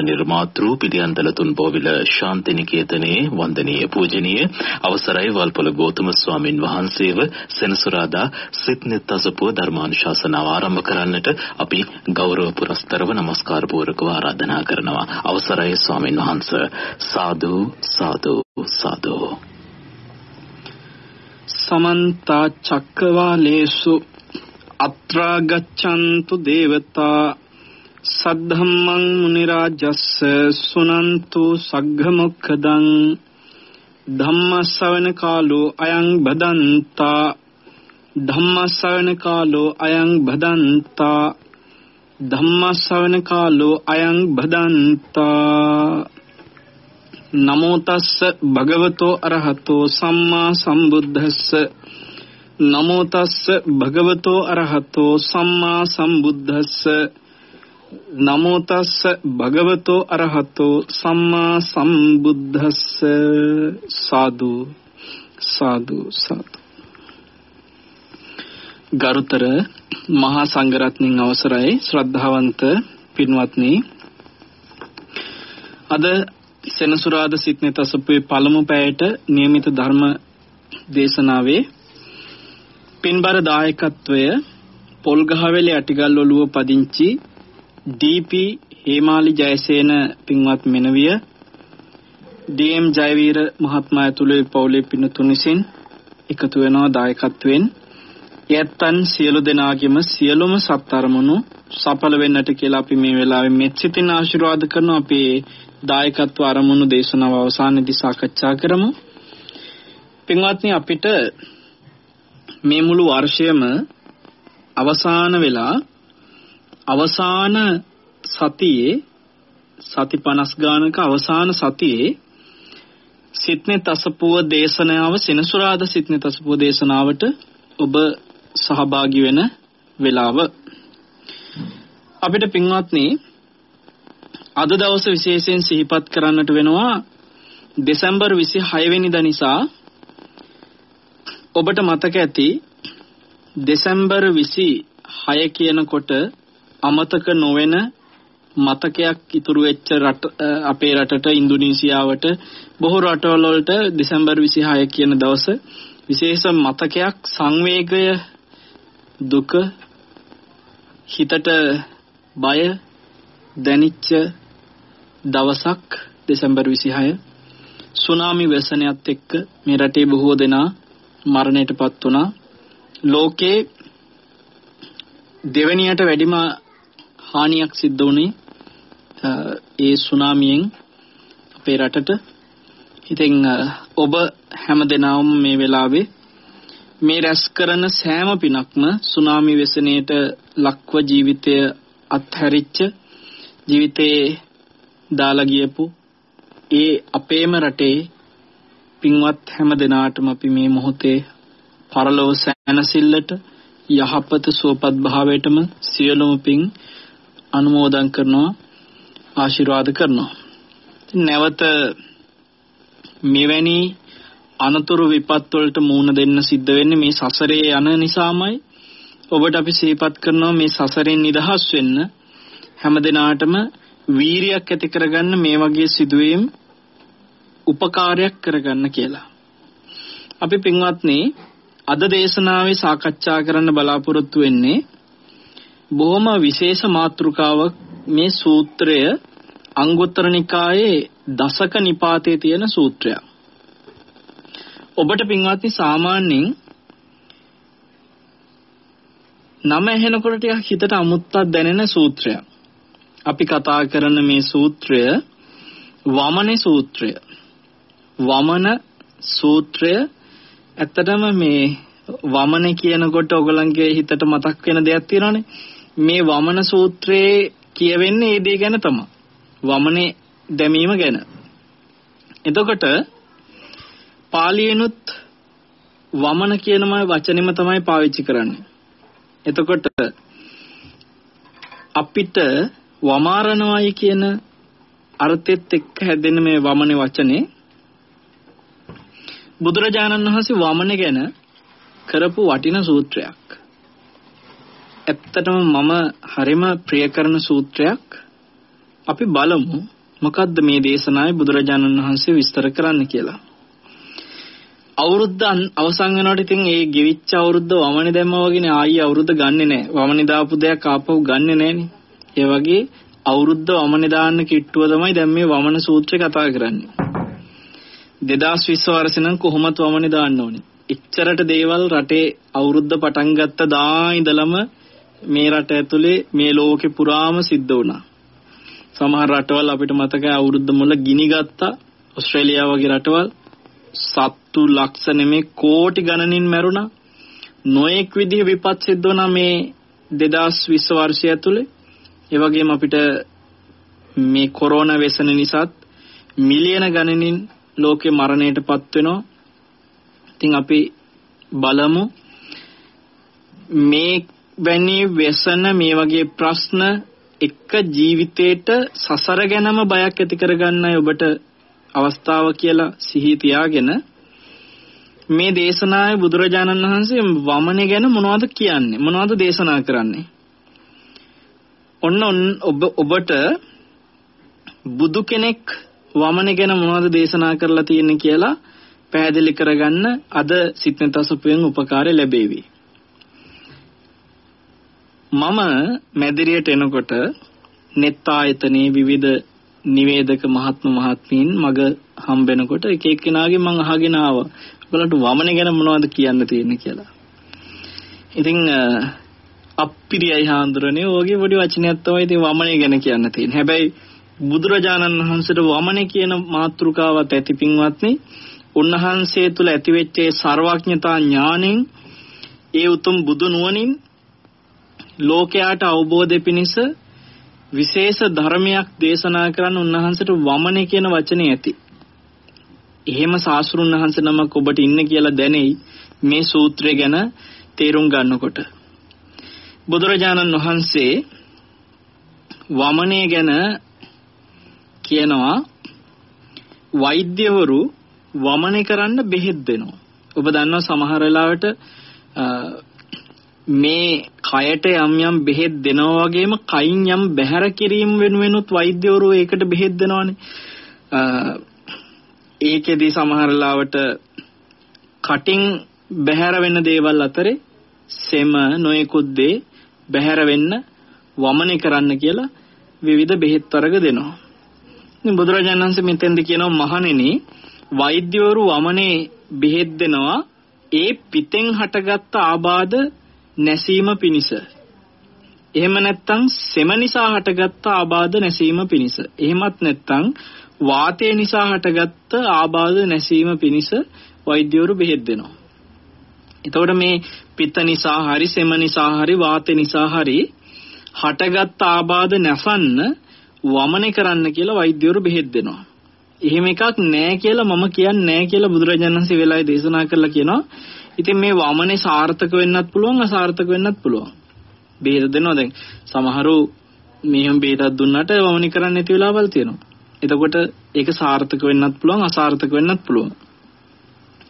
නිර්මාතෘ පිළියන්දල තුන්බෝවිල ශාන්තිනිකේතනයේ වන්දනීය පූජනීය අවසරයි වල්පොල ගෞතම ස්වාමින් වහන්සේව සෙනසුරාදා සිත්නෙත් අසපුව ධර්මානුශාසනාව ආරම්භ කරන්නට අපි ගෞරව පුරස්තරව নমස්කාර පූර්වකව ආරාධනා කරනවා. අවසරයි ස්වාමින් වහන්ස. සාදු සාදු සාදු. සමන්ත චක්කවාලේසු අත්‍රා ගච්ඡන්තු දේවතා සද්ධම්මං මුනි රාජස්ස සුනන්තු සග්ග මොක්ඛදං ධම්ම ශ්‍රවණ කාලෝ අයං බදන්තා ධම්ම ශ්‍රවණ කාලෝ අයං බදන්තා ධම්ම ශ්‍රවණ කාලෝ අයං බදන්තා නමෝ තස්ස භගවතෝ අරහතෝ සම්මා සම්බුද්දස්ස නමෝ තස්ස භගවතෝ අරහතෝ සම්මා සම්බුද්දස්ස නමෝ තස්ස භගවතෝ අරහතෝ සම්මා සම්බුද්දස්ස සාදු සාදු සාදු ගරුතර මහා සංඝරත්නයන් අවසරයි ශ්‍රද්ධාවන්ත පින්වත්නි අද සෙනසුරාදා සිත්නේ තසපුවේ පළමු පැයට નિયમિત ධර්ම දේශනාවේ පින්බර දායකත්වය පොල්ගහවෙල යටිගල් ඔළුව පදිංචි ඩීපී හේමාලි ජයසේන පින්වත් මෙනවිය ඩීඑම් ජයවීර මහත්මයා ඇතුළු පවුලේ පින්තුන් විසින් එකතු වෙනවා දායකත්වයෙන් යැත්තන් සියලු දෙනාගේම සියලුම සත්තරමුණු සඵල වෙන්නට කියලා අපි මේ වෙලාවේ මෙත් සිතින් ආශිර්වාද කරනවා අපේ දායකත්ව අරමුණු දේශනාව අවසානයේදී සාකච්ඡා කරමු. පින්වත්නි අපිට මේ මුළු වර්ෂයම අවසාන වෙලා අවසාන සතියේ සති 50 ගානක අවසාන සතියේ සිත්නේ තසපුව දේශනාව සෙනසුරාදා සිත්නේ තසපුව දේශනාවට ඔබ සහභාගී වෙන වෙලාව. අපිට පින්වත්නි අද දවස විශේෂයෙන් සිහිපත් කරන්නට වෙනවා දෙසැම්බර් 26 වෙනිදා නිසා ඔබට මතක ඇති දෙසැම්බර් 26 කියනකොට අමතක නොවන මතකයක් ඉතුරු වෙච්ච රට අපේ රටට ඉන්දුනීසියාවට බොහෝ රටවල වලට දෙසැම්බර් 26 කියන දවස විශේෂ මතකයක් සංවේගය දුක හිතට බය දැනිච්ච දවසක් දෙසැම්බර් 26 සුනාමි වැසනයත් එක්ක මේ රටේ බොහෝ දෙනා මරණයටපත් වුණා. ලෝකේ දෙවැනියට වැඩිම හානියක් සිද්ධ වුණේ ඒ සුනාමියෙන් අපේ රටට. ඉතින් ඔබ හැමදෙනාම මේ වෙලාවේ මේ රැස් කරන සෑම පිනක්ම සුනාමි වෙසණයට ලක්ව ජීවිතය අත්හැරිච්ච ජීවිතේ දාලා ගියපු ඒ අපේම රටේ පින්වත් හැම දෙනාටම අපි මේ මොහොතේ පරලොව සැනසෙල්ලට යහපත සුවපත් භාවයටම සියලුම පින් අනුමෝදන් කරනවා ආශිර්වාද කරනවා. නැවත මෙවැනි අනතුරු විපත් වලට මුහුණ දෙන්න සිද්ධ වෙන්නේ මේ සසරේ යන නිසාමයි. ඔබට අපි සිහිපත් කරනවා මේ සසරෙන් නිදහස් වෙන්න. හැමදිනාටම වීරියක් ඇති කරගන්න මේ වගේ සිදුවීම් උපකාරයක් කරගන්න කියලා. අපි පින්වත්නි අද දේශනාවේ සාකච්ඡා කරන්න බලාපොරොත්තු වෙන්නේ බොහොම විශේෂ මාතෘකාවක් මේ සූත්‍රය අංගුත්තර නිකායේ දසක නිපාතේ තියෙන සූත්‍රයක්. ඔබට පින්වත්නි සාමාන්‍යයෙන් නම ඇහෙනකොට ටිකක් හිතට අමුත්තක් දැනෙන සූත්‍රයක්. අපි කතා කරන මේ සූත්‍රය වමනේ සූත්‍රය. වමන සූත්‍රය ඇත්තටම මේ වමනේ කියනකොට ඔයගලන්ගේ හිතට මතක් වෙන දෙයක් තියෙනවානේ. මේ වමන සූත්‍රයේ කියවෙන්නේ ඒ දේ ගැන තමයි. වමනේ දැමීම ගැන. එතකොට පාලියෙනුත් වමන කියනම වචනෙම තමයි පාවිච්චි කරන්නේ. එතකොට අපිට වමාරණවයි කියන අර්ථෙත් එක්ක හැදෙන මේ වමනේ වචනේ බුදුරජාණන් වහන්සේ වමනේ ගැන කරපු වටින සූත්‍රයක්. ඇත්තටම මම හරිම ප්‍රිය කරන සූත්‍රයක් අපි බලමු මොකද්ද මේ දේශනාවේ බුදුරජාණන් වහන්සේ විස්තර කරන්න කියලා. අවුරුද්ද අවසන් වෙනකොට ඉතින් ඒ ගෙවිච්ච අවුරුද්ද වමනේ දැම්මා වගේනේ ආයි අවුරුද්ද ගන්නෙ නෑ. වමනේ දාපු දෙයක් ආපහු ගන්නෙ නෑනේ. ඒ වගේ අවුරුද්ද වමනේ දාන්න කිට්ටුව තමයි දැන් මේ වමන සූත්‍රය කතා කරන්නේ. 2020 වර්ෂේ නම් කොහොමත් වමනේ දාන්න ඕනේ. එච්චරට දේවල් රටේ අවුරුද්ද පටන් ගත්ත දා ඉඳලම මේ රට ඇතුලේ මේ ලෝකේ පුරාම සිද්ධ වුණා. සමහර රටවල් අපිට මතකයි අවුරුද්ද මුල ගිනි ගත්තා. ඕස්ට්‍රේලියාව වගේ රටවල් සත්තු ලක්ෂ නෙමේ කෝටි ගණනින් මැරුණා. නොඑක් විදිහ විපත් සිද්ධ වුණා මේ 2020 වර්ෂය ඇතුලේ. ඒ වගේම අපිට මේ කොරෝනා වෙසන නිසාත් මිලියන ගණනින් ලෝකේ මරණයටපත් වෙනවා. ඉතින් අපි බලමු මේ වැනි වෙසන මේ වගේ ප්‍රශ්න එක ජීවිතේට සසර ගැනම බයක් ඇති කරගන්නයි ඔබට අවස්ථාව කියලා සිහි තියාගෙන මේ දේශනාවේ බුදුරජාණන් වහන්සේ වමනේ ගැන මොනවද කියන්නේ මොනවද දේශනා කරන්නේ ඔන්න ඔබ ඔබට බුදු කෙනෙක් වමනේ ගැන මොනවද දේශනා කරලා තියෙන්නේ කියලා පැහැදිලි කරගන්න අද සිත්නතසුපෙන් උපකාරය ලැබේවි. මම මැදිරියට එනකොට නෙත් ආයතනයේ විවිධ නිවේදක මහත්ම මහත්මීන් මග හම්බෙනකොට එක එක්කෙනාගෙන් මම අහගෙන ආවා. ඔයාලට වමනේ ගැන මොනවද කියන්න තියෙන්නේ කියලා. ඉතින් අප්පිරියයි හාඳුරනේ ඔයගේ පොඩි වචනයක් තමයි ඉතින් වමනේ ගැන කියන්න තියෙන්නේ. හැබැයි බුදුරජාණන් වහන්සේට වමනේ කියන මාතෘකාවත් ඇති පින්වත්නි උන්වහන්සේ තුල ඇතිවෙච්ච ඒ ਸਰවඥතා ඥාණයෙන් ඒ උතුම් බුදු නුවණින් ලෝකයාට අවබෝධය පිණිස විශේෂ ධර්මයක් දේශනා කරන්න උන්වහන්සේට වමනේ කියන වචනේ ඇති. එහෙම සාස්ෘණ වහන්සේ නමක් ඔබට ඉන්න කියලා දැනෙයි මේ සූත්‍රය ගැන තේරුම් ගන්නකොට. බුදුරජාණන් වහන්සේ වමනේ ගැන කියනවා වෛද්‍යවරු වමනේ කරන්න බෙහෙත් දෙනවා. ඔබ දන්නවා සමහර වෙලාවට මේ කයට යම් යම් බෙහෙත් දෙනවා වගේම කයින් යම් බැහැර කිරීම වෙනුවෙනුත් වෛද්‍යවරු ඒකට බෙහෙත් දෙනවානේ. ඒකෙදි සමහර වෙලාවට කටින් බැහැර වෙන දේවල් අතරේ සෙම නොයෙකුත් දේ බැහැර වෙන්න වමනේ කරන්න කියලා විවිධ බෙහෙත් වර්ග දෙනවා. ඉතින් බුදුරජාණන් වහන්සේ මෙතෙන්ද කියනවා මහණෙනි වෛද්‍යවරු වමනේ බෙහෙත් දෙනවා ඒ පිටෙන් හටගත්ත ආබාධ නැසීම පිණිස. එහෙම නැත්නම් සෙම නිසා හටගත්ත ආබාධ නැසීම පිණිස. එහෙමත් නැත්නම් වාතය නිසා හටගත්ත ආබාධ නැසීම පිණිස වෛද්‍යවරු බෙහෙත් දෙනවා. එතකොට මේ පිත්ත නිසා හරි සෙම නිසා හරි වාතය නිසා හරි හටගත් ආබාධ නැසන්න වමනේ කරන්න කියලා වෛද්‍යවරු බෙහෙත් දෙනවා. එහෙම එකක් නෑ කියලා මම කියන්නේ නෑ කියලා බුදුරජාණන් වහන්සේ වෙලාවේ දේශනා කරලා කියනවා. ඉතින් මේ වමනේ සාර්ථක වෙන්නත් පුළුවන් අසාර්ථක වෙන්නත් පුළුවන්. බෙහෙත දෙනවා දැන් සමහරු මෙහෙම බෙහෙතක් දුන්නාට වමනේ කරන්න නැති වෙලාවල් තියෙනවා. එතකොට ඒක සාර්ථක වෙන්නත් පුළුවන් අසාර්ථක වෙන්නත් පුළුවන්.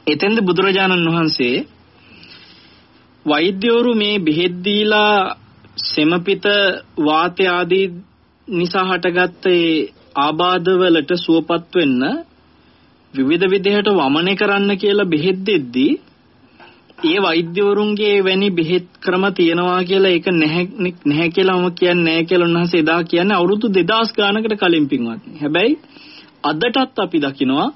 එතෙන්ද බුදුරජාණන් වහන්සේ වෛද්‍යවරු මේ බෙහෙත් දීලා සෙමපිත වාතය ආදී නිසා හටගත්ත ඒ ආබාධවලට සුවපත් වෙන්න විවිධ විදිහට වමනේ කරන්න කියලා බෙහෙත් දෙද්දී ඒ වෛද්‍යවරුන්ගේ වැනි බෙහෙත් ක්‍රම තියනවා කියලා ඒක නැහැ නැහැ කියලා මම කියන්නේ නැහැ කියලා උන්වහන්සේ එදා කියන්නේ අවුරුදු 2000 ගානකට කලින් පින්වත්නි. හැබැයි අදටත් අපි දකිනවා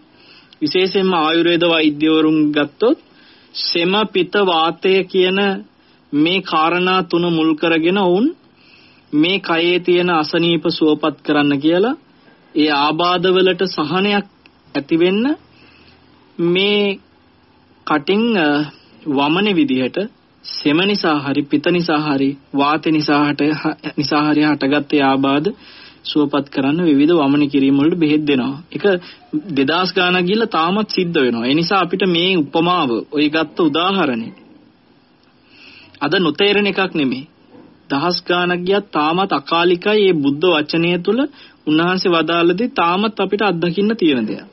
විශේෂයෙන්ම ආයුර්වේද වෛද්‍යවරුන් ගත්තොත් සෙම පිත වාතය කියන මේ කාරණා තුන මුල් කරගෙන වුන් මේ කයේ තියෙන අසනීප සුවපත් කරන්න කියලා ඒ ආබාධවලට සහනයක් ඇති වෙන්න මේ කටින් වමන විදිහට සෙම නිසා හරි පිත නිසා හරි වාත නිසා හට නිසා හරි හටගත්තේ ආබාධ සුවපත් කරන්න විවිධ වමන කිරීම වලට බෙහෙත් දෙනවා. ඒක 2000 ගාණක් ගිහලා තාමත් සිද්ධ වෙනවා. ඒ නිසා අපිට මේ උපමාව ඔය ගත්ත උදාහරණය අද නොතේරෙන එකක් නෙමෙයි. දහස් ගාණක් ගියත් තාමත් අකාලිකයි මේ බුද්ධ වචනය තුල උන්වහන්සේ වදාළදී තාමත් අපිට අත්දකින්න තියෙන දෙයක්.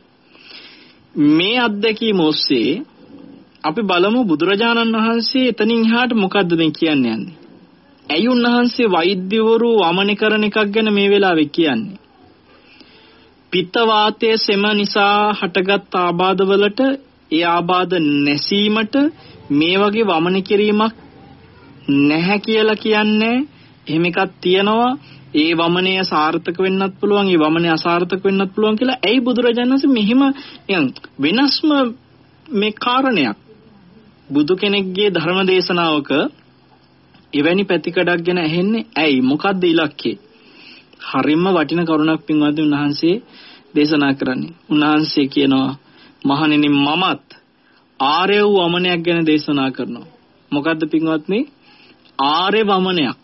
මේ අත්දැකීම ඔස්සේ අපි බලමු බුදුරජාණන් වහන්සේ එතනින් එහාට මොකද්ද මේ කියන්න යන්නේ. ඇයි උන්වහන්සේ වෛද්‍යවරු වමනේ කරන එකක් ගැන මේ වෙලාවේ කියන්නේ? පිත්ත වාතයේ සෙම නිසා හටගත් ආබාධවලට ඒ ආබාධ නැසීමට මේ වගේ වමන කිරීමක් නැහැ කියලා කියන්නේ එහෙම එකක් තියනවා ඒ වමනය සාර්ථක වෙන්නත් පුළුවන් ඒ වමනය අසාර්ථක වෙන්නත් පුළුවන් කියලා ඇයි බුදුරජාණන් වහන්සේ මෙහිම වෙනස්ම මේ කාරණයක් බුදු කෙනෙක්ගේ ධර්ම දේශනාවක එවැනි පැතිකඩක් ගැන ඇහෙන්නේ ඇයි? මොකද්ද ඉලක්කය? හරිම වටින කරුණක් පින්වත්නි උන්වහන්සේ දේශනා කරන්නේ. උන්වහන්සේ කියනවා මහණෙනි මමත් ආර්ය වූ වමනයක් ගැන දේශනා කරනවා. මොකද්ද පින්වත්නි? ආර්ය වමනයක්.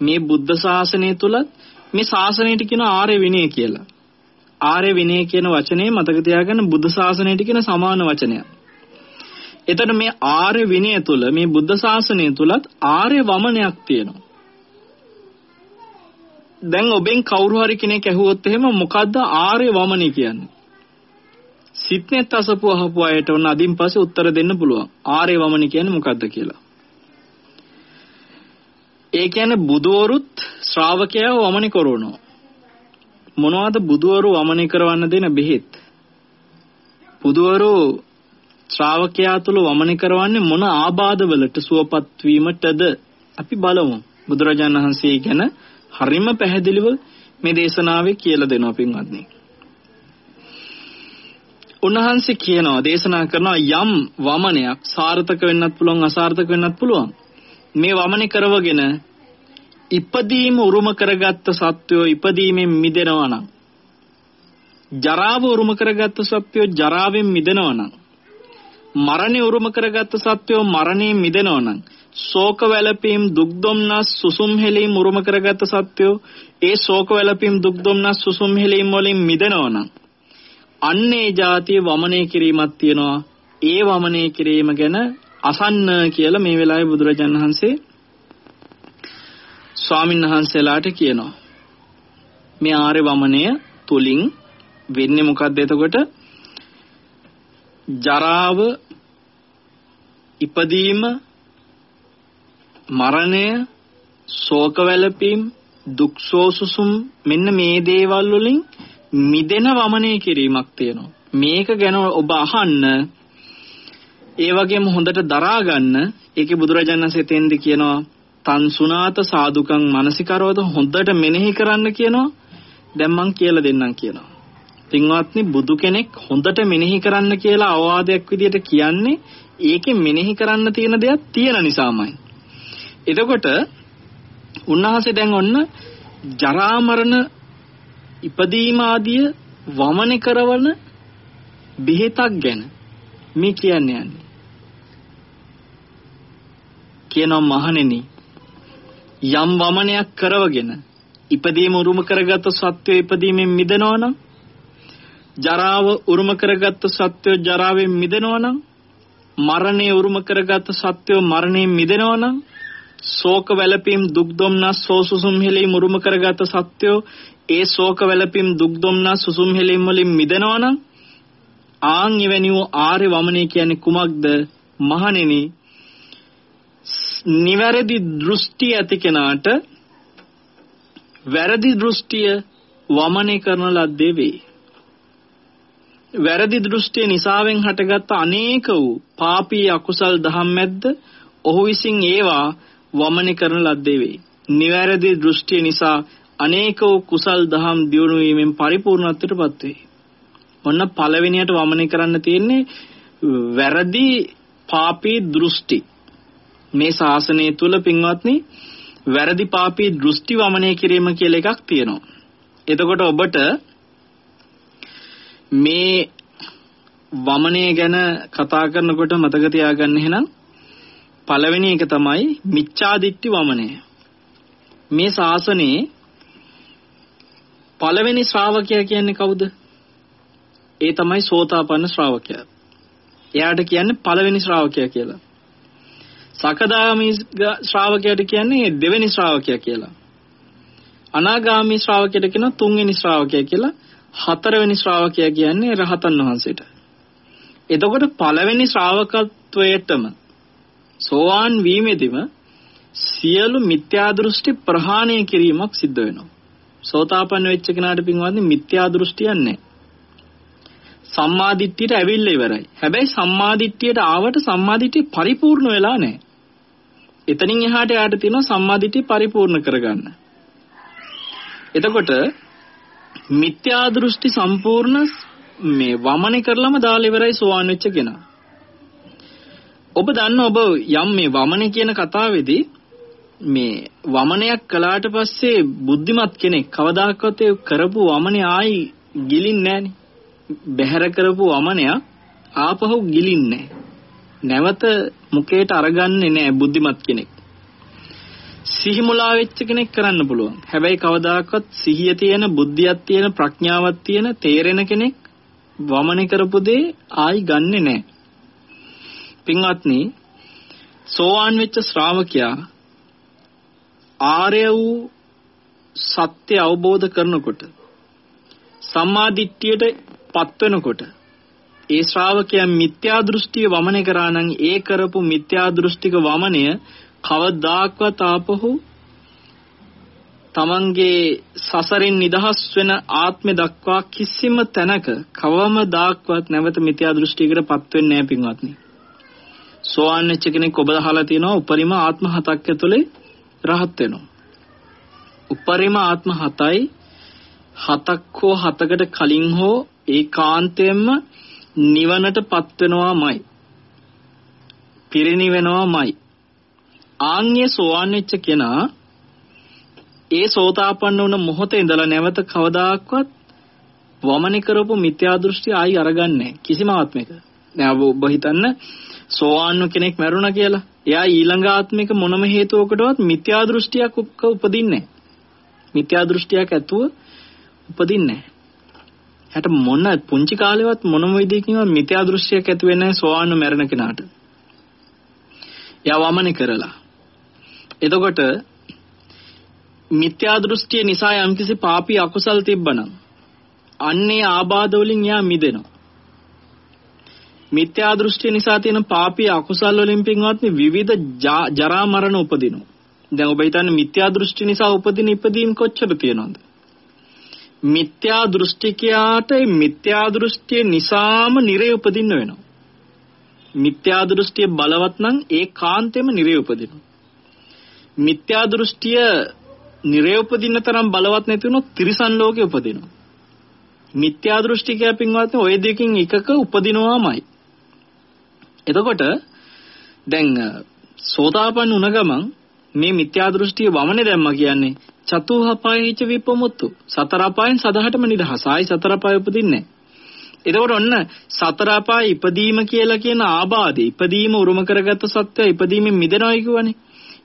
මේ බුද්ධ ශාසනය තුල මේ ශාසනයට කියන ආර්ය විනය කියලා. ආර්ය විනය කියන වචනේ මතක තියාගන්න බුද්ධ ශාසනයට කියන සමාන වචනයක්. එතන මේ ආර්ය විනය තුල මේ බුද්ධ ශාසනය තුලත් ආර්ය වමනයක් තියෙනවා. දැන් ඔබෙන් කවුරු හරි කෙනෙක් ඇහුවොත් එහෙම මොකද්ද ආර්ය වමනය කියන්නේ? සිත්නෙත් අසපු අහපු අයට උන අදින් පස්සේ උත්තර දෙන්න පුළුවන්. ආර්ය වමනය කියන්නේ මොකද්ද කියලා. ඒ කියන්නේ බුදවරුත් ශ්‍රාවකයව වමනය කරනවා. මොනවද බුදවරු වමනය කරවන්න දෙන බෙහෙත්? බුදවරු ශ්‍රාවකයා තුළ වමන කරවන්නේ මොන ආබාධවලට සුවපත් වීමටද අපි බලමු බුදුරජාණන් වහන්සේ ගැන හරිම පැහැදිලිව මේ දේශනාවේ කියලා දෙනවා පින්වත්නි. උන්වහන්සේ කියනවා දේශනා කරනවා යම් වමනයක් සාර්ථක වෙන්නත් පුළුවන් අසාර්ථක වෙන්නත් පුළුවන්. මේ වමනේ කරවගෙන ඉපදීම උරුම කරගත්ත සත්වයෝ ඉපදීමෙන් මිදෙනවා නම් ජරාව උරුම කරගත්ත සත්වයෝ ජරාවෙන් මිදෙනවා නම් මරණය උරුම කරගත් සත්වෝ මරණයෙන් මිදෙනවා නම් ශෝක වැළපීම් දුක් දුම්නස් සුසුම් හෙලීම් උරුම කරගත් සත්වෝ ඒ ශෝක වැළපීම් දුක් දුම්නස් සුසුම් හෙලීම් වලින් මිදෙනවා නම් අන්නේ જાතිය වමනය කිරීමක් තියෙනවා. ඒ වමනය කිරීම ගැන අසන්න කියලා මේ වෙලාවේ බුදුරජාණන් වහන්සේ ස්වාමීන් වහන්සේලාට කියනවා. මේ ආර්ය වමනය තුලින් වෙන්නේ මොකද්ද එතකොට? ජරාව ඉපදීම මරණය ශෝක වැළපීම් දුක් සෝසුසුම් මෙන්න මේ දේවල් වලින් මිදෙන වමනය කිරීමක් තියෙනවා. මේක ගැන ඔබ අහන්න ඒ වගේම හොඳට දරා ගන්න. ඒකේ බුදුරජාණන් වහන්සේ තෙන්දි කියනවා තන් සුනාත සාදුකං මානසිකරවද හොඳට මෙනෙහි කරන්න කියනවා. දැන් මං කියලා දෙන්නම් කියනවා. පින්වත්නි බුදු කෙනෙක් හොඳට මෙනෙහි කරන්න කියලා අවවාදයක් විදියට කියන්නේ ඒකේ මෙනෙහි කරන්න තියෙන දෙයක් තියෙන නිසාමයි. එතකොට උන්වහන්සේ දැන් ඔන්න ජරා මරණ ඉපදීම ආදිය වමන කරවන බෙහෙතක් ගැන මේ කියන්නේ යන්නේ. කියනවා මහණෙනි යම් වමනයක් කරවගෙන ඉපදීම උරුම කරගත් සත්වයේ ඉපදීමෙන් මිදෙනවා නම් ජරාව උරුම කරගත් සත්වෝ ජරාවෙන් මිදෙනවා නම් මරණය උරුම කරගත් සත්වෝ මරණයෙන් මිදෙනවා නම් ශෝක වැළපීම් දුක් දුම්නස් සෝසුසුම් හෙලීම් උරුම කරගත් සත්වෝ ඒ ශෝක වැළපීම් දුක් දුම්නස් සුසුම් හෙලීම් වලින් මිදෙනවා නම් ආන් එවැනි වූ ආර්ය වමනය කියන්නේ කුමක්ද? මහණෙනි නිවැරදි දෘෂ්ටි ඇති කෙනාට වැරදි දෘෂ්ටිය වමනය කරන ලද්දේ වේ. වැරදි දෘෂ්ටිය නිසාවෙන් හටගත් අනේක වූ පාපී අකුසල් දහම් මැද්ද ඔහු විසින් ඒවා වමන කරන ලද්දේ වේ. නිවැරදි දෘෂ්ටිය නිසා අනේක වූ කුසල් දහම් දියුණු වීමෙන් පරිපූර්ණත්වයටපත් වේ. ඔන්න පළවෙනියට වමන කරන්න තියෙන්නේ වැරදි පාපී දෘෂ්ටි. මේ ශාසනය තුල පින්වත්නි වැරදි පාපී දෘෂ්ටි වමනය කිරීම කියලා එකක් තියෙනවා. එතකොට ඔබට මේ වමනය ගැන කතා කරනකොට මතක තියාගන්න එහෙනම් පළවෙනි එක තමයි මිච්ඡාදිට්ඨි වමනය. මේ ශාසනයේ පළවෙනි ශ්‍රාවකයා කියන්නේ කවුද? ඒ තමයි සෝතාපන්න ශ්‍රාවකයා. එයාට කියන්නේ පළවෙනි ශ්‍රාවකයා කියලා. සකදාගාමි ශ්‍රාවකයාට කියන්නේ දෙවෙනි ශ්‍රාවකයා කියලා. අනාගාමි ශ්‍රාවකයාට කියනවා තුන්වෙනි ශ්‍රාවකයා කියලා. හතරවෙනි ශ්‍රාවකයා කියන්නේ රහතන් වහන්සේට. එතකොට පළවෙනි ශ්‍රාවකත්වයටම සෝවාන් වීමෙදිම සියලු මිත්‍යා දෘෂ්ටි ප්‍රහාණය කිරීමක් සිද්ධ වෙනවා. සෝතාපන්න වෙච්ච කෙනාට පින්වත්නි මිත්‍යා දෘෂ්ටියක් නැහැ. සම්මාදිට්ඨියට ඇවිල්ලා ඉවරයි. හැබැයි සම්මාදිට්ඨියට ආවට සම්මාදිට්ඨිය පරිපූර්ණ වෙලා නැහැ. එතනින් එහාට යාට තියෙනවා සම්මාදිට්ඨිය පරිපූර්ණ කරගන්න. එතකොට මිත්‍යා දෘෂ්ටි සම්පූර්ණ මේ වමනේ කරලම දාලා ඉවරයි සෝවාන් වෙච්ච කෙනා. ඔබ දන්න ඔබ යම් මේ වමනේ කියන කතාවේදී මේ වමනයක් කළාට පස්සේ බුද්ධිමත් කෙනෙක් කවදාකවත් ඒ කරපු වමනේ ආයි ගිලින්නේ නැහනේ. බැහැර කරපු වමනයක් ආපහු ගිලින්නේ නැවත මුකේට අරගන්නේ නැහැ බුද්ධිමත් කෙනෙක්. සිහිමුලා වෙච්ච කෙනෙක් කරන්න පුළුවන්. හැබැයි කවදාකවත් සිහිය තියෙන, බුද්ධියක් තියෙන, ප්‍රඥාවක් තියෙන තේරෙන කෙනෙක් වමනේ කරපු දේ ආයි ගන්නෙ නැහැ. පින්වත්නි, සෝවාන් වෙච්ච ශ්‍රාවකයා ආර්ය වූ සත්‍ය අවබෝධ කරනකොට සම්මා දිට්ඨියට පත් වෙනකොට ඒ ශ්‍රාවකයා මිත්‍යා දෘෂ්ටිය වමනය කරා නම් ඒ කරපු මිත්‍යා දෘෂ්ටික වමනය කවදාක්වත් ආපහු තමන්ගේ සසරින් නිදහස් වෙන ආත්මෙ දක්වා කිසිම තැනක කවම දාක්වත් නැවත මිත්‍යා දෘෂ්ටියකට පත් වෙන්නේ නැහැ පින්වත්නි. සෝවාන් වෙච්ච කෙනෙක් ඔබ අහලා තියෙනවා උපරිම ආත්ම හතක් ඇතුලේ රහත් වෙනවා. උපරිම ආත්ම හතයි හතක් හෝ හතකට කලින් හෝ ඒකාන්තයෙන්ම නිවනටපත් වෙනවාමයි. පිරිණිවෙනවාමයි. ආන්‍ය සෝවාන් වෙච්ච කෙනා ඒ සෝතාපන්න වුණ මොහොතේ ඉඳලා නැවත කවදාක්වත් වමනේ කරපු මිත්‍යා දෘෂ්ටි ආයි අරගන්නේ කිසිම ආත්මයක. දැන් ඔබ හිතන්න සෝවාන් කෙනෙක් මැරුණා කියලා. එයා ඊළඟ ආත්මික මොනම හේතුවකටවත් මිත්‍යා දෘෂ්ටියක් උපදින්නේ නැහැ. මිත්‍යා දෘෂ්ටියක් ඇතුව උපදින්නේ නැහැ. හැට මොන පුංචි කාලේවත් මොනම විදිහකින්වත් මිත්‍යා දෘෂ්ටියක් ඇති වෙන්නේ නැහැ සෝවාන් මැරෙන කෙනාට. එයා වමනේ කරලා. එතකොට මිත්‍යා දෘෂ්ටිය නිසා යම්කිසි පාපී අකුසල් තිබ්බනම් අන්නේ ආබාධ වලින් එයා මිදෙනවා. මිත්‍යා දෘෂ්ටිය නිසා තියෙන පාපී අකුසල් වලින් පින්වත්නි විවිධ ජරා මරණ උපදිනවා. දැන් ඔබ හිතන්නේ මිත්‍යා දෘෂ්ටි නිසා උපදින ඉපදීම් කොච්චර තියෙනවද? මිත්‍යා දෘෂ්ටිකයාට මිත්‍යා දෘෂ්ටිය නිසාම නිරේ උපදින්න වෙනවා. මිත්‍යා දෘෂ්ටිය බලවත් නම් ඒ කාන්තෙම නිරේ උපදිනවා. මිත්‍යා දෘෂ්ටිය නිරේ උපදින්න තරම් බලවත් නැති වුණොත් තිරිසන් ලෝකේ උපදිනවා. මිත්‍යා දෘෂ්ටිකයා පින්වත්නි ওই දෙකකින් එකක උපදිනවාමයි. එතකොට දැන් සෝතාපන්න වුණ ගමන් මේ මිත්‍යා දෘෂ්ටිය වමනේ දැම්මා කියන්නේ චතුහපායීච විපමුත්තු සතර අපායන් සදහටම නිදහස. ආයි සතර අපාය උපදින්නේ එතකොට ඔන්න සතර අපාය ඉපදීම කියලා කියන ආබාධය ඉපදීම උරුම කරගත්ත සත්‍යය ඉපදීමෙන් මිදෙනවා කියවනේ.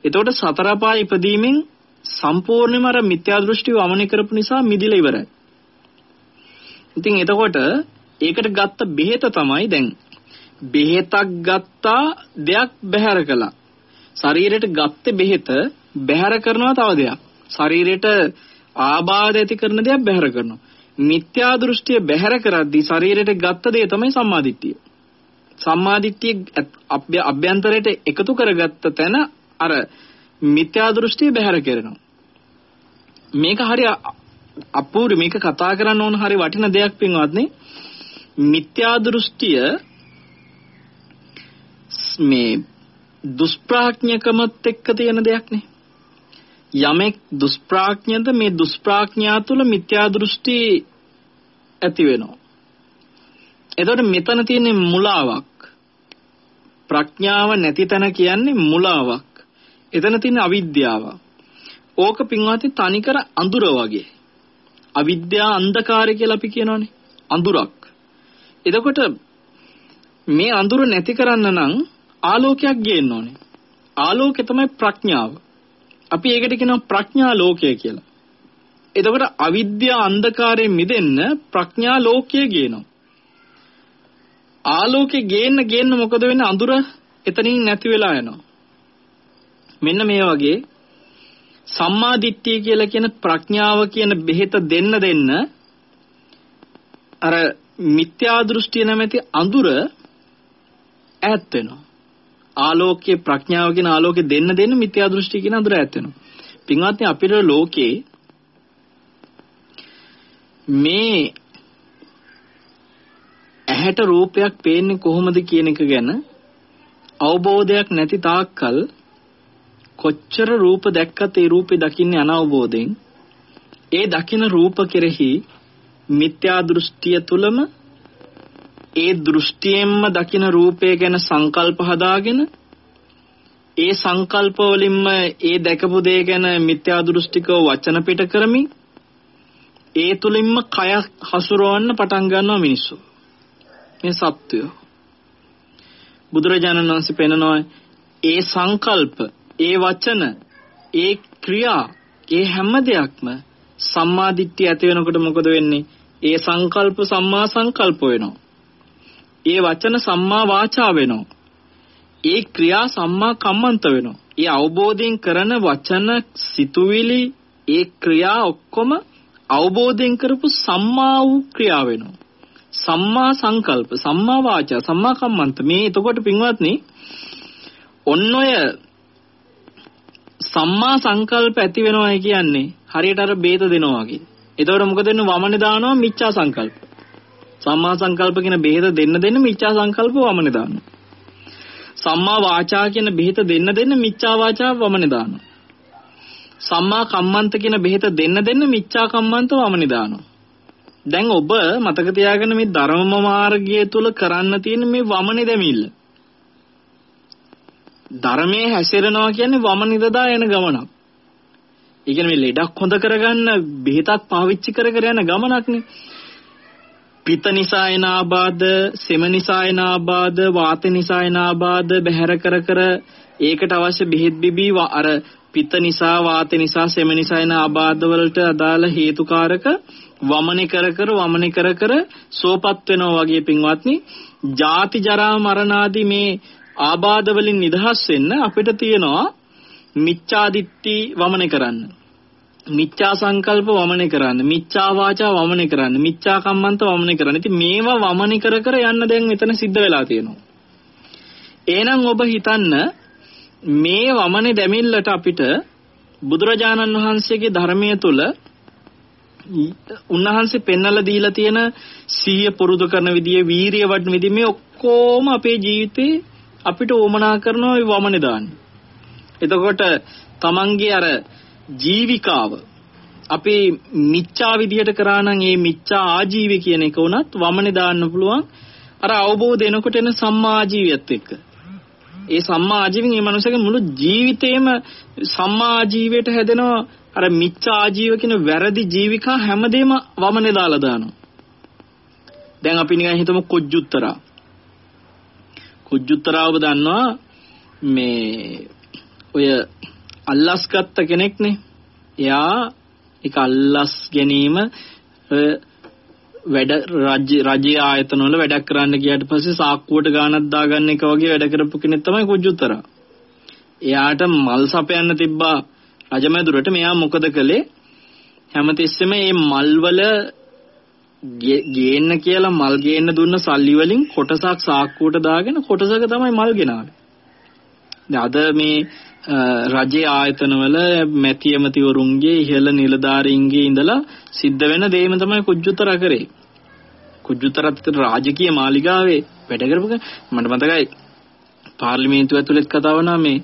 එතකොට සතර අපාය ඉපදීමෙන් සම්පූර්ණයෙන්ම අර මිත්‍යා දෘෂ්ටි වමනේ කරපු නිසා මිදිලා ඉවරයි. ඉතින් එතකොට ඒකට ගත්ත බෙහෙත තමයි දැන් බෙහෙතක් ගත්තා දෙයක් බැහැර කළා. ශරීරයට ගත්ත බෙහෙත බැහැර කරනවා තව දෙයක්. ශරීරයට ආබාධ ඇති කරන දේක් බැහැර කරනවා. මිත්‍යා දෘෂ්ටිය බැහැර කරද්දී ශරීරයට ගත්ත දේ තමයි සම්මාදිට්ඨිය. සම්මාදිට්ඨිය අභ්‍යන්තරයට එකතු කරගත්ත තැන අර මිත්‍යා දෘෂ්ටිය බැහැර කරනවා. මේක හරිය අපූර්ව මේක කතා කරන්න ඕන හරිය වටින දෙයක් පින්වත්නි. මිත්‍යා දෘෂ්ටිය මේ දුෂ්ප්‍රඥකමත් එක්ක තියෙන දෙයක් නේ. යමෙක් දුෂ්ප්‍රඥද මේ දුෂ්ප්‍රඥා තුල මිත්‍යා දෘෂ්ටි ඇති වෙනවා. එතකොට මෙතන තියෙන මුලාවක් ප්‍රඥාව නැති තැන කියන්නේ මුලාවක්. එතන තියෙන අවිද්‍යාව. ඕක පින්වත්නි තනිකර අඳුර වගේ. අවිද්‍යා අන්ධකාරය කියලා අපි කියනවනේ. අඳුරක්. එතකොට මේ අඳුර නැති කරන්න නම් ආලෝකයක් ගේන්න ඕනේ. ආලෝකය තමයි ප්‍රඥාව. අපි ඒකට කියනවා ප්‍රඥා ලෝකය කියලා. එතකොට අවිද්‍යා අන්ධකාරයෙන් මිදෙන්න ප්‍රඥා ලෝකය ගේනවා. ආලෝකේ ගේන්න ගේන්න මොකද වෙන්නේ අඳුර එතනින් නැති වෙලා යනවා. මෙන්න මේ වගේ සම්මා දිට්ඨිය කියලා කියන ප්‍රඥාව කියන බෙහෙත දෙන්න දෙන්න අර මිත්‍යා දෘෂ්ටිය නැමැති අඳුර ඈත් වෙනවා. ආලෝකයේ ප්‍රඥාව කියන ආලෝකේ දෙන්න දෙන්න මිත්‍යා දෘෂ්ටි කියන අඳුර ඈත් වෙනවා. පින්වත්නි අපිට ලෝකේ මේ ඇහැට රූපයක් පේන්නේ කොහොමද කියන එක ගැන අවබෝධයක් නැති තාක්කල් කොච්චර රූප දැක්කත් ඒ රූපේ දකින්නේ අනවබෝධයෙන් ඒ දකින රූප කෙරෙහි මිත්‍යා දෘෂ්ටිය තුලම ඒ දෘෂ්ටියෙන්ම දකින රූපය ගැන සංකල්ප හදාගෙන ඒ සංකල්ප වලින්ම ඒ දැකපු දේ ගැන මිත්‍යා දෘෂ්ටිකව වචන පිට කරමින් ඒ තුලින්ම කය හසුරවන්න පටන් ගන්නවා මිනිස්සු. මේ සත්‍යය. බුදුරජාණන් වහන්සේ පෙන්නනවා ඒ සංකල්ප, ඒ වචන, ඒ ක්‍රියා, ඒ හැම දෙයක්ම සම්මා දිට්ඨිය ඇති වෙනකොට මොකද වෙන්නේ? ඒ සංකල්ප සම්මා සංකල්ප වෙනවා. ඒ වචන සම්මා වාචා වෙනවා. ඒ ක්‍රියා සම්මා කම්මන්ත වෙනවා. ඒ අවබෝධයෙන් කරන වචන සිතුවිලි ඒ ක්‍රියා ඔක්කොම අවබෝධයෙන් කරපු සම්මා වූ ක්‍රියා වෙනවා. සම්මා සංකල්ප, සම්මා වාචා, සම්මා කම්මන්ත මේ එතකොට පින්වත්නි ඔන්න ඔය සම්මා සංකල්ප ඇති වෙනවා කියන්නේ හරියට අර බේත දෙනවා වගේ. එතකොට මොකද වෙන්නේ වමනේ දානවා මිච්ඡා සංකල්ප. සම්මා සංකල්ප කියන බෙහෙත දෙන්න දෙන්න මිච්ඡා සංකල්ප වමනේ දානවා. සම්මා වාචා කියන බෙහෙත දෙන්න දෙන්න මිච්ඡා වාචා වමනේ දානවා. සම්මා කම්මන්ත කියන බෙහෙත දෙන්න දෙන්න මිච්ඡා කම්මන්ත වමනේ දානවා. දැන් ඔබ මතක තියාගන්න මේ ධර්ම මාර්ගය තුල කරන්න තියෙන මේ වමනේ දෙමිල්ල. ධර්මයේ හැසිරෙනවා කියන්නේ වමනේ දදා යන ගමනක්. ඒ කියන්නේ මේ ලෙඩක් හොඳ කරගන්න බෙහෙතක් පාවිච්චි කර කර යන ගමනක්නේ. පිත නිසා එන ආබාධ, සෙම නිසා එන ආබාධ, වාත නිසා එන ආබාධ බැහැර කර කර ඒකට අවශ්‍ය බෙහෙත් බිබී අර පිත නිසා, වාත නිසා, සෙම නිසා එන ආබාධ වලට අදාළ හේතුකාරක වමනේ කර කර වමනේ කර කර සෝපත් වෙනවා වගේ පින්වත්නි, ජාති ජරා මරණ ආදී මේ ආබාධ වලින් නිදහස් වෙන්න අපිට තියෙනවා මිච්ඡාදිත්‍ති වමනේ කරන්න. මිච්ඡා සංකල්ප වමනේ කරන්න. මිච්ඡා වාචා වමනේ කරන්න. මිච්ඡා කම්මන්ත වමනේ කරන්න. ඉතින් මේවා වමනේ කර කර යන්න දැන් මෙතන සිද්ධ වෙලා තියෙනවා. එහෙනම් ඔබ හිතන්න මේ වමනේ දැමිල්ලට අපිට බුදුරජාණන් වහන්සේගේ ධර්මයේ තුල උන්වහන්සේ පෙන්වලා දීලා තියෙන සීය පුරුදු කරන විදිය වීරිය වඩන විදිය මේ ඔක්කොම අපේ ජීවිතේ අපිට ඕමනා කරනවා මේ වමනේ දාන්න එතකොට තමන්ගේ අර ජීවිකාව අපි මිච්ඡා විදියට කරා නම් ඒ මිච්ඡා ආජීවය කියන එක උනත් වමනේ දාන්න පුළුවන්. අර අවබෝධ එනකොට එන සම්මා ආජීවයත් එක්ක. ඒ සම්මා ආජීවයෙන් මේ මනුස්සයාගේ මුළු ජීවිතේම සම්මා ආජීවයට හැදෙනවා. අර මිච්ඡා ආජීව කියන වැරදි ජීවිකා හැමදේම වමනේ දාලා දානවා. දැන් අපි නිකන් හිතමු කුජ්ජුත්තරා. කුජ්ජුත්තරා ඔබ දන්නවා මේ ඔය අල්ලස් ගත්ත කෙනෙක්නේ. එයා ඒක අල්ලස් ගැනීම වැඩ රජ්‍ය රජයේ ආයතන වල වැඩක් කරන්න ගියාට පස්සේ සාක්කුවට ගානක් දාගන්න එක වගේ වැඩ කරපු කෙනෙක් තමයි කුජුත්තර. එයාට මල් සපයන්න තිබ්බා රජමැදුරට මෙයා මොකද කළේ? හැමතිස්සෙම මේ මල් වල ගේන්න කියලා මල් ගේන්න දුන්න සල්ලි වලින් කොටසක් සාක්කුවට දාගෙන කොටසක තමයි මල් ගෙනාවේ. දැන් අද මේ රජයේ ආයතනවල මැති ඇමතිවරුන්ගේ ඉහළ නිලධාරීන්ගේ ඉඳලා සිද්ධ වෙන දේම තමයි කුජුතර කරේ. කුජුතරත් රාජකීය මාලිගාවේ වැඩ කරපු මට මතකයි පාර්ලිමේන්තුව ඇතුළෙත් කතා වුණා මේ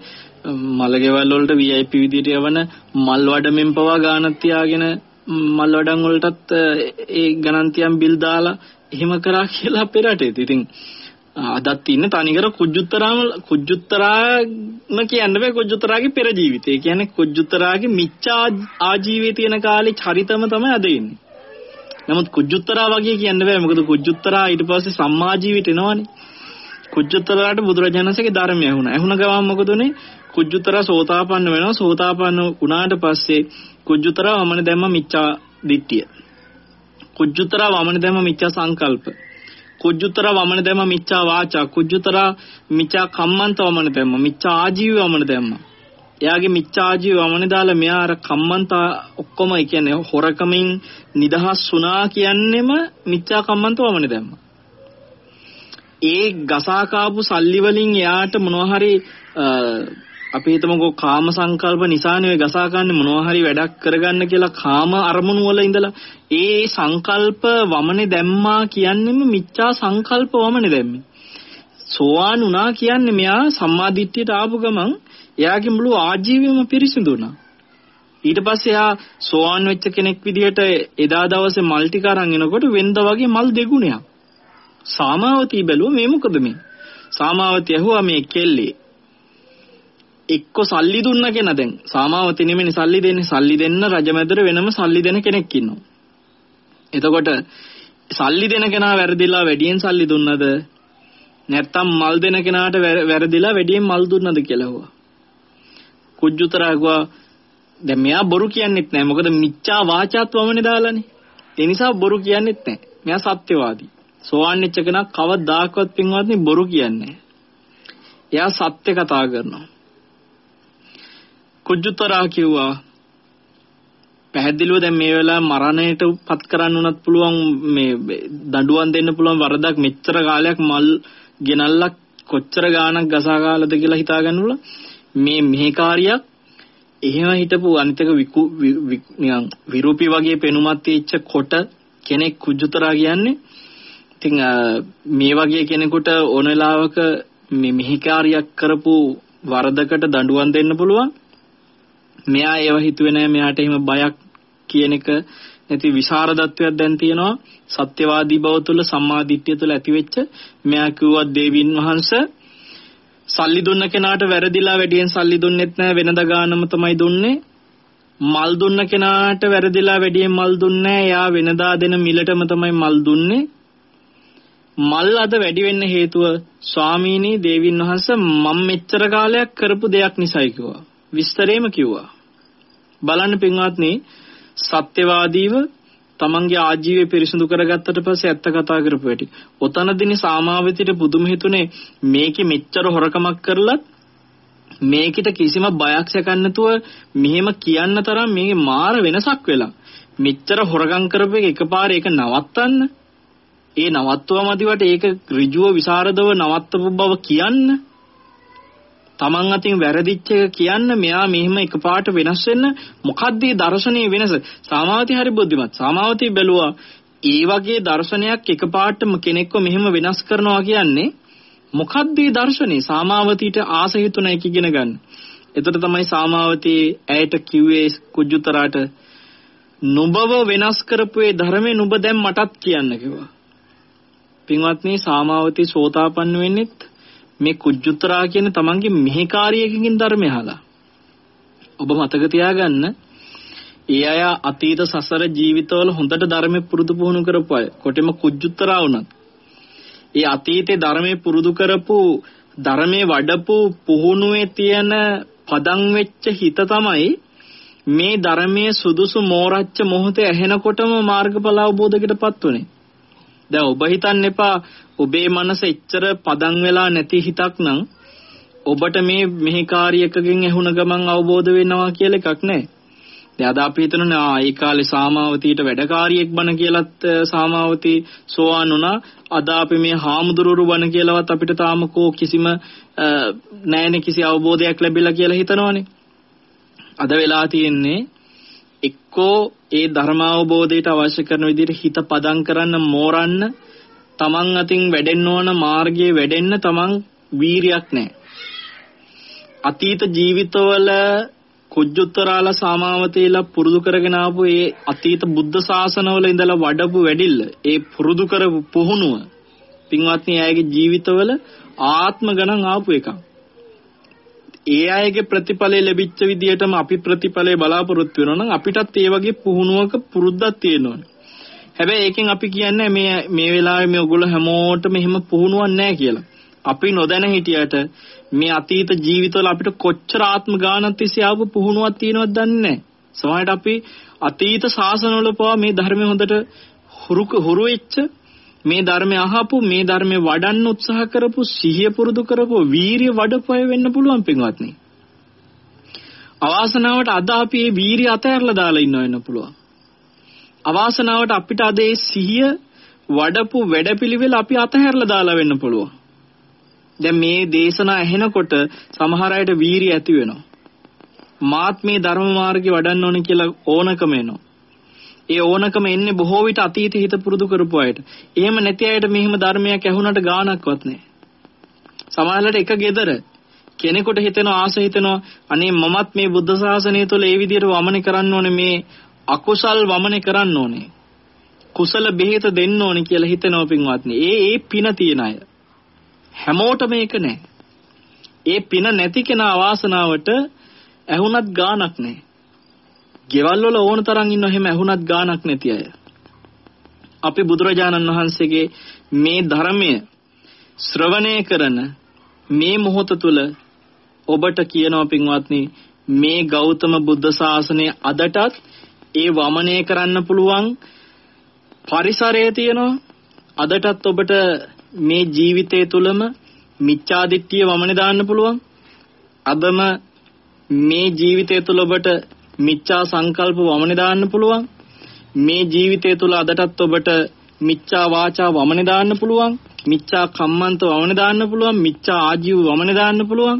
මලගෙවල් වලට VIP විදියට යවන මල් වඩමින් පවා ගානක් තියාගෙන මල් වඩන් වලටත් ඒ ගණන්තියම් බිල් දාලා එහෙම කරා කියලා අපේ රටේ. ඉතින් අදත් ඉන්නේ තනිකර කුජුත්තරාම කුජුත්තරාම කියන්න බෑ කුජුත්තරාගේ පෙර ජීවිතය. ඒ කියන්නේ කුජුත්තරාගේ මිච්ඡා ආජීවයේ තියෙන කාලේ චරිතම තමයි අද ඉන්නේ. නමුත් කුජුත්තරා වගේ කියන්න බෑ මොකද කුජුත්තරා ඊට පස්සේ සම්මා ජීවිත එනවනේ. කුජුත්තරාට බුදුරජාණන්සේගේ ධර්මය ඇහුණා. ඇහුණ ගමන් මොකද උනේ? කුජුත්තරා සෝතාපන්න වෙනවා. සෝතාපන්න වුණාට පස්සේ කුජුත්තරා වමන දැම්ම මිච්ඡා දිට්ඨිය. කුජුත්තරා වමන දැම්ම මිච්ඡා සංකල්ප. කුජුතර වමන දැම්ම මිච්ඡා වාචා කුජුතර මිච්ඡා කම්මන්ත වමන දැම්ම මිච්ඡා ආජීව වමන දැම්ම එයාගේ මිච්ඡා ආජීව වමන දාලා මෙයා අර කම්මන්ත ඔක්කොම ඒ කියන්නේ හොරකමින් නිදහස් වුණා කියන්නෙම මිච්ඡා කම්මන්ත වමන දැම්ම ඒ ගසා කාපු සල්ලි වලින් එයාට මොනවා හරි අපි හිතමුකෝ කාම සංකල්ප නිසානේ ඔය ගසා ගන්න මොනවා හරි වැඩක් කරගන්න කියලා කාම අරමුණු වල ඉඳලා ඒ සංකල්ප වමනේ දැම්මා කියන්නේම මිච්ඡා සංකල්ප වමනේ දැම්මේ. සෝවාන් වුණා කියන්නේ මෙයා සම්මාදිට්ඨියට ආපු ගමන් එයාගේ මුළු ආජීවයම පිරිසිදු වුණා. ඊට පස්සේ එයා සෝවාන් වෙච්ච කෙනෙක් විදිහට එදා දවසේ මල් ටික අරන් එනකොට වෙන්ද වගේ මල් දෙගුණයක්. සාමාවතී බැලුවා මේ මොකද මේ? සාමාවතී ඇහුවා මේ කෙල්ලේ එක්ක සල්ලි දුන්න කෙනා දැන් සාමාවතී නෙමෙයි සල්ලි දෙන්නේ සල්ලි දෙන්න රජමැදුර වෙනම සල්ලි දෙන කෙනෙක් ඉන්නවා. එතකොට සල්ලි දෙන කෙනා වැරදිලා වැඩියෙන් සල්ලි දුන්නද නැත්තම් මල් දෙන කෙනාට වැරදිලා වැඩියෙන් මල් දුන්නද කියලා ඇහුවා. කුජුතරාගුවා දැන් මෙයා බොරු කියන්නෙත් නැහැ. මොකද මිච්ඡා වාචාත් වමනේ දාලානේ. ඒ නිසා බොරු කියන්නෙත් නැහැ. මෙයා සත්‍යවාදී. සෝවාන් වෙච්ච කෙනා කවදාකවත් පින්වත්නි බොරු කියන්නේ එයා සත්‍ය කතා කරනවා. කුජුතරා කිව්වා. පැහැදිලිව දැන් මේ වෙලාවේ මරණයට පත් කරන්න උනත් පුළුවන් මේ දඬුවම් දෙන්න පුළුවන් වරදක් මෙච්චර කාලයක් මල් ගෙනල්ලා කොච්චර ගාණක් ගසා කාලද කියලා හිතා ගන්නවල මේ මෙහෙකාරියක් එහෙම හිටපු අනිතක නිකන් විරූපී වගේ පෙනුමක් තියෙච්ච කොට කෙනෙක් කුජුතරා කියන්නේ. ඉතින් මේ වගේ කෙනෙකුට ඕන වෙලාවක මේ මෙහෙකාරියක් කරපු වරදකට දඬුවම් දෙන්න පුළුවන්. මෙයා ඒව හිතුවේ නෑ. මෙයාට එහෙම බයක් කියන එක නැති විශාරදත්වයක් දැන් තියෙනවා. සත්‍යවාදී බව තුළ සම්මා දිට්ඨිය තුළ ඇතිවෙච්ච මෙයා කිව්වා දේවින් වහන්සේ සල්ලි දුන්න කෙනාට වැරදිලා වැඩියෙන් සල්ලි දුන්නෙත් නෑ. වෙනද ගානම තමයි දුන්නේ. මල් දුන්න කෙනාට වැරදිලා වැඩියෙන් මල් දුන්නේ එයා වෙනදා දෙන මිලටම තමයි මල් දුන්නේ. මල් අද වැඩි වෙන්න හේතුව ස්වාමීනි දේවින් වහන්සේ මම මෙච්චර කාලයක් කරපු දෙයක් නිසායි කිව්වා. විස්තරේම කිව්වා. බලන්න පින්වත්නි සත්‍යවාදීව තමන්ගේ ආජීවය පිරිසිදු කරගත්තට පස්සේ ඇත්ත කතා කරපු හැටි. ඔතනදිනේ සාමාවතිට පුදුම හිතුනේ මේකේ මෙච්චර හොරකමක් කරලත් මේකිට කිසිම බයක් සැකන්න නැතුව මෙහෙම කියන්න තරම් මේකේ මාර වෙනසක් වෙලා. මෙච්චර හොරගම් කරපු එක එකපාර ඒක නවත්තන්න. ඒ නවත්වම මදිවට ඒක ඍජුව විසරදව නවත්තපු බව කියන්න. තමන් අතින් වැරදිච්ච එක කියන්න මෙයා මෙහෙම එකපාරට වෙනස් වෙන්න මොකද්ද මේ දර්ශනීය වෙනස? සාමාවතී හරි බුද්ධිමත්. සාමාවතී බැලුවා ඒ වගේ දර්ශනයක් එකපාරටම කෙනෙක්ව මෙහෙම වෙනස් කරනවා කියන්නේ මොකද්ද මේ දර්ශනේ? සාමාවතීට ආස හිතුණ එක ඉගෙන ගන්න. එතකොට තමයි සාමාවතී ඇයට කිව්වේ කුජුතරාට නුඹව වෙනස් කරපු ඒ ධර්මයේ නුඹ දැන් මටත් කියන්න කිව්වා. පින්වත්නි සාමාවතී සෝතාපන්න වෙන්නෙත් මේ කුජුත්තරා කියන තමන්ගේ මෙහෙකාරියකින් ධර්මය අහලා. ඔබ මතක තියාගන්න ඒ අය අතීත සසර ජීවිතවල හොඳට ධර්මෙ පුරුදු පුහුණු කරපු අය. කොටෙම කුජුත්තරා වුණත්. ඒ අතීතේ ධර්මයේ පුරුදු කරපු ධර්මයේ වඩපු පුහුණුවේ තියෙන පදන් වෙච්ච හිත තමයි මේ ධර්මයේ සුදුසු මෝරච්ච මොහොතේ ඇහෙනකොටම මාර්ගඵල අවබෝධයකටපත් උනේ. දැන් ඔබ හිතන්න එපා ඔබේ මනස එච්චර පදන් වෙලා නැති හිතක් නම් ඔබට මේ මෙහෙකාරියකගෙන් ඇහුණ ගමන් අවබෝධ වෙනවා කියලා එකක් නැහැ. දැන් අද අපි හිතනවා ආ ඒ කාලේ සාමාවතීට වැඩකාරියෙක් බණ කියලත් සාමාවතී සෝවාන් වුණා. අද අපි මේ හාමුදුරුවරු බණ කියලාවත් අපිට තාම කෝ කිසිම නැහැනේ කිසි අවබෝධයක් ලැබිලා කියලා හිතනවනේ. අද වෙලා තියෙන්නේ එක්කෝ ඒ ධර්මාවබෝධයට අවශ්‍ය කරන විදිහට හිත පදම් කරන්න මෝරන්න තමන් අතින් වැඩෙන්න ඕන මාර්ගයේ වැඩෙන්න තමන් වීරියක් නැහැ. අතීත ජීවිතවල කුජුත්තරාලා සාමාවතේලා පුරුදු කරගෙන ආපු ඒ අතීත බුද්ධ ශාසනවල ඉඳලා වඩපු වැඩිල්ල ඒ පුරුදු කරපු පුහුණුව පින්වත්නි අයගේ ජීවිතවල ආත්ම ගණන් ආපු එකක්. ඒ අයගේ ප්‍රතිඵලය ලැබිච්ච විදිහටම අපි ප්‍රතිඵලය බලාපොරොත්තු වෙනවා නම් අපිටත් ඒ වගේ පුහුණුවක පුරුද්දක් තියෙනවා. හැබැයි ඒකෙන් අපි කියන්නේ මේ මේ වෙලාවේ මේ ඔයගොල්ලෝ හැමෝටම එහෙම පුහුණුවක් නැහැ කියලා. අපි නොදැන හිටියට මේ අතීත ජීවිතවල අපිට කොච්චර ආත්ම ගානක් තිස්සේ ආපු පුහුණුවක් තියෙනවද දන්නේ නැහැ. සමහරට අපි අතීත ශාසනවල පවා මේ ධර්මය හොඳට හුරු හුරු වෙච්ච මේ ධර්මය අහපු මේ ධර්මය වඩන්න උත්සාහ කරපු සිහිය පුරුදු කරපු වීරිය වඩපු අය වෙන්න පුළුවන් පින්වත්නි. අවාසනාවට අද අපි මේ වීරිය අතහැරලා දාලා ඉන්න වෙන්න පුළුවන්. අවාසනාවට අපිට අද ඒ සිහිය වඩපු වැඩපිළිවෙල අපි අතහැරලා දාලා වෙන්න පුළුවන්. දැන් මේ දේශනා ඇහෙනකොට සමහර අයට වීරිය ඇති වෙනවා. මාත් මේ ධර්ම මාර්ගේ වඩන්න ඕනේ කියලා ඕනකම එනවා. ඒ ඕනකම එන්නේ බොහෝ විට අතීත හිත පුරුදු කරපු අයට. එහෙම නැති අයට මෙහෙම ධර්මයක් ඇහුණට ගාණක්වත් නැහැ. සමහරවිට එක gedara කෙනෙකුට හිතෙනවා ආස හිතෙනවා අනේ මමත් මේ බුද්ධ ශාසනය තුළ ඒ විදිහට වමනේ කරන්න ඕනේ මේ අකුසල් වමනේ කරන්න ඕනේ. කුසල බෙහෙත දෙන්න ඕනේ කියලා හිතෙනවා පින්වත්නි. ඒ ඒ පින තියන අය. හැමෝටම මේක නැහැ. ඒ පින නැති කෙනා වාසනාවට ඇහුණත් ගාණක් නැහැ. ගෙවල් වල ඕන තරම් ඉන්න හැම ඇහුණත් ගාණක් නැති අය. අපි බුදුරජාණන් වහන්සේගේ මේ ධර්මය ශ්‍රවණය කරන මේ මොහොත තුල ඔබට කියනවා පින්වත්නි මේ ගෞතම බුද්ධ ශාසනය අදටත් ඒ වමනය කරන්න පුළුවන් පරිසරය තියෙනවා අදටත් ඔබට මේ ජීවිතය තුළම මිච්ඡාදිට්ඨිය වමනේ දාන්න පුළුවන් අදම මේ ජීවිතය තුළ ඔබට මිච්ඡා සංකල්ප වමනේ දාන්න පුළුවන්. මේ ජීවිතය තුළ අදටත් ඔබට මිච්ඡා වාචා වමනේ දාන්න පුළුවන්. මිච්ඡා කම්මන්ත වමනේ දාන්න පුළුවන්. මිච්ඡා ආජීව වමනේ දාන්න පුළුවන්.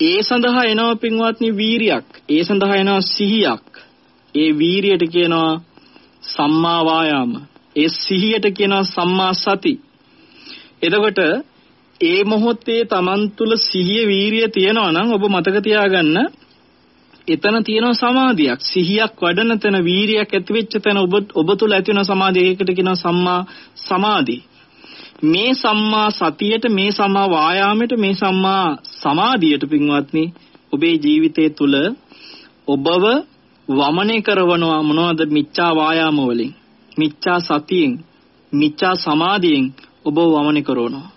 ඒ සඳහා එනවා පින්වත්නි වීරියක්. ඒ සඳහා එනවා සිහියක්. ඒ වීරියට කියනවා සම්මා වායාම. ඒ සිහියට කියනවා සම්මා සති. එතකොට ඒ මොහොතේ Taman තුල සිහිය වීරිය තියෙනවා නම් ඔබ මතක තියාගන්න එතන තියෙනවා සමාධියක්. සිහියක් වඩන තැන වීරියක් ඇති වෙච්ච තැන ඔබ ඔබ තුල ඇති වෙන සමාධිය ඒකට කියනවා සම්මා සමාධි. මේ සම්මා සතියට මේ සම්මා වායාමයට මේ සම්මා සමාධියට පින්වත්නි ඔබේ ජීවිතය තුල ඔබව වමනේ කරවනවා මොනවද? මිච්ඡා වායාම වලින්. මිච්ඡා සතියෙන් මිච්ඡා සමාධියෙන් ඔබ වමනේ කරනවා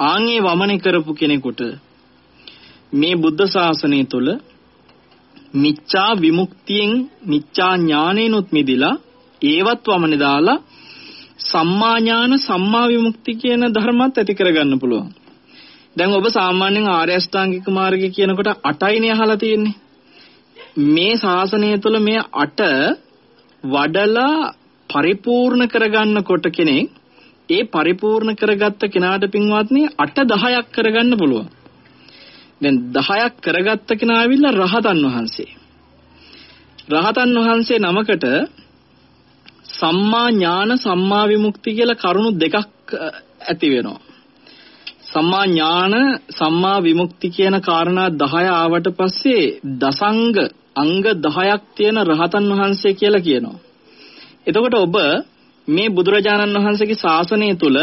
ආන්ගේ වමනේ කරපු කෙනෙකුට මේ බුද්ධ ශාසනය තුල මිච්ඡා විමුක්තියෙන් මිච්ඡා ඥානෙනුත් මිදිලා ඒවත් වමනේ දාලා සම්මා ඥාන සම්මා විමුක්ති කියන ධර්මات ඇති කරගන්න පුළුවන්. දැන් ඔබ සාමාන්‍යයෙන් ආර්ය අෂ්ටාංගික මාර්ගය කියනකොට 8යිනේ අහලා තියෙන්නේ. මේ ශාසනය තුළ මේ 8 වඩලා පරිපූර්ණ කරගන්නකොට කෙනෙක් ඒ පරිපූර්ණ කරගත්ත කෙනාට පින්වත්නි 8 10ක් කරගන්න පුළුවන්. දැන් 10ක් කරගත්ත කෙනා ඇවිල්ලා රහතන් වහන්සේ. රහතන් වහන්සේ නමකට සම්මා ඥාන සම්මා විමුක්ති කියලා කරුණු දෙකක් ඇති වෙනවා. සම්මා ඥාන සම්මා විමුක්ති කියන කාරණා 10 ආවට පස්සේ දසංග අංග 10ක් තියෙන රහතන් වහන්සේ කියලා කියනවා. එතකොට ඔබ මේ බුදුරජාණන් වහන්සේගේ ශාසනය තුල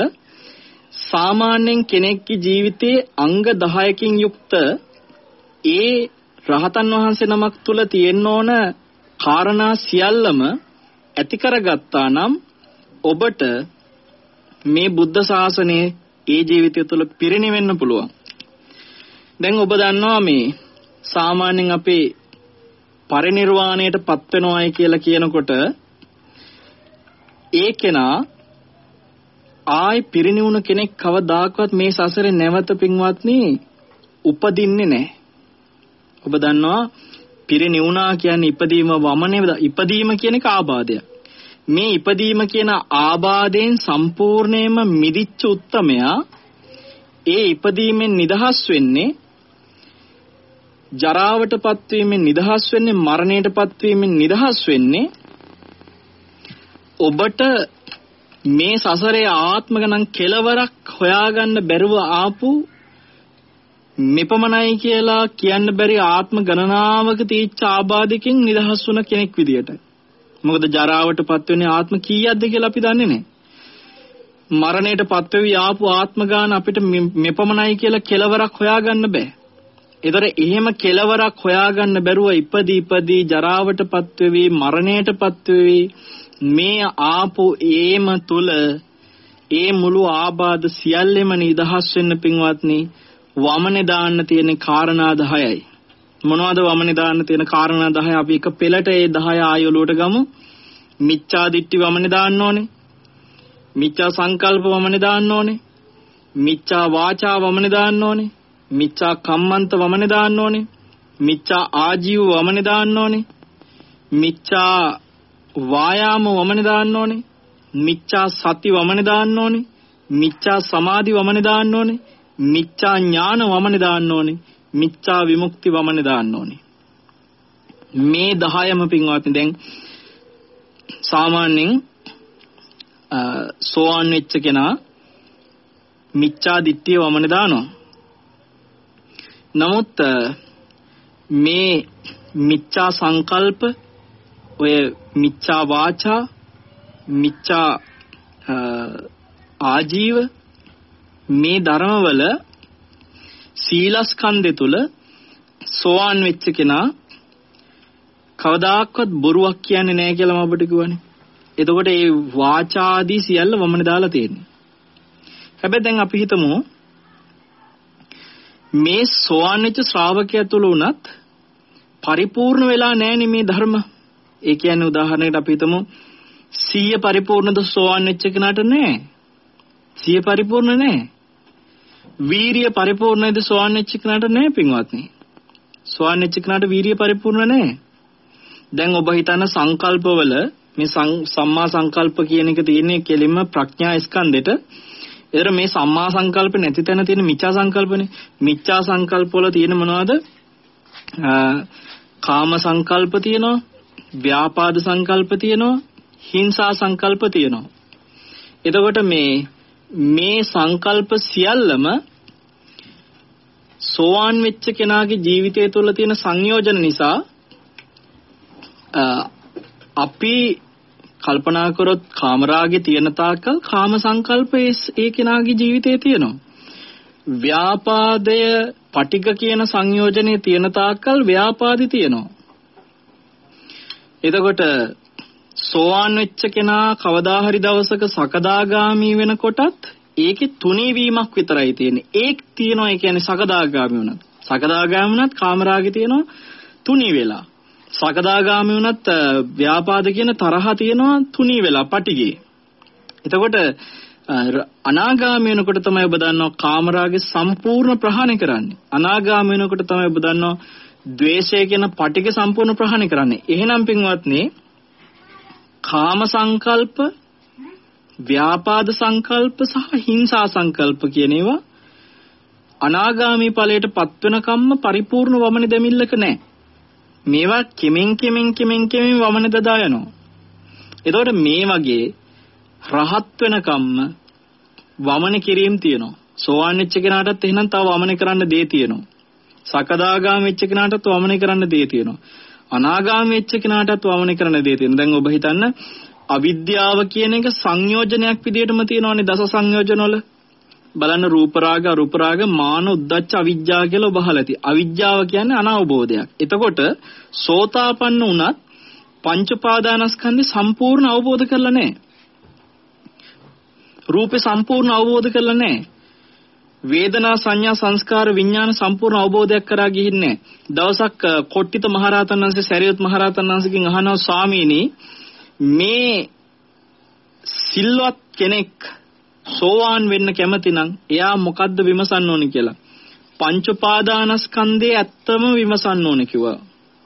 සාමාන්‍යයෙන් කෙනෙක්ගේ ජීවිතයේ අංග 10කින් යුක්ත ඒ රහතන් වහන්සේ නමක් තුල තියෙන්න ඕන කාරණා සියල්ලම ඇති කරගත්තා නම් ඔබට මේ බුද්ධ ශාසනයේ ඒ ජීවිතය තුළ පිරිනිවෙන්න පුළුවන්. දැන් ඔබ දන්නවා මේ සාමාන්‍යයෙන් අපේ පරිණිරවාණයට පත් වෙනවායි කියලා කියනකොට ඒ කෙනා ආයි පිරිණිවුණු කෙනෙක් කවදාකවත් මේ සසරේ නැවත පින්වත්නි උපදින්නේ නැහැ. ඔබ දන්නවා පිරිණිවුණා කියන්නේ ඉපදීම වමනේ ඉපදීම කියන එක ආබාධයක්. මේ ඉපදීම කියන ආබාධයෙන් සම්පූර්ණයෙන්ම මිදිච්ච උත්තමයා ඒ ඉපදීමෙන් නිදහස් වෙන්නේ ජරාවටපත් වීමෙන් නිදහස් වෙන්නේ මරණයටපත් වීමෙන් නිදහස් වෙන්නේ ඔබට මේ සසරේ ආත්ම ගණන් කෙලවරක් හොයාගන්න බැරුව ආපු මෙපමණයි කියලා කියන්න බැරි ආත්ම ගණනාවක තීච්ඡ ආබාධකින් නිදහස් වුණ කෙනෙක් විදියට. මොකද ජරාවටපත් වෙන්නේ ආත්ම කීයක්ද කියලා අපි දන්නේ නැහැ. මරණයටපත් වෙවි ආපු ආත්ම ගාන අපිට මෙපමණයි කියලා කෙලවරක් හොයාගන්න බෑ. ඒතර එහෙම කෙලවරක් හොයාගන්න බැරුව ඉපදී ඉපදී ජරාවටපත් වෙවි මරණයටපත් වෙවි මේ ආපු ඒම තුල ඒ මුළු ආබාධ සියල්ලෙම නිදහස් වෙන්න පින්වත්නි වමනේ දාන්න තියෙන කාරණා 10යි මොනවද වමනේ දාන්න තියෙන කාරණා 10 අපි එක පෙළට ඒ 10 ආයොලුවට ගමු. මිච්ඡා දිට්ඨි වමනේ දාන්න ඕනේ. මිච්ඡා සංකල්ප වමනේ දාන්න ඕනේ. මිච්ඡා වාචා වමනේ දාන්න ඕනේ. මිච්ඡා කම්මන්ත වමනේ දාන්න ඕනේ. මිච්ඡා ආජීව වමනේ දාන්න ඕනේ. මිච්ඡා වායාම වමනේ දාන්න ඕනේ මිච්ඡා සති වමනේ දාන්න ඕනේ මිච්ඡා සමාධි වමනේ දාන්න ඕනේ මිච්ඡා ඥාන වමනේ දාන්න ඕනේ. මිච්ඡා විමුක්ති වමනේ දාන්න ඕනේ. මේ 10ම පින්වත්නි දැන් සාමාන්‍යයෙන් සෝවාන් වෙච්ච කෙනා මිච්ඡා දිට්ඨිය වමනේ දානවා. නමුත් මේ මිච්ඡා සංකල්ප ඔය මිච්ඡා වාචා මිච්ඡා ආජීව මේ ධර්මවල සීලස්කන්ධය තුල සෝවාන් වෙච්ච කෙනා කවදාක්වත් බොරුවක් කියන්නේ නැහැ කියලා මම ඔබට කිව්වනේ. එතකොට ඒ වාචාදී සියල්ල වමන දාලා තියෙන්නේ. හැබැයි දැන් අපි හිතමු මේ සෝවාන් වෙච්ච ශ්‍රාවකයා තුල උනත් පරිපූර්ණ වෙලා නැහැනේ මේ ධර්ම. ඒ කියන්නේ උදාහරණයකට අපි හිතමු 100 පරිපූර්ණද සෝවාන් වෙච්ච කෙනාට නැහැ. 100 පරිපූර්ණ නැහැ. වීරිය පරිපූර්ණයිද සෝවාන් වෙච්ච කෙනාට නැහැ පින්වත්නි. සෝවාන් වෙච්ච කෙනාට වීරිය පරිපූර්ණ නැහැ. දැන් ඔබ හිතන සංකල්පවල මේ සම්මා සංකල්ප කියන එක තියෙන්නේ කෙලින්ම ප්‍රඥා ස්කන්ධෙට. ඒතර මේ සම්මා සංකල්ප නැති තැන තියෙන මිච්ඡා සංකල්පනේ. මිච්ඡා සංකල්ප වල තියෙන මොනවද? කාම සංකල්ප තියෙනවා, ව්‍යාපාද සංකල්ප තියෙනවා, හිංසා සංකල්ප තියෙනවා. එතකොට මේ මේ සංකල්ප සියල්ලම සෝවාන් වෙච්ච කෙනාගේ ජීවිතය තුළ තියෙන සංයෝජන නිසා අපි කල්පනා කරොත් කාමරාගේ තියෙන තාක්කල් කාම සංකල්ප ඒ කෙනාගේ ජීවිතේ තියෙනවා. ව්‍යාපාදය පටික කියන සංයෝජනේ තියෙන තාක්කල් ව්‍යාපාදි තියෙනවා. එතකොට සෝවාන් වෙච්ච කෙනා කවදා හරි දවසක සකදාගාමි වෙනකොටත් ඒකේ තුනී වීමක් විතරයි තියෙන්නේ. ඒක තියෙනවා ඒ කියන්නේ සකදාගාමි වුණත්. සකදාගාමි වුණත් කාමරාගේ තියෙනවා තුනී වෙලා. සකදාගාමි වුණත් ව්‍යාපාද කියන තරහ තියෙනවා තුනී වෙලා පටිගේ. එතකොට අනාගාමී වෙනකොට තමයි ඔබ දන්නවා කාමරාගේ සම්පූර්ණ ප්‍රහාණය කරන්නේ. අනාගාමී වෙනකොට තමයි ඔබ දන්නවා ද්වේෂය කියන පටික සම්පූර්ණ ප්‍රහාණය කරන්නේ. එහෙනම් පින්වත්නි කාම සංකල්ප ව්‍යාපාද සංකල්ප සහ හිංසා සංකල්ප කියන ඒවා අනාගාමී ඵලයට පත් වෙනකම්ම පරිපූර්ණ වමනේ දෙමිල්ලක නැහැ. මේවා කෙමෙන් කෙමෙන් කෙමෙන් කෙමෙන් වමනේ දදා යනවා. එතකොට මේ වගේ රහත් වෙනකම්ම වමනේ කිරීම තියෙනවා. සෝවාන් වෙච්ච කෙනාටත් එහෙනම් තව වමනේ කරන්න දේ තියෙනවා. සකදාගාම වෙච්ච කෙනාටත් වමනේ කරන්න දේ තියෙනවා. අනාගාම වෙච්ච කෙනාටත් වමනේ කරන්න දේ තියෙනවා. දැන් ඔබ හිතන්න අවිද්‍යාව කියන එක සංයෝජනයක් විදිහටම තියෙනවානේ දස සංයෝජන වල. බලන්න රූප රාග අරූප රාග මාන උද්දච්ච අවිජ්ජා කියලා ඔබ අහලා ඇති. අවිජ්ජාව කියන්නේ අනවබෝධයක්. එතකොට සෝතාපන්න වුණත් පංච පාදානස්කන්ධය සම්පූර්ණ අවබෝධ කරලා නැහැ. රූපේ සම්පූර්ණ අවබෝධ කරලා නැහැ. වේදනා සංඥා සංස්කාර විඥාන සම්පූර්ණ අවබෝධයක් කරා ගිහින්නේ දවසක් කොට්ටිත මහරහතන් වහන්සේ සරියුත් මහරහතන් වහන්සේගෙන් අහනවා ස්වාමීනි මේ සිල්වත් කෙනෙක් සෝවාන් වෙන්න කැමති නම් එයා මොකද්ද විමසන්න ඕනේ කියලා? පංච පාදානස්කන්ධයේ ඇත්තම විමසන්න ඕනේ කිව්වා.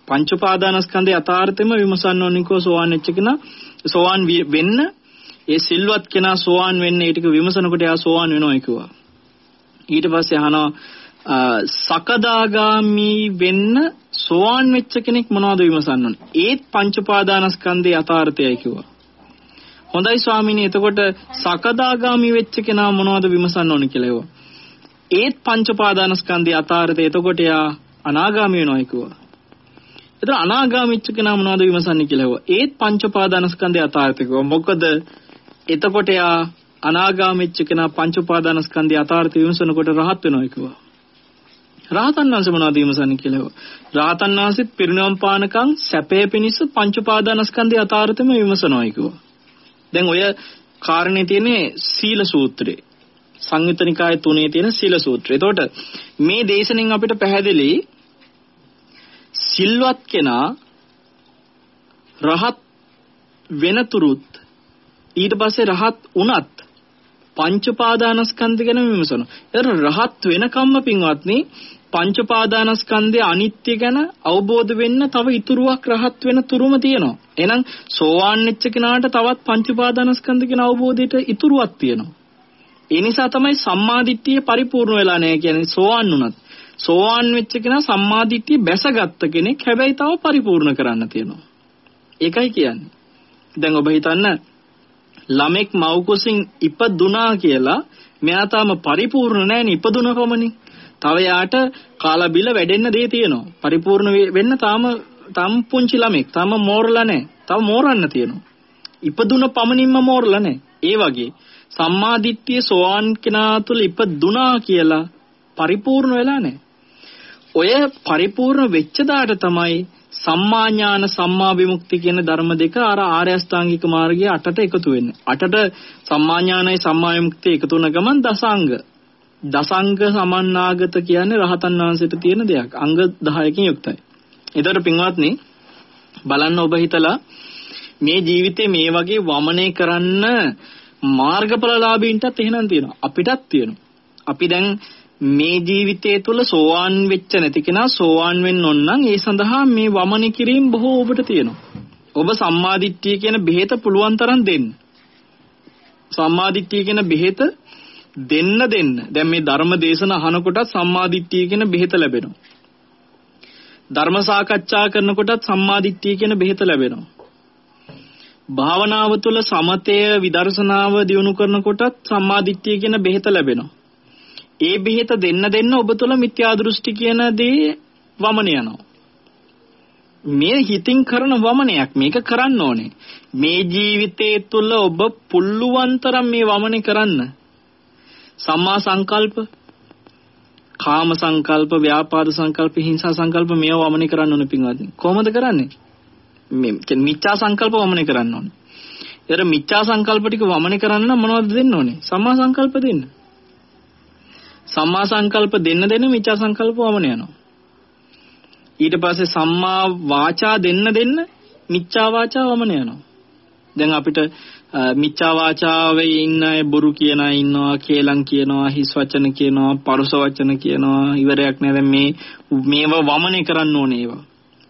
පංච පාදානස්කන්ධයේ යථාර්ථෙම විමසන්න ඕනේ කිව්වා සෝවාන් වෙච්ච කෙනා සෝවාන් වෙන්න ඒ සිල්වත් කෙනා සෝවාන් වෙන්න ඒ ටික විමසනකොට එයා සෝවාන් වෙනවා කිව්වා. ඊට පස්සේ අහනවා සකදාගාමි වෙන්න සෝවාන් වෙච්ච කෙනෙක් මොනවද විමසන්න ඕනේ? ඒත් පංච පාදානස්කන්ධයේ යථාර්ථයයි කිව්වා. හොඳයි ස්වාමීනි එතකොට සකදාගාමි වෙච්ච කෙනා මොනවද විමසන්න ඕනේ කියලා ඒවා. ඒත් පංච පාදානස්කන්ධයේ යථාර්ථය එතකොට යා අනාගාමි වෙනවා කිව්වා. එතන අනාගාමි වෙච්ච කෙනා මොනවද විමසන්නේ කියලා ඒවා. ඒත් පංච පාදානස්කන්ධයේ යථාර්ථය කිව්වා. මොකද එතකොට යා අනාගාමීච්ච කෙනා පංච උපාදානස්කන්ධය අතාර්ථ විමසනකොට රහත් වෙනවා කිව්වා. රහතන් වහන්සේ මොනවද විමසන්නේ කියලා. රහතන් වහන්සේ පිරිනවම් පානකම් සැපේ පිණිස පංච උපාදානස්කන්ධය අතාර්ථෙම විමසනවා කිව්වා. දැන් ඔය කාරණේ තියෙන්නේ සීල සූත්‍රේ. සංයුතනිකාය තුනේ තියෙන සීල සූත්‍රය. එතකොට මේ දේශනෙන් අපිට පැහැදිලි සිල්වත් කෙනා රහත් වෙනතුරුත් ඊට පස්සේ රහත් වුණත් පංච පාදානස්කන්ධ ගැන විමසනවා. ඒතර රහත් වෙනකම්ම පින්වත්නි පංච පාදානස්කන්ධයේ අනිත්‍ය ගැන අවබෝධ වෙන්න තව ඉතුරුවක් රහත් වෙන තුරුම තියෙනවා. එහෙනම් සෝවාන් වෙච්ච කෙනාට තවත් පංච පාදානස්කන්ධ ගැන අවබෝධයට ඉතුරුවක් තියෙනවා. ඒ නිසා තමයි සම්මාදිට්ඨිය පරිපූර්ණ වෙලා නැහැ කියන්නේ සෝවන් වුණත්. සෝවන් වෙච්ච කෙනා සම්මාදිට්ඨිය බැසගත්ත කෙනෙක් හැබැයි තව පරිපූර්ණ කරන්න තියෙනවා. ඒකයි කියන්නේ. දැන් ඔබ හිතන්න ළමෙක් මව් කුසින් ඉපදුනා කියලා මෙයා තාම පරිපූර්ණ නැහැනේ ඉපදුන පමණින්. තව යාට කාලා බිල වැඩෙන්න දේ තියෙනවා. පරිපූර්ණ වෙන්න තාම තාම පුංචි ළමෙක්. තාම මෝරලා නැහැ. තව මෝරන්න තියෙනවා. ඉපදුන පමණින්ම මෝරලා නැහැ. ඒ වගේ සම්මාදිට්ඨිය සෝවාන් කෙනා තුළ ඉපදුනා කියලා පරිපූර්ණ වෙලා නැහැ. ඔය පරිපූර්ණ වෙච්ච දාට තමයි සම්මා ඥාන සම්මා විමුක්ති කියන ධර්ම දෙක අර ආර්ය අෂ්ටාංගික මාර්ගයේ අටට එකතු වෙන්නේ. අටට සම්මා ඥානයි සම්මා විමුක්තිය එකතු වුණ ගමන් දසංග. දසංග සමන්නාගත කියන්නේ රහතන් වහන්සේට තියෙන දෙයක්. අංග 10කින් යුක්තයි. ඒතර පින්වත්නි බලන්න ඔබ හිතලා මේ ජීවිතේ මේ වගේ වමනේ කරන්න මාර්ගඵලලාභීන්ටත් එහෙනම් තියෙනවා. අපිටත් තියෙනවා. අපි දැන් මේ ජීවිතය තුළ සෝවාන් වෙච්ච නැති කෙනා සෝවාන් වෙන්න ඕන නම් ඒ සඳහා මේ වමන කිරීම බොහෝ ඔබට තියෙනවා. ඔබ සම්මාදිට්ඨිය කියන බෙහෙත පුළුවන් තරම් දෙන්න. සම්මාදිට්ඨිය කියන බෙහෙත දෙන්න දෙන්න. දැන් මේ ධර්ම දේශන අහනකොටත් සම්මාදිට්ඨිය කියන බෙහෙත ලැබෙනවා. ධර්ම සාකච්ඡා කරනකොටත් සම්මාදිට්ඨිය කියන බෙහෙත ලැබෙනවා. භාවනාව තුළ සමතය විදර්ශනාව දියුණු කරනකොටත් සම්මාදිට්ඨිය කියන බෙහෙත ලැබෙනවා. ඒ බෙහෙත දෙන්න දෙන්න ඔබ තුළ මිත්‍යා දෘෂ්ටි කියන දේ වමන යනවා. මේ හිතින් කරන වමනයක් මේක කරන්න ඕනේ. මේ ජීවිතයේ තුළ ඔබ පුල්ලුවන් තරම් මේ වමනේ කරන්න. සම්මා සංකල්ප, කාම සංකල්ප, ව්‍යාපාද සංකල්ප, හිංසා සංකල්ප මේව වමනේ කරන්න ඕනේ පින්වත්නි. කොහොමද කරන්නේ? මේ කියන්නේ මිච්ඡා සංකල්ප වමනේ කරන්න ඕනේ. ඒතර මිච්ඡා සංකල්ප ටික වමනේ කරන්න නම් මොනවද දෙන්න ඕනේ? සම්මා සංකල්ප දෙන්න. සම්මා සංකල්ප දෙන්න දෙන්න මිච්ඡා සංකල්ප වමන යනවා. ඊට පස්සේ සම්මා වාචා දෙන්න දෙන්න මිච්ඡා වාචා වමන යනවා. දැන් අපිට මිච්ඡා වාචාවේ ඉන්න අය බොරු කියන අය ඉන්නවා, කේලම් කියනවා, හිස් වචන කියනවා, පරුස වචන කියනවා. ඉවරයක් නෑ දැන් මේ මේව වමනේ කරන්න ඕනේ ඒවා.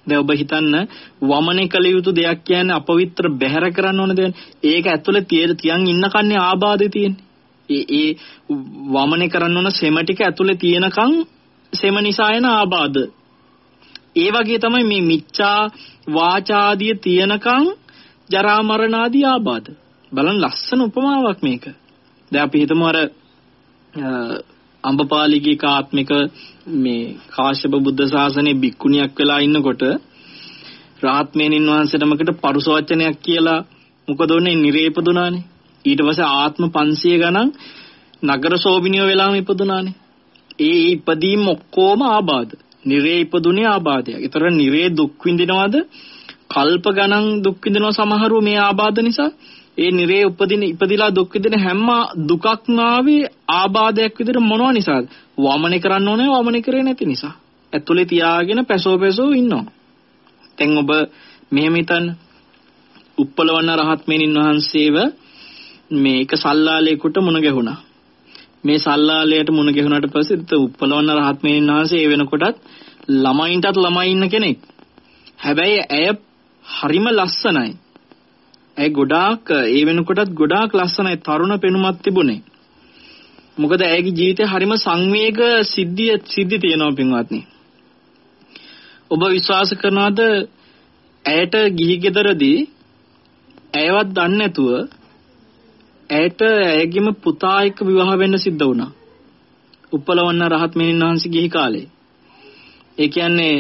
දැන් ඔබ හිතන්න වමනේ කළ යුතු දෙයක් කියන්නේ අපවිත්‍ර බැහැර කරන්න ඕන දෙයක්. ඒක ඇතුලේ තියන් ඉන්න කන්නේ ආබාධය තියෙන්නේ. ඒ ඒ වමනේ කරන්න ඕන සෙම ටික ඇතුලේ තියෙනකන් සෙම නිසා එන ආබාධ. ඒ වගේ තමයි මේ මිච්ඡා වාචාදිය තියෙනකන් ජරා මරණ ආදී ආබාධ. බලන්න ලස්සන උපමාවක් මේක. දැන් අපි හිතමු අර අම්බපාලිගේ කාත්මික මේ කාශ්‍යප බුද්ධ ශාසනයේ බික්කුණියක් වෙලා ඉන්නකොට රාත්මේනින් වහන්සේටමකට පරුස වචනයක් කියලා මොකද උනේ නිරේපදුනානේ ඊට පස්සේ ආත්ම 500 ගණන් නගර සෝබිනියෝ වෙලාම ඉපදුනානේ. ඒ ඉපදීම් ඔක්කොම ආබාධ. නිරේ ඉපදුනේ ආබාධයක්. ඒතර නිරේ දුක් විඳිනවද? කල්ප ගණන් දුක් විඳිනවා සමහරව මේ ආබාධ නිසා. ඒ නිරේ උපදින ඉපදිලා දුක් විඳින හැම දුකක්ම ආවේ ආබාධයක් විදිහට මොනවා නිසාද? වමනේ කරන්න ඕනේ වමනේ කරේ නැති නිසා. ඇතුලේ තියාගෙන පැසෝ පැසෝ ඉන්නවා. දැන් ඔබ මෙහෙම හිතන්න. උප්පලවන්න රහත් මෙනින් වහන්සේව මේක සල්ලාලේකට මුණ ගැහුණා. මේ සල්ලාලයට මුණ ගැහුණාට පස්සේ උප්පලවන්න රහත් මෙනින් වහන්සේ ඒ වෙනකොටත් ළමයින්ටත් ළමයි ඉන්න කෙනෙක්. හැබැයි ඇය හරිම ලස්සනයි. ඇය ගොඩාක් ඒ වෙනකොටත් ගොඩාක් ලස්සනයි තරුණ පෙනුමක් තිබුණේ. මොකද ඇයගේ ජීවිතේ හරිම සංවේග සිද්ධිය සිද්ධි තියෙනවා පින්වත්නි. ඔබ විශ්වාස කරනවද ඇයට ගිහි ගෙදරදී ඇයවත් දන්නේ නැතුව ඇයට ඇයගේම පුතා එක්ක විවාහ වෙන්න සිද්ධ වුණා. උප්පලවන්න රහත් මෙනින් වහන්සේ ගිහි කාලේ. ඒ කියන්නේ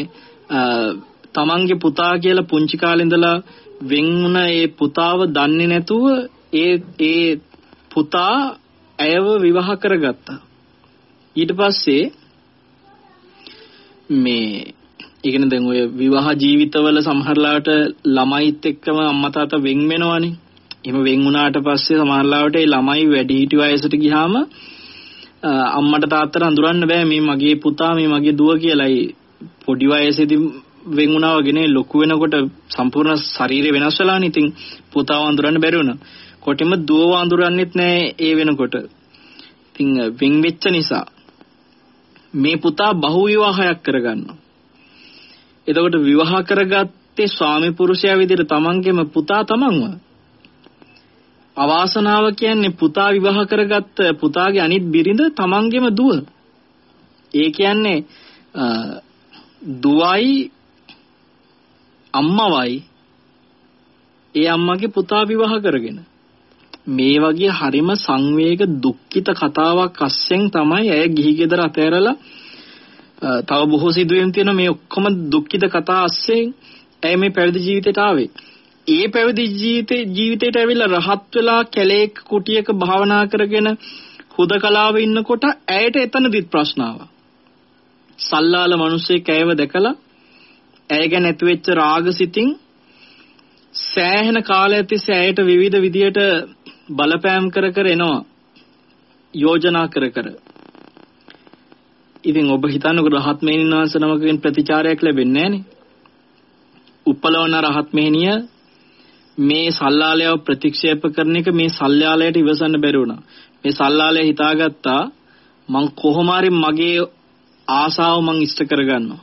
තමන්ගේ පුතා කියලා පුංචි කාලේ ඉඳලා වෙන් වුණ ඒ පුතාව දන්නේ නැතුව ඒ ඒ පුතා ඇයව විවාහ කරගත්තා. ඊට පස්සේ මේ ඉගෙන දැන් ඔය විවාහ ජීවිතවල සමහරලාට ළමයිත් එක්කම අම්මා තාත්තා වෙන් වෙනවනේ. එහෙම වෙන් වුණාට පස්සේ සමහරලාට ඒ ළමයි වැඩි හිටි වයසට ගියාම අම්මට තාත්තට අඳුරන්න බෑ මේ මගේ පුතා මේ මගේ දුව කියලායි පොඩි වයසේදී වෙන් වුණා වගේ නේ ලොකු වෙනකොට සම්පූර්ණ ශරීරය වෙනස් වෙලානේ ඉතින් පුතාව අඳුරන්න බැරි වුණා. කොටිම දුවව අඳුරන්නෙත් නෑ ඒ වෙනකොට. ඉතින් වෙන් වෙච්ච නිසා මේ පුතා බහු විවාහයක් කරගන්නවා. එතකොට විවාහ කරගත්තේ ස්වාමි පුරුෂයා විදිහට තමන්ගේම පුතා තමන්ව. අවාසනාව කියන්නේ පුතා විවාහ කරගත්ත පුතාගේ අනිත් බිරිඳ තමන්ගේම දුව. ඒ කියන්නේ දුවයි අම්මවයි ඒ අම්මගේ පුතා විවාහ කරගෙන මේ වගේ හරිම සංවේග දුක්ඛිත කතාවක් අස්සෙන් තමයි ඇය ගිහි ගෙදර අතෑරලා තව බොහෝ සිදුවීම් තියෙන මේ ඔක්කොම දුක්ඛිත කතා අස්සෙන් ඇය මේ පැවිදි ජීවිතයට ආවේ. ඒ පැවිදි ජීවිතේ ජීවිතයට ඇවිල්ලා රහත් වෙලා කැලේක කුටියක භාවනා කරගෙන හුදකලාව ඉන්නකොට ඇයට එතනදිත් ප්‍රශ්න ආවා. සල්ලාල මිනිස්සෙක් ඇයව දැකලා ඇය ගැන ඇතිවෙච්ච රාගසිතින් සෑහෙන කාලයක් තිස්සේ ඇයට විවිධ විදියට බලපෑම් කර කර එනවා. යෝජනා කර කර. ඉතින් ඔබ හිතන්නකෝ රහත් මෙහෙණින් වහන්සේ නමකගෙන් ප්‍රතිචාරයක් ලැබෙන්නේ නැහනේ. උපලවන රහත් මෙහෙණිය මේ සල්ලාලයව ප්‍රතික්ෂේප කරන එක මේ සල්ලාලයට ඉවසන්න බැරි වුණා මේ සල්ලාලය හිතාගත්තා මං කොහොම හරි මගේ ආසාව මං ඉෂ්ට කරගන්නවා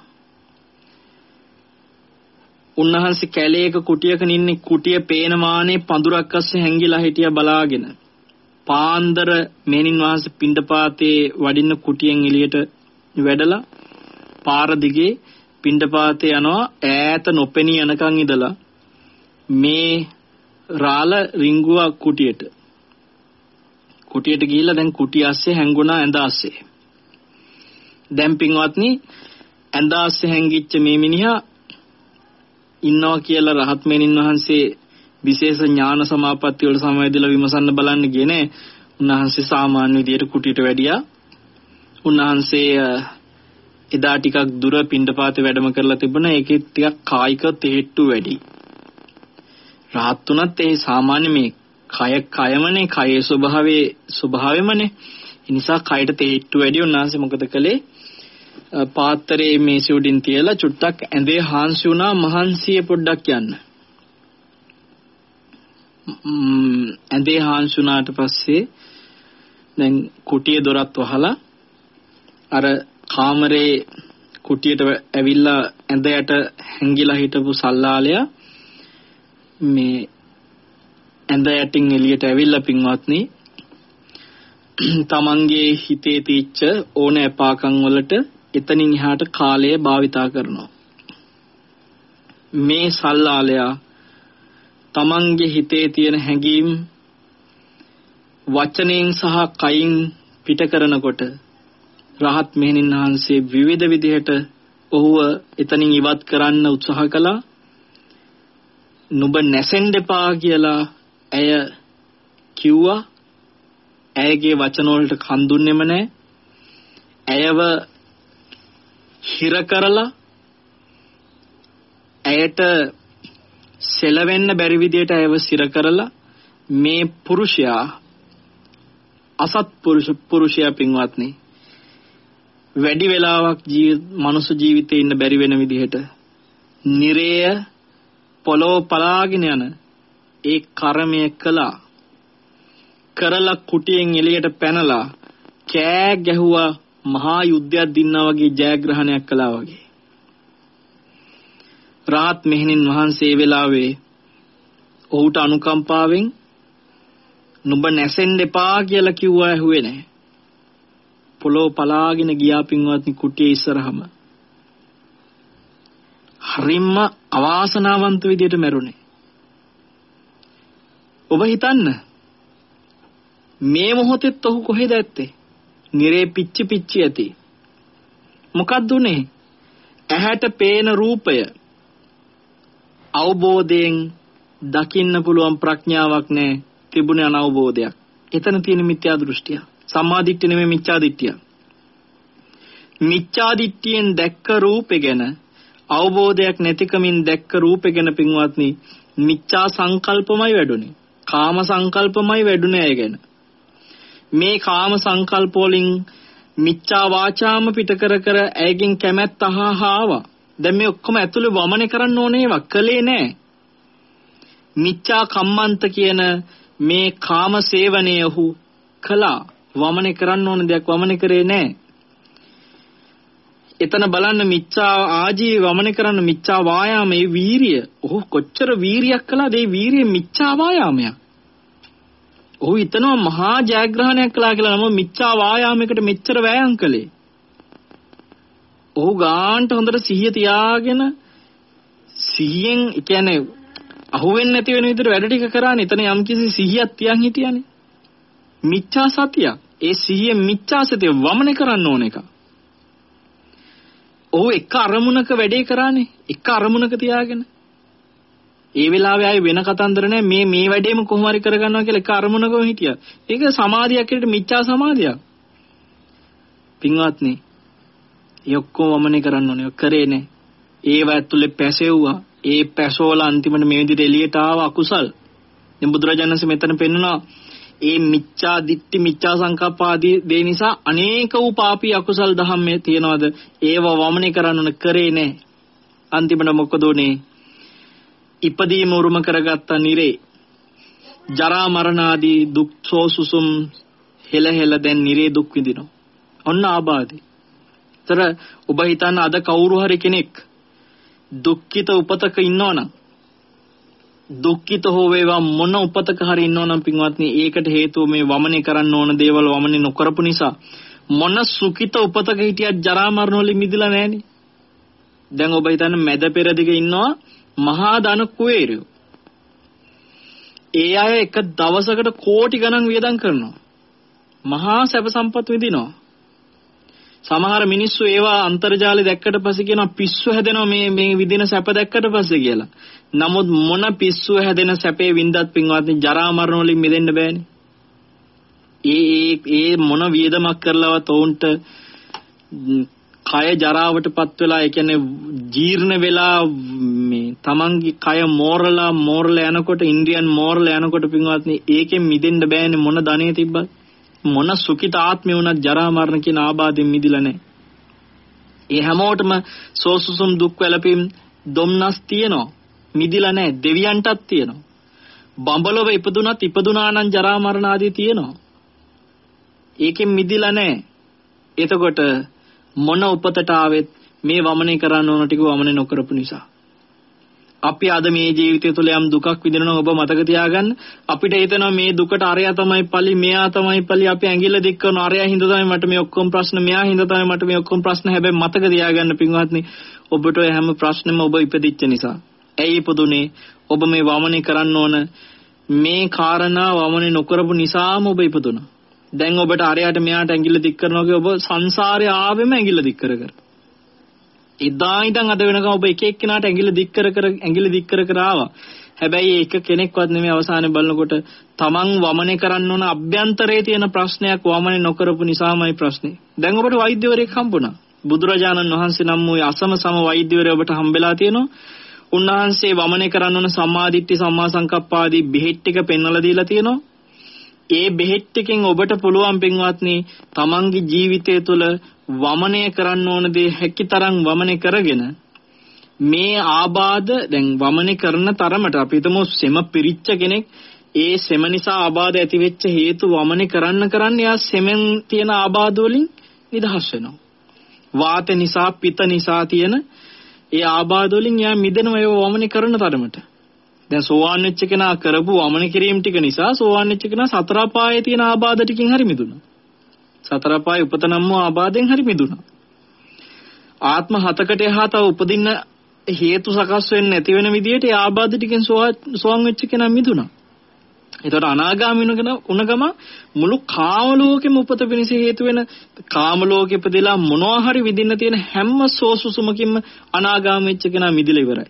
උන්වහන්සේ කැලේක කුටියක නින්නේ කුටිය පේන මානේ පඳුරක් අස්සේ හැංගිලා හිටියා බලාගෙන. පාන්දර මෙනින් වහන්සේ පිණ්ඩපාතේ වඩින්න කුටියෙන් එළියට වැඩලා පාර දිගේ පිණ්ඩපාතේ යනවා ඈත නොපෙනී යනකන් ඉඳලා මේ රාල රිංගුව කුටියට කුටියට ගිහිල්ලා දැන් කුටිය ඇස්සේ හැංගුණා ඇඳ ඇස්සේ දැන් පින්වත්නි ඇඳ ඇස්සේ හැංගිච්ච මේ මිනිහා ඉන්නවා කියලා රහත් මෙනින් වහන්සේ විශේෂ ඥාන සමාපatti වල සමවැදලා විමසන්න බලන්න ගියේ නෑ. උන්වහන්සේ සාමාන්‍ය විදියට කුටියට වැඩියා. උන්වහන්සේ එදා ටිකක් දුර පින්ඩපාතේ වැඩම කරලා තිබුණා. ඒකේ ටිකක් කායික තේට්ටු වැඩි. රහත් තුනත් ඒ සාමාන්‍ය මේ කය කයමනේ කයේ ස්වභාවයේ ස්වභාවෙමනේ. ඒ නිසා කයට තේට්ටු වැඩි උන්වහන්සේ මොකද කළේ? පාත්‍රයේ මේසෙ උඩින් තියලා චුට්ටක් ඇඳේ හාන්සි වුණා මහන්සිය පොඩ්ඩක් යන්න. ඇඳේ හාන්සි වුණාට පස්සේ දැන් කුටියේ දොරත් වහලා අර කාමරේ කුටියට ඇවිල්ලා ඇඳ යට හැංගිලා හිටපු සල්ලාලයා මේ ඇඳ යටින් එළියට ඇවිල්ලා පින්වත්නි තමන්ගේ හිතේ තීච්ච ඕන එපාකම් වලට එතනින් එහාට කාලය භාවිතා කරනවා. මේ සල්ලාලයා තමන්ගේ හිතේ තියෙන හැඟීම් වචනෙන් සහ කයින් පිට කරනකොට රහත් මෙහෙණින් වහන්සේ විවිධ විදිහට ඔහුව එතනින් ඉවත් කරන්න උත්සාහ කළා. නුඹ නැසෙන්න එපා කියලා ඇය කිව්වා. ඇයගේ වචන වලට කන් දුන්නෙම නැහැ. ඇයව හිර කරලා ඇයට සෙලවෙන්න බැරි විදියට ඇයව සිර කරලා මේ පුරුෂයා අසත් පුරුෂ පුරුෂයා පින්වත්නි වැඩි වෙලාවක් මනුස්ස ජීවිතේ ඉන්න බැරි වෙන විදිහට නිරේය පොළොව පලාගෙන යන ඒ කර්මය කළා කරලා කුටියෙන් එළියට පැනලා කෑ ගැහුවා මහා යුද්ධයක් දින්නා වගේ ජයග්‍රහණයක් කළා වගේ. රාත් මෙහෙණින් වහන්සේ වෙලාවේ ඔහුට අනුකම්පාවෙන් නුඹ නැසෙන්න එපා කියලා කිව්වා ඇහුවේ නැහැ. පොළොව පලාගෙන ගියා පින්වත්නි කුටියේ ඉස්සරහම. හරිම්ම අවාසනාවන්ත විදියට මැරුණේ. ඔබ හිතන්න මේ මොහොතෙත් ඔහු කොහෙද ඇත්තේ? නිරේ පිච්චි පිච්චි ඇති. මොකක්ද උනේ? ඇහැට පේන රූපය අවබෝධයෙන් දකින්න පුළුවන් ප්‍රඥාවක් නැහැ. තිබුණේ අනවබෝධයක්. එතන තියෙන මිත්‍යා දෘෂ්ටිය. සම්මා දිට්ඨිය නෙමෙයි මිච්ඡා දිට්ඨිය. මිච්ඡා දිට්ඨියෙන් දැක්ක රූපේ ගැන අවබෝධයක් නැතිකමින් දැක්ක රූපේ ගැන පින්වත්නි මිච්ඡා සංකල්පමයි වැඩුණේ. කාම සංකල්පමයි වැඩුණේ අය ගැන. මේ කාම සංකල්ප වලින් මිච්ඡා වාචාම පිට කර කර ඇයගෙන් කැමැත්ත අහහාවා. දැන් මේ ඔක්කොම ඇතුළේ වමනේ කරන්න ඕනේ ඒවා කළේ නෑ. මිච්ඡා කම්මන්ත කියන මේ කාම සේවනය ඔහු කළා. වමනේ කරන්න ඕන දෙයක් වමනේ කරේ නෑ. එතන බලන්න මිච්ඡා ආජීව වමනේ කරන්න මිච්ඡා වායාමයේ වීරිය. ඔහු කොච්චර වීරියක් කළාද ඒ වීරිය මිච්ඡා වායාමයක්. ඔහු හිතනවා මහා ජයග්‍රහණයක් කළා කියලා නම මිච්ඡා වායාමයකට මෙච්චර වෑයම් කළේ. ඔහු ගාන්ට හොඳට සිහිය තියාගෙන සිහියෙන් කියන්නේ අහුවෙන්නේ නැති වෙන විදිහට වැඩ ටික කරානේ. එතන යම්කිසි සිහියක් තියන් හිටියානේ. මිච්ඡා සතිය. ඒ සිහිය මිච්ඡා සතිය වමනේ කරන්න ඕන එක. ඔහු එක අරමුණක වැඩේ කරානේ. එක අරමුණක තියාගෙන. ඒ වෙලාවේ ආයේ වෙන කතන්දර නැහැ මේ මේ වැඩේම කොහොම හරි කරගන්නවා කියලා එක අරමුණකම හිටියා. ඒක සමාධියක් කියලා මිච්ඡා සමාධියක්. පින්වත්නි, ඒ ඔක්කොම වමනේ කරන්න ඕනේ. කරේ නැහැ. ඒව ඇතුලේ පැසෙව්වා. ඒ පැසෝල අන්තිමට මේ විදිහට එළියට ආව අකුසල්. දැන් බුදුරජාණන්සේ මෙතන පෙන්වනවා ඒ මිච්ඡා දිට්ඨි මිච්ඡා සංකප්ප ආදී දේ නිසා අනේක වූ පාපී අකුසල් දහම් මේ තියනවාද ඒව වමනේ කරන්න ඕන කරේ නැහැ. අන්තිමට මොකද උනේ? ඉපදීම උරුම කරගත්ත නිරේ ජරා මරණ ආදී දුක් සෝසුසුම් හෙල හෙල දැන් නිරේ දුක් විඳිනවා. ඔන්න ආබාධි. ତර ඔබ හිතන්න අද කවුරු හරි කෙනෙක් දුක්ඛිත උපතක ඉන්නවනම් දුක්ඛිත හෝ වේවා මොන උපතක හරි ඉන්නවනම් පින්වත්නි ඒකට හේතුව මේ වමනේ කරන්න ඕන දේවල් වමනේ නොකරපු නිසා මොන සුඛිත උපතක හිටියත් ජරා මරණ වලින් මිදලා නැහනේ. දැන් ඔබ හිතන්න මැද පෙරදිග ඉන්නවා මහා ධන කුවේරයෝ. ඒ අය එක දවසකට කෝටි ගණන් වියදම් කරනවා. මහා සැප සම්පත් විඳිනවා. සමහර මිනිස්සු ඒවා අන්තර්ජාලය දැක්කට පස්සේ කියනවා පිස්සු හැදෙනවා මේ මේ විදින සැප දැක්කට පස්සේ කියලා. නමුත් මොන පිස්සු හැදෙන සැපේ වින්දත් පින්වත්නි ජරා මරණ වලින් මිදෙන්න බෑනේ. ඒ ඒ මොන වියදමක් කරලවත් ඔවුන්ට කය ජරාවටපත් වෙලා ඒ කියන්නේ ජීර්ණ වෙලා මේ තමන්ගේ කය මෝරලා මෝරලා යනකොට ඉන්ද්‍රියන් මෝරලා යනකොට පින්වත්නි ඒකෙන් මිදෙන්න බෑනේ මොන ධනෙ තිබ්බත් මොන සුඛිත ආත්මය වුණත් ජරා මරණ කියන ආබාධයෙන් මිදිලා නැහැ. ඒ හැමෝටම සෝසුසුම් දුක් වැළපීම් දුම්නස් තියෙනවා. මිදිලා නැහැ. දෙවියන්ටත් තියෙනවා. බඹලොව ඉපදුනත් ඉපදුනා නම් ජරා මරණ ආදී තියෙනවා. ඒකෙන් මිදිලා නැහැ. එතකොට මොන උපතට ආවෙත් මේ වමනේ කරන්න ඕන ටික වමනේ නොකරපු නිසා. අපි අද මේ ජීවිතය තුළ යම් දුකක් විඳිනවා ඔබ මතක තියාගන්න. අපිට හිතෙනවා මේ දුකට අරයා තමයි පලි මෙයා තමයි පලි අපි ඇඟිල්ල දික් කරන අරයා හින්දා තමයි මට මේ ඔක්කොම ප්‍රශ්න මෙයා හින්දා තමයි මට මේ ඔක්කොම ප්‍රශ්න. හැබැයි මතක තියාගන්න පින්වත්නි ඔබට ඔය හැම ප්‍රශ්නෙම ඔබ ඉපදිච්ච නිසා. ඇයි ඉපදුනේ? ඔබ මේ වමනේ කරන්න ඕන. මේ කාරණා වමනේ නොකරපු නිසාම ඔබ ඉපදුනා දැන් ඔබට අරයාට මෙයාට ඇඟිල්ල දික් කරනවා ඔබ සංසාරේ ආවෙම ඇඟිල්ල දික් කර කර. එදා ඉඳන් අද වෙනකම් ඔබ එක එක්කෙනාට ඇඟිල්ල දික් කර කර ඇඟිල්ල දික් කර කර ආවා. හැබැයි ඒක කෙනෙක්වත් නෙමෙයි අවසානයේ බලනකොට තමන් වමනේ කරන්න ඕන අභ්‍යන්තරයේ තියෙන ප්‍රශ්නයක් වමනේ නොකරපු නිසාමයි ප්‍රශ්නේ. දැන් ඔබට වෛද්‍යවරයෙක් හම්බුණා. බුදුරජාණන් වහන්සේ නම් වූ අසම සම වෛද්‍යවරයෙක් ඔබට හම්බෙලා තියෙනවා. උන්වහන්සේ වමනේ කරන්න ඕන සම්මාදිට්ඨි සම්මා සංකප්පාදී බෙහෙත් ටික පෙන්වලා දීලා තියෙනවා. ඒ බෙහෙත් ටිකෙන් ඔබට පුළුවන් පින්වත්නි තමන්ගේ ජීවිතය තුළ වමනය කරන්න ඕන දේ හැකිතරම් වමනය කරගෙන මේ ආබාධ දැන් වමනය කරන තරමට අපි හිතමු සෙම පිරිච්ච කෙනෙක්. ඒ සෙම නිසා ආබාධ ඇති වෙච්ච හේතු වමනය කරන්න කරන්න යා සෙමෙන් තියෙන ආබාධ වලින් නිදහස් වෙනවා. වාත නිසා පිත නිසා තියෙන ඒ ආබාධ වලින් යා මිදෙනවා ඒව වමනය කරන තරමට. දැන් සෝවාන් වෙච්ච කෙනා කරපු වමන කිරීම ටික නිසා සෝවාන් වෙච්ච කෙනා සතර පායේ තියෙන ආබාධ ටිකෙන් හරි මිදුණා සතර පාය උපතනම් වූ ආබාධයෙන් හරි මිදුණා. ආත්ම හතකට එහා තව උපදින්න හේතු සකස් වෙන්නේ නැති වෙන විදිහට ඒ ආබාධ ටිකෙන් සෝවන් වෙච්ච කෙනා මිදුණා. ඒතකොට අනාගාමී වෙනකන උනගම මුළු කාම ලෝකෙම උපත පිණිස හේතු වෙන කාම ලෝකෙ ඉපදෙලා මොනවා හරි විඳින්න තියෙන හැම සෝසුසුමකින්ම අනාගාමී වෙච්ච කෙනා මිදිලා ඉවරයි.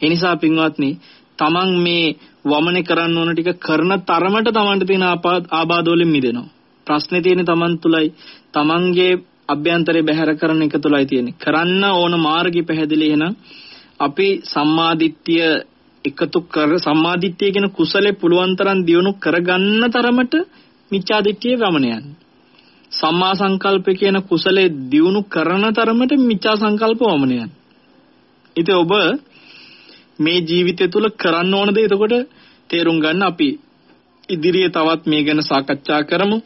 ඒ නිසා පින්වත්නි තමන් මේ වමනේ කරන්න ඕන ටික කරන තරමට තමන්ට තියෙන ආබාධ වලින් මිදෙනවා. ප්‍රශ්නේ තියෙන්නේ Taman තුලයි. Tamanගේ අභ්‍යන්තරේ බැහැර කරන එක තුලයි තියෙන්නේ. කරන්න ඕන මාර්ගي පැහැදිලි එහෙනම් අපි සම්මාදිට්ඨිය එකතු කර සම්මාදිට්ඨිය කියන කුසලේ පුළුවන් තරම් දියුණු කරගන්න තරමට මිච්ඡාදිට්ඨිය වමන යන්නේ. සම්මා සංකල්ප කියන කුසලේ දියුණු කරන තරමට මිච්ඡා සංකල්ප වමන යන්නේ. ඉතින් ඔබ මේ ජීවිතය තුල කරන්න ඕන දේ එතකොට තේරුම් ගන්න අපි ඉදිරියේ තවත් මේ ගැන සාකච්ඡා කරමු.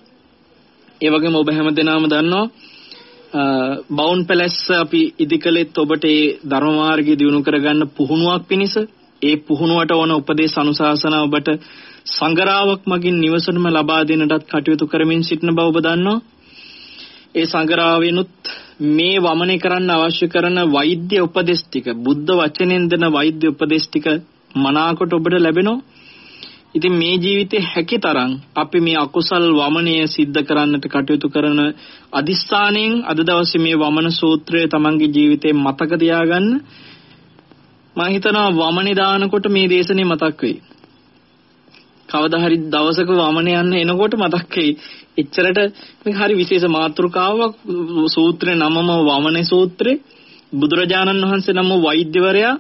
ඒ වගේම ඔබ හැමදෙනාම දන්නවා බවුන් පැලැස්ස අපි ඉදිකලෙත් ඔබට ඒ ධර්ම මාර්ගය දියුණු කරගන්න පුහුණුවක් පිණිස ඒ පුහුණුවට ඕන උපදේශ අනුශාසන ඔබට සංගරාවක් මගින් නිවසටම ලබා දෙන්නටත් කටයුතු කරමින් සිටින බව ඔබ දන්නවා. ඒ සංගරාවෙනුත් මේ වමනය කරන්න අවශ්‍ය කරන වෛද්‍ය උපදෙස් ටික බුද්ධ වචනෙන් දෙන වෛද්‍ය උපදෙස් ටික මනාකොට ඔබට ලැබෙනවා. ඉතින් මේ ජීවිතේ හැකිතරම් අපි මේ අකුසල් වමනය සිද්ධ කරන්නට කටයුතු කරන අදිස්ථාණයෙන් අද දවසේ මේ වමන සූත්‍රය තමන්ගේ ජීවිතේ මතක තියාගන්න මම හිතනවා වමනේ දානකොට මේ දේශනේ මතක් වෙයි. කවදා හරි දවසක වමනේ යන්න එනකොට මතක් වෙයි. එච්චරට මේක හරි විශේෂ මාතෘකාවක් සූත්‍රේ නමම වමනේ සූත්‍රේ බුදුරජාණන් වහන්සේ නම වෛද්‍යවරයා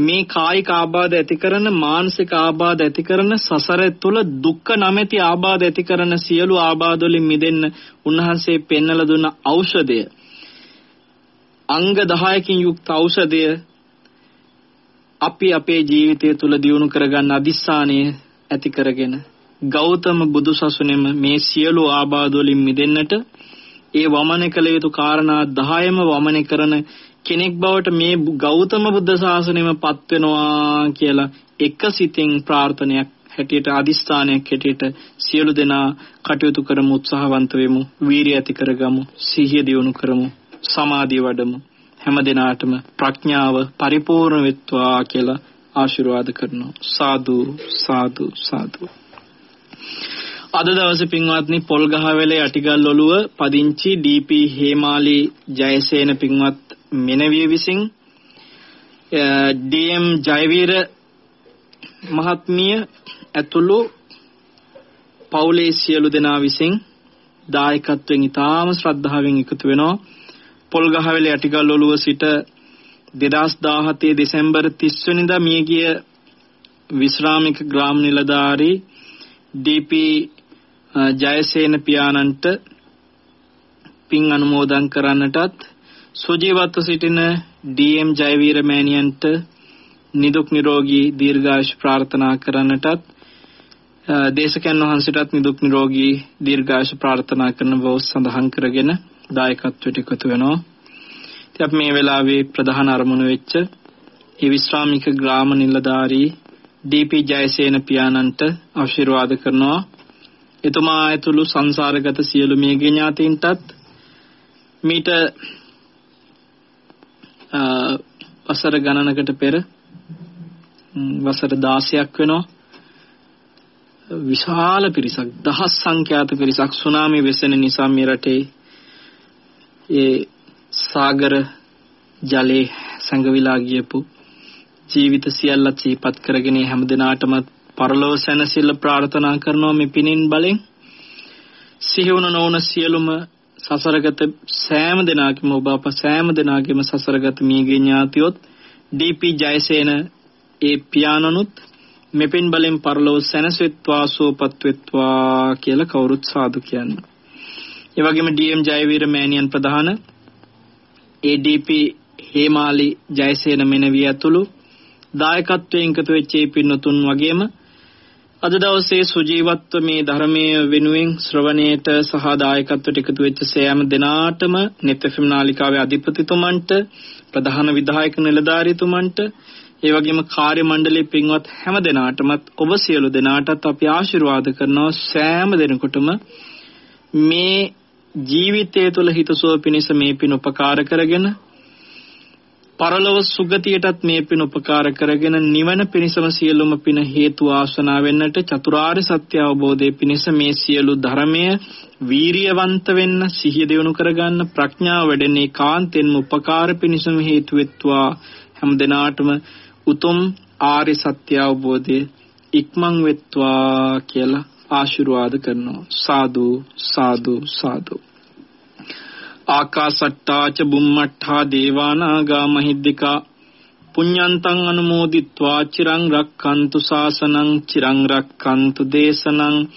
මේ කායික ආබාධ ඇති කරන මානසික ආබාධ ඇති කරන සසර තුළ දුක්ඛ නැමැති ආබාධ ඇති කරන සියලු ආබාධ වලින් මිදෙන්න උන්වහන්සේ පෙන්වලා දුන්න ඖෂධය අංග 10කින් යුක්ත ඖෂධය අපි අපේ ජීවිතය තුළ දියුණු කරගන්න අදිස්ථානය ඇති කරගෙන ගෞතම බුදුසසුනේම මේ සියලු ආබාධ වලින් මිදෙන්නට ඒ වමන කළ යුතු කාරණා 10ම වමන කරන කෙනෙක් බවට මේ ගෞතම බුද්ධ ශාසනයම පත් වෙනවා කියලා එක සිතින් ප්‍රාර්ථනයක් හැටියට අදිස්ථානයක් හැටියට සියලු දෙනා කටයුතු කරමු උත්සාහවන්ත වෙමු වීරිය ඇති කරගමු සිහිය දියුණු කරමු සමාධිය වඩමු. හැම දිනාටම ප්‍රඥාව පරිපූර්ණ වෙත්වා කියලා ආශිර්වාද කරනවා. සාදු සාදු සාදු. අද දවසේ පින්වත්නි පොල්ගහවෙල යටිගල් ඔළුව පදිංචි ඩීපී හේමාලි ජයසේන පින්වත් මෙනවිය විසින් ඩීඑම් ජයවීර මහත්මිය ඇතුළු පවුලේ සියලු දෙනා විසින් දායකත්වයෙන් ඉතාම ශ්‍රද්ධාවෙන් එකතු වෙනවා. පොල්ගහවෙල යටිගල් ඔළුව සිට 2017 දෙසැම්බර් 30 වෙනිදා මියගිය විශ්‍රාමික ග්‍රාම නිලධාරී ඩීපී ජයසේන පියාණන්ට පින් අනුමෝදන් කරන්නටත් සුජීවත්ව සිටින ඩීඑම් ජයවීර මෑණියන්ට නිදුක් නිරෝගී දීර්ඝායුෂ ප්‍රාර්ථනා කරන්නටත් දේශකයන් වහන්සේටත් නිදුක් නිරෝගී දීර්ඝායුෂ ප්‍රාර්ථනා කරන බව සඳහන් කරගෙන දායකත්වයට එකතු වෙනවා. ඉතින් අපි මේ වෙලාවේ ප්‍රධාන අරමුණ වෙච්ච ඒ විශ්‍රාමික ග්‍රාම නිලධාරී ඩීපී ජයසේන පියාණන්ට ආශිර්වාද කරනවා. එතුමා ඇතුළු සංසාරගත සියලු මියගිය ඥාතීන්ටත් මීට වසර ගණනකට පෙර වසර 16ක් වෙනවා විශාල පිරිසක් දහස් සංඛ්‍යාත පිරිසක් සුනාමි වෙසෙන නිසා මේ රටේ ඒ සාගර ජලයේ සංගවිලා ගියපු ජීවිත සියල්ලත් සිහිපත් කරගෙන හැම දිනාටම පරලෝක සැනසෙල්ල ප්‍රාර්ථනා කරනවා මේ පිනින් බලෙන්. සිහිවුණ නොවන සියලුම සසරගත සෑම දිනාකම ඔබ අප සෑම දිනාගෙම සසරගත මියගේ ඥාතියොත් ඩීපී ජයසේන ඒ පියාණනුත් මෙපින් බලෙන් පරලෝක සැනසෙත්වා සුවපත් වෙත්වා කියලා කවුරුත් සාදු කියන්න. ඒ වගේම ඩීඑම් ජයවීර මෑණියන් ප්‍රධාන ADP හේමාලි ජයසේන මෙනවිය ඇතුළු දායකත්වයෙන් එකතු වෙච්ච ඒ පින්නතුන් වගේම අද දවසේ සුජීවත්ව මේ ධර්මයේ වෙනුවෙන් ශ්‍රවණයට සහ දායකත්වයට එකතු වෙච්ච සෑම දෙනාටම නෙත්ෆම් නාලිකාවේ අධිපතිතුමන්ට ප්‍රධාන විධායක නිලධාරීතුමන්ට ඒ වගේම කාර්ය මණ්ඩලයේ පින්වත් හැම දෙනාටමත් ඔබ සියලු දෙනාටත් අපි ආශිර්වාද කරනවා සෑම දෙනෙකුටම. මේ ජීවිතය තුළ හිතසුව පිණිස මේ පින් උපකාර කරගෙන පරලොව සුගතියටත් මේ පින් උපකාර කරගෙන නිවන පිණිසම සියලුම පින හේතු ආසනා වෙන්නට චතුරාර්ය සත්‍ය අවබෝධයේ පිණිස මේ සියලු ධර්මය වීරියවන්ත වෙන්න සිහිය දියුණු කරගන්න ප්‍රඥාව වැඩෙන්නේ කාන්තෙන්ම උපකාර පිණිසම හේතු වෙත්වා. හැම දිනාටම උතුම් ආර්ය සත්‍ය අවබෝධය ඉක්මන් වෙත්වා කියලා ආශිර්වාද කරනවා. සාදු සාදු සාදු. ආකාසට්ටා ච බුම්මට්ටා දේවානාගා මහිද්దికා. පුඤ්ඤන්තං අනුමෝදිත්වා චිරං රක්칸තු සාසනං චිරං රක්칸තු දේශනං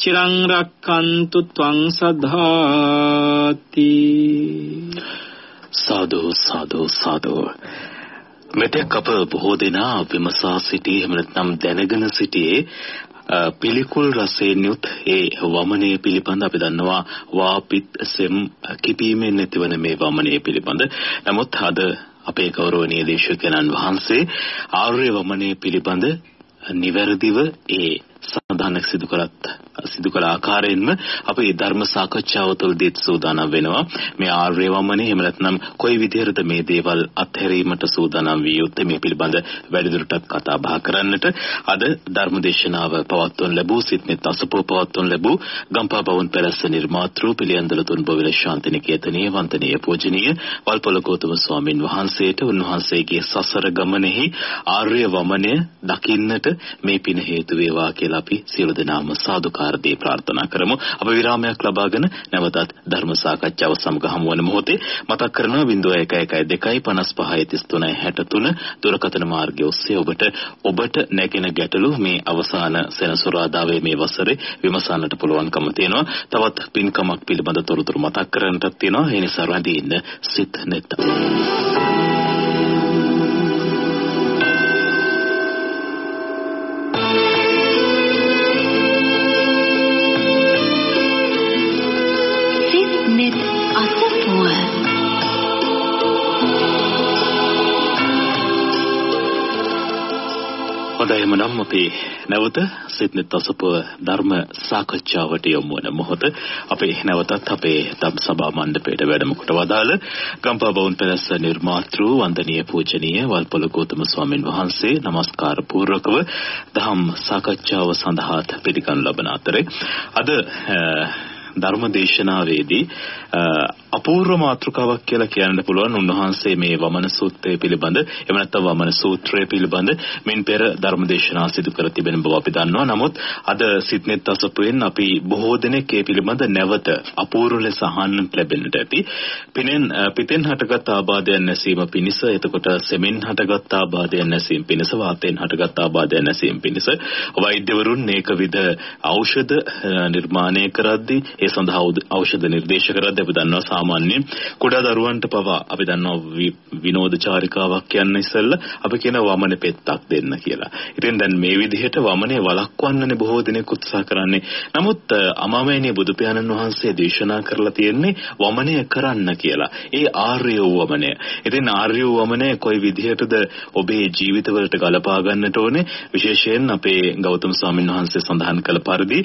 චිරං රක්칸තු ත්වං සදාති සාදු සාදු සාදු. මෙතෙක් අප බොහෝ දෙනා විමසා සිටී එහෙම නැත්නම් දැනගෙන සිටියේ පිළිකුල් රසයෙන් යුත් ඒ වමනය පිළිබඳ අපි දන්නවා වාපිත් සෙම් කිපීමෙන් නැතිවන මේ වමනය පිළිබඳ. නමුත් අද අපේ ගෞරවනීය දේශකයන්න් වහන්සේ ආර්ය වමනය පිළිබඳ නිවැරදිව ඒ අවධානයක් සිදු කරත් සිදු කළ ආකාරයෙන්ම අපි ධර්ම සාකච්ඡාව තුළදී සූදානම් වෙනවා. මේ ආර්ය වමනේ එහෙම නැත්නම් කොයි විදිහටද මේ දේවල් අත්හැරීමට සූදානම් විය යුත්තේ මේ පිළිබඳ වැඩිදුරටත් කතා බහ කරන්නට. අද ධර්මදේශනාව පවත්වන ලැබූ සිත්නෙත් අසපෝ පවත්වන ලැබූ ගම්පා බවුන් පැලස්ස නිර්මාතෘ පිළියන්දල තුන්බොවිල ශාන්තිනිකේතනීය වන්දනීය පූජනීය වල්පොල ගෞතම ස්වාමින් වහන්සේට උන්වහන්සේගේ සසර ගමනේහි ආර්ය වමනය දකින්නට මේ පින හේතු වේවා කියලා අපි සියලු දෙනාම සාදුකාර දී ප්‍රාර්ථනා කරමු. අප විරාමයක් ලබාගෙන නැවතත් ධර්ම සාකච්ඡාව සමග හමු වන මොහොතේ මතක් කරනවා 0112553363 දුරකථන මාර්ගය ඔස්සේ ඔබට ඔබට නැගෙන ගැටලු මේ අවසාන සෙනසුරාදාවේ මේ වසරේ විමසන්නට පුළුවන්කම තියෙනවා. තවත් පින්කමක් පිළිබඳ තොරතුරු මතක් කරන්නටත් තියෙනවා. ඒ නිසා රැඳී ඉන්න සිත් නැත්නම් හොඳයි එමනම් අපි නැවත සිත්නෙත් අසපුව ධර්ම සාකච්ඡාවට යොමු වන මොහොත. අපේ නැවතත් අපේ ධම් සභා මණ්ඩපයට වැඩම කොට වදාළ ගම්පා බවුන් පැලස්ස නිර්මාතෘ වන්දනීය පූජනීය වල්පොල ගෞතම ස්වාමින් වහන්සේ নমස්කාර පූර්වකව ධම් සාකච්ඡාව සඳහා පිළිගනු ලබන අතරේ අද ධර්ම දේශනාවේදී අපූර්ව මාතෘකාවක් කියලා කියන්න පුළුවන් උන්වහන්සේ මේ වමන සූත්‍රය පිළිබඳ එහෙම නැත්නම් වමන සූත්‍රය පිළිබඳ මින් පෙර ධර්ම දේශනා සිදු කර තිබෙන බව අපි දන්නවා. නමුත් අද සිත්නෙත් අසපුවෙන් අපි බොහෝ දෙනෙක් ඒ පිළිබඳ නැවත අපූර්ව ලෙස අහන්නට ලැබෙන්නට ඇති. පිනෙන් පිටෙන් හටගත් ආබාධයන් නැසීම පිණිස එතකොට සෙමෙන් හටගත් ආබාධයන් නැසීම පිණිස වාතයෙන් හටගත් ආබාධයන් නැසීම පිණිස වෛද්‍යවරුන් මේක විද ඖෂධ නිර්මාණය කරද්දී ඒ සඳහා ඖෂධ නිර්දේශ කරද්දී අපි දන්නවා සාමාන්‍යයෙන් කුඩා දරුවන්ට පවා අපි දන්නවා විනෝද චාරිකාවක් යන්න ඉස්සෙල්ලා අපි කියන වමන පෙත්තක් දෙන්න කියලා. ඉතින් දැන් මේ විදිහට වමනේ වළක්වන්නනේ බොහෝ දෙනෙක් උත්සාහ කරන්නේ. නමුත් අමාමෑණිය බුදු පියාණන් වහන්සේ දේශනා කරලා තියෙන්නේ වමනය කරන්න කියලා. ඒ ආර්ය වමනය. ඉතින් ආර්ය වමනය කොයි විදිහටද ඔබේ ජීවිතවලට ගලපා ගන්නට ඕනේ? විශේෂයෙන් අපේ ගෞතම ස්වාමීන් වහන්සේ සඳහන් කළ පරිදි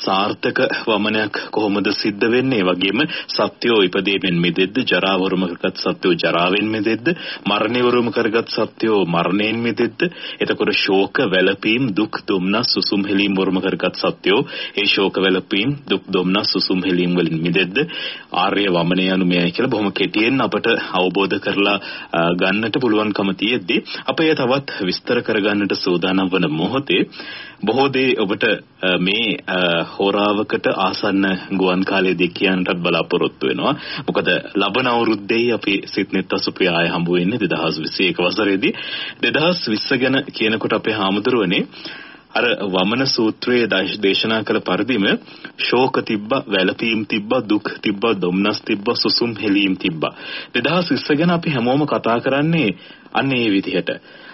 සාර්ථක වමනයක් කොහොමද සිද්ධ වෙන්නේ? වගේම සත්‍යෝ ඉපදීමෙන් මිදෙද්ද ජරාව වරුම කරගත් සත්‍යෝ ජරාවෙන් මිදෙද්ද මරණය වරුම කරගත් සත්‍යෝ මරණයෙන් මිදෙද්ද. එතකොට ශෝක වැළපීම් දුක් දුම්නස් සුසුම් හෙලීම් වරුම කරගත් සත්‍යෝ ඒ ශෝක වැළපීම් දුක් දුම්නස් සුසුම් හෙලීම් වලින් මිදෙද්ද. ආර්ය වමනය යනු මෙයයි කියලා බොහොම කෙටියෙන් අපට අවබෝධ කරලා ගන්නට පුළුවන්කම තියෙද්දී අප එය තවත් විස්තර කරගන්නට සූදානම් වන මොහොතේ බොහෝ දේ ඔබට මේ හෝරාවකට ආසන්න ගුවන් කාලයේදී කියන්නටත් බලාපොරොත්තු වෙනවා. මොකද ලබන අවුරුද්දේ අපි සිත්නෙත් අසුපේ ආය හම්බ වෙන්නේ 2021 වසරේදී. 2020 ගැන කියනකොට අපේ හාමුදුරුවනේ අර වමන සූත්‍රයේ දේශනා කළ පරිදිම ශෝක තිබ්බ වැළපීම් තිබ්බ දුක් තිබ්බ දුම්නස් තිබ්බ සුසුම් හෙලීම් තිබ්බ. 2020 ගැන අපි හැමෝම කතා කරන්නේ අන්න ඒ විදිහට.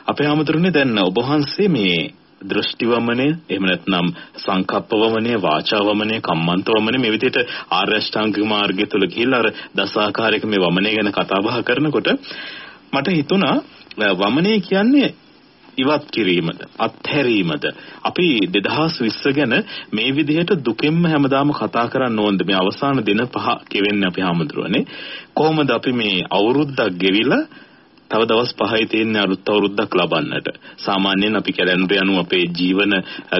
අපේ ආමතුරුනේ දැන් ඔබ වහන්සේ මේ දෘෂ්ටි වමනය එහෙම නැත්නම් සංකප්ප වමනය වාචා වමනය කම්මන්ත වමනය මේ විදිහට ආර්ය අෂ්ටාංගික මාර්ගය තුල ගිහිල්ලා අර දසාකාරයක මේ වමනය ගැන කතා බහ කරනකොට මට හිතුණා වමනය කියන්නේ ඉවත් කිරීමද අත්හැරීමද? අපි 2020 ගැන මේ විදිහට දුකෙන්ම හැමදාම කතා කරන්න ඕනද? මේ අවසාන දින පහ කෙවෙන්නේ අපි හැමදෙරෝනේ කොහොමද අපි මේ අවුරුද්දක් ගෙවිලා තව දවස් 5යි තියෙන අලුත් අවුරුද්දක් ලබන්නට. සාමාන්‍යයෙන් අපි කැලෙන්ඩර් යනු අපේ ජීවන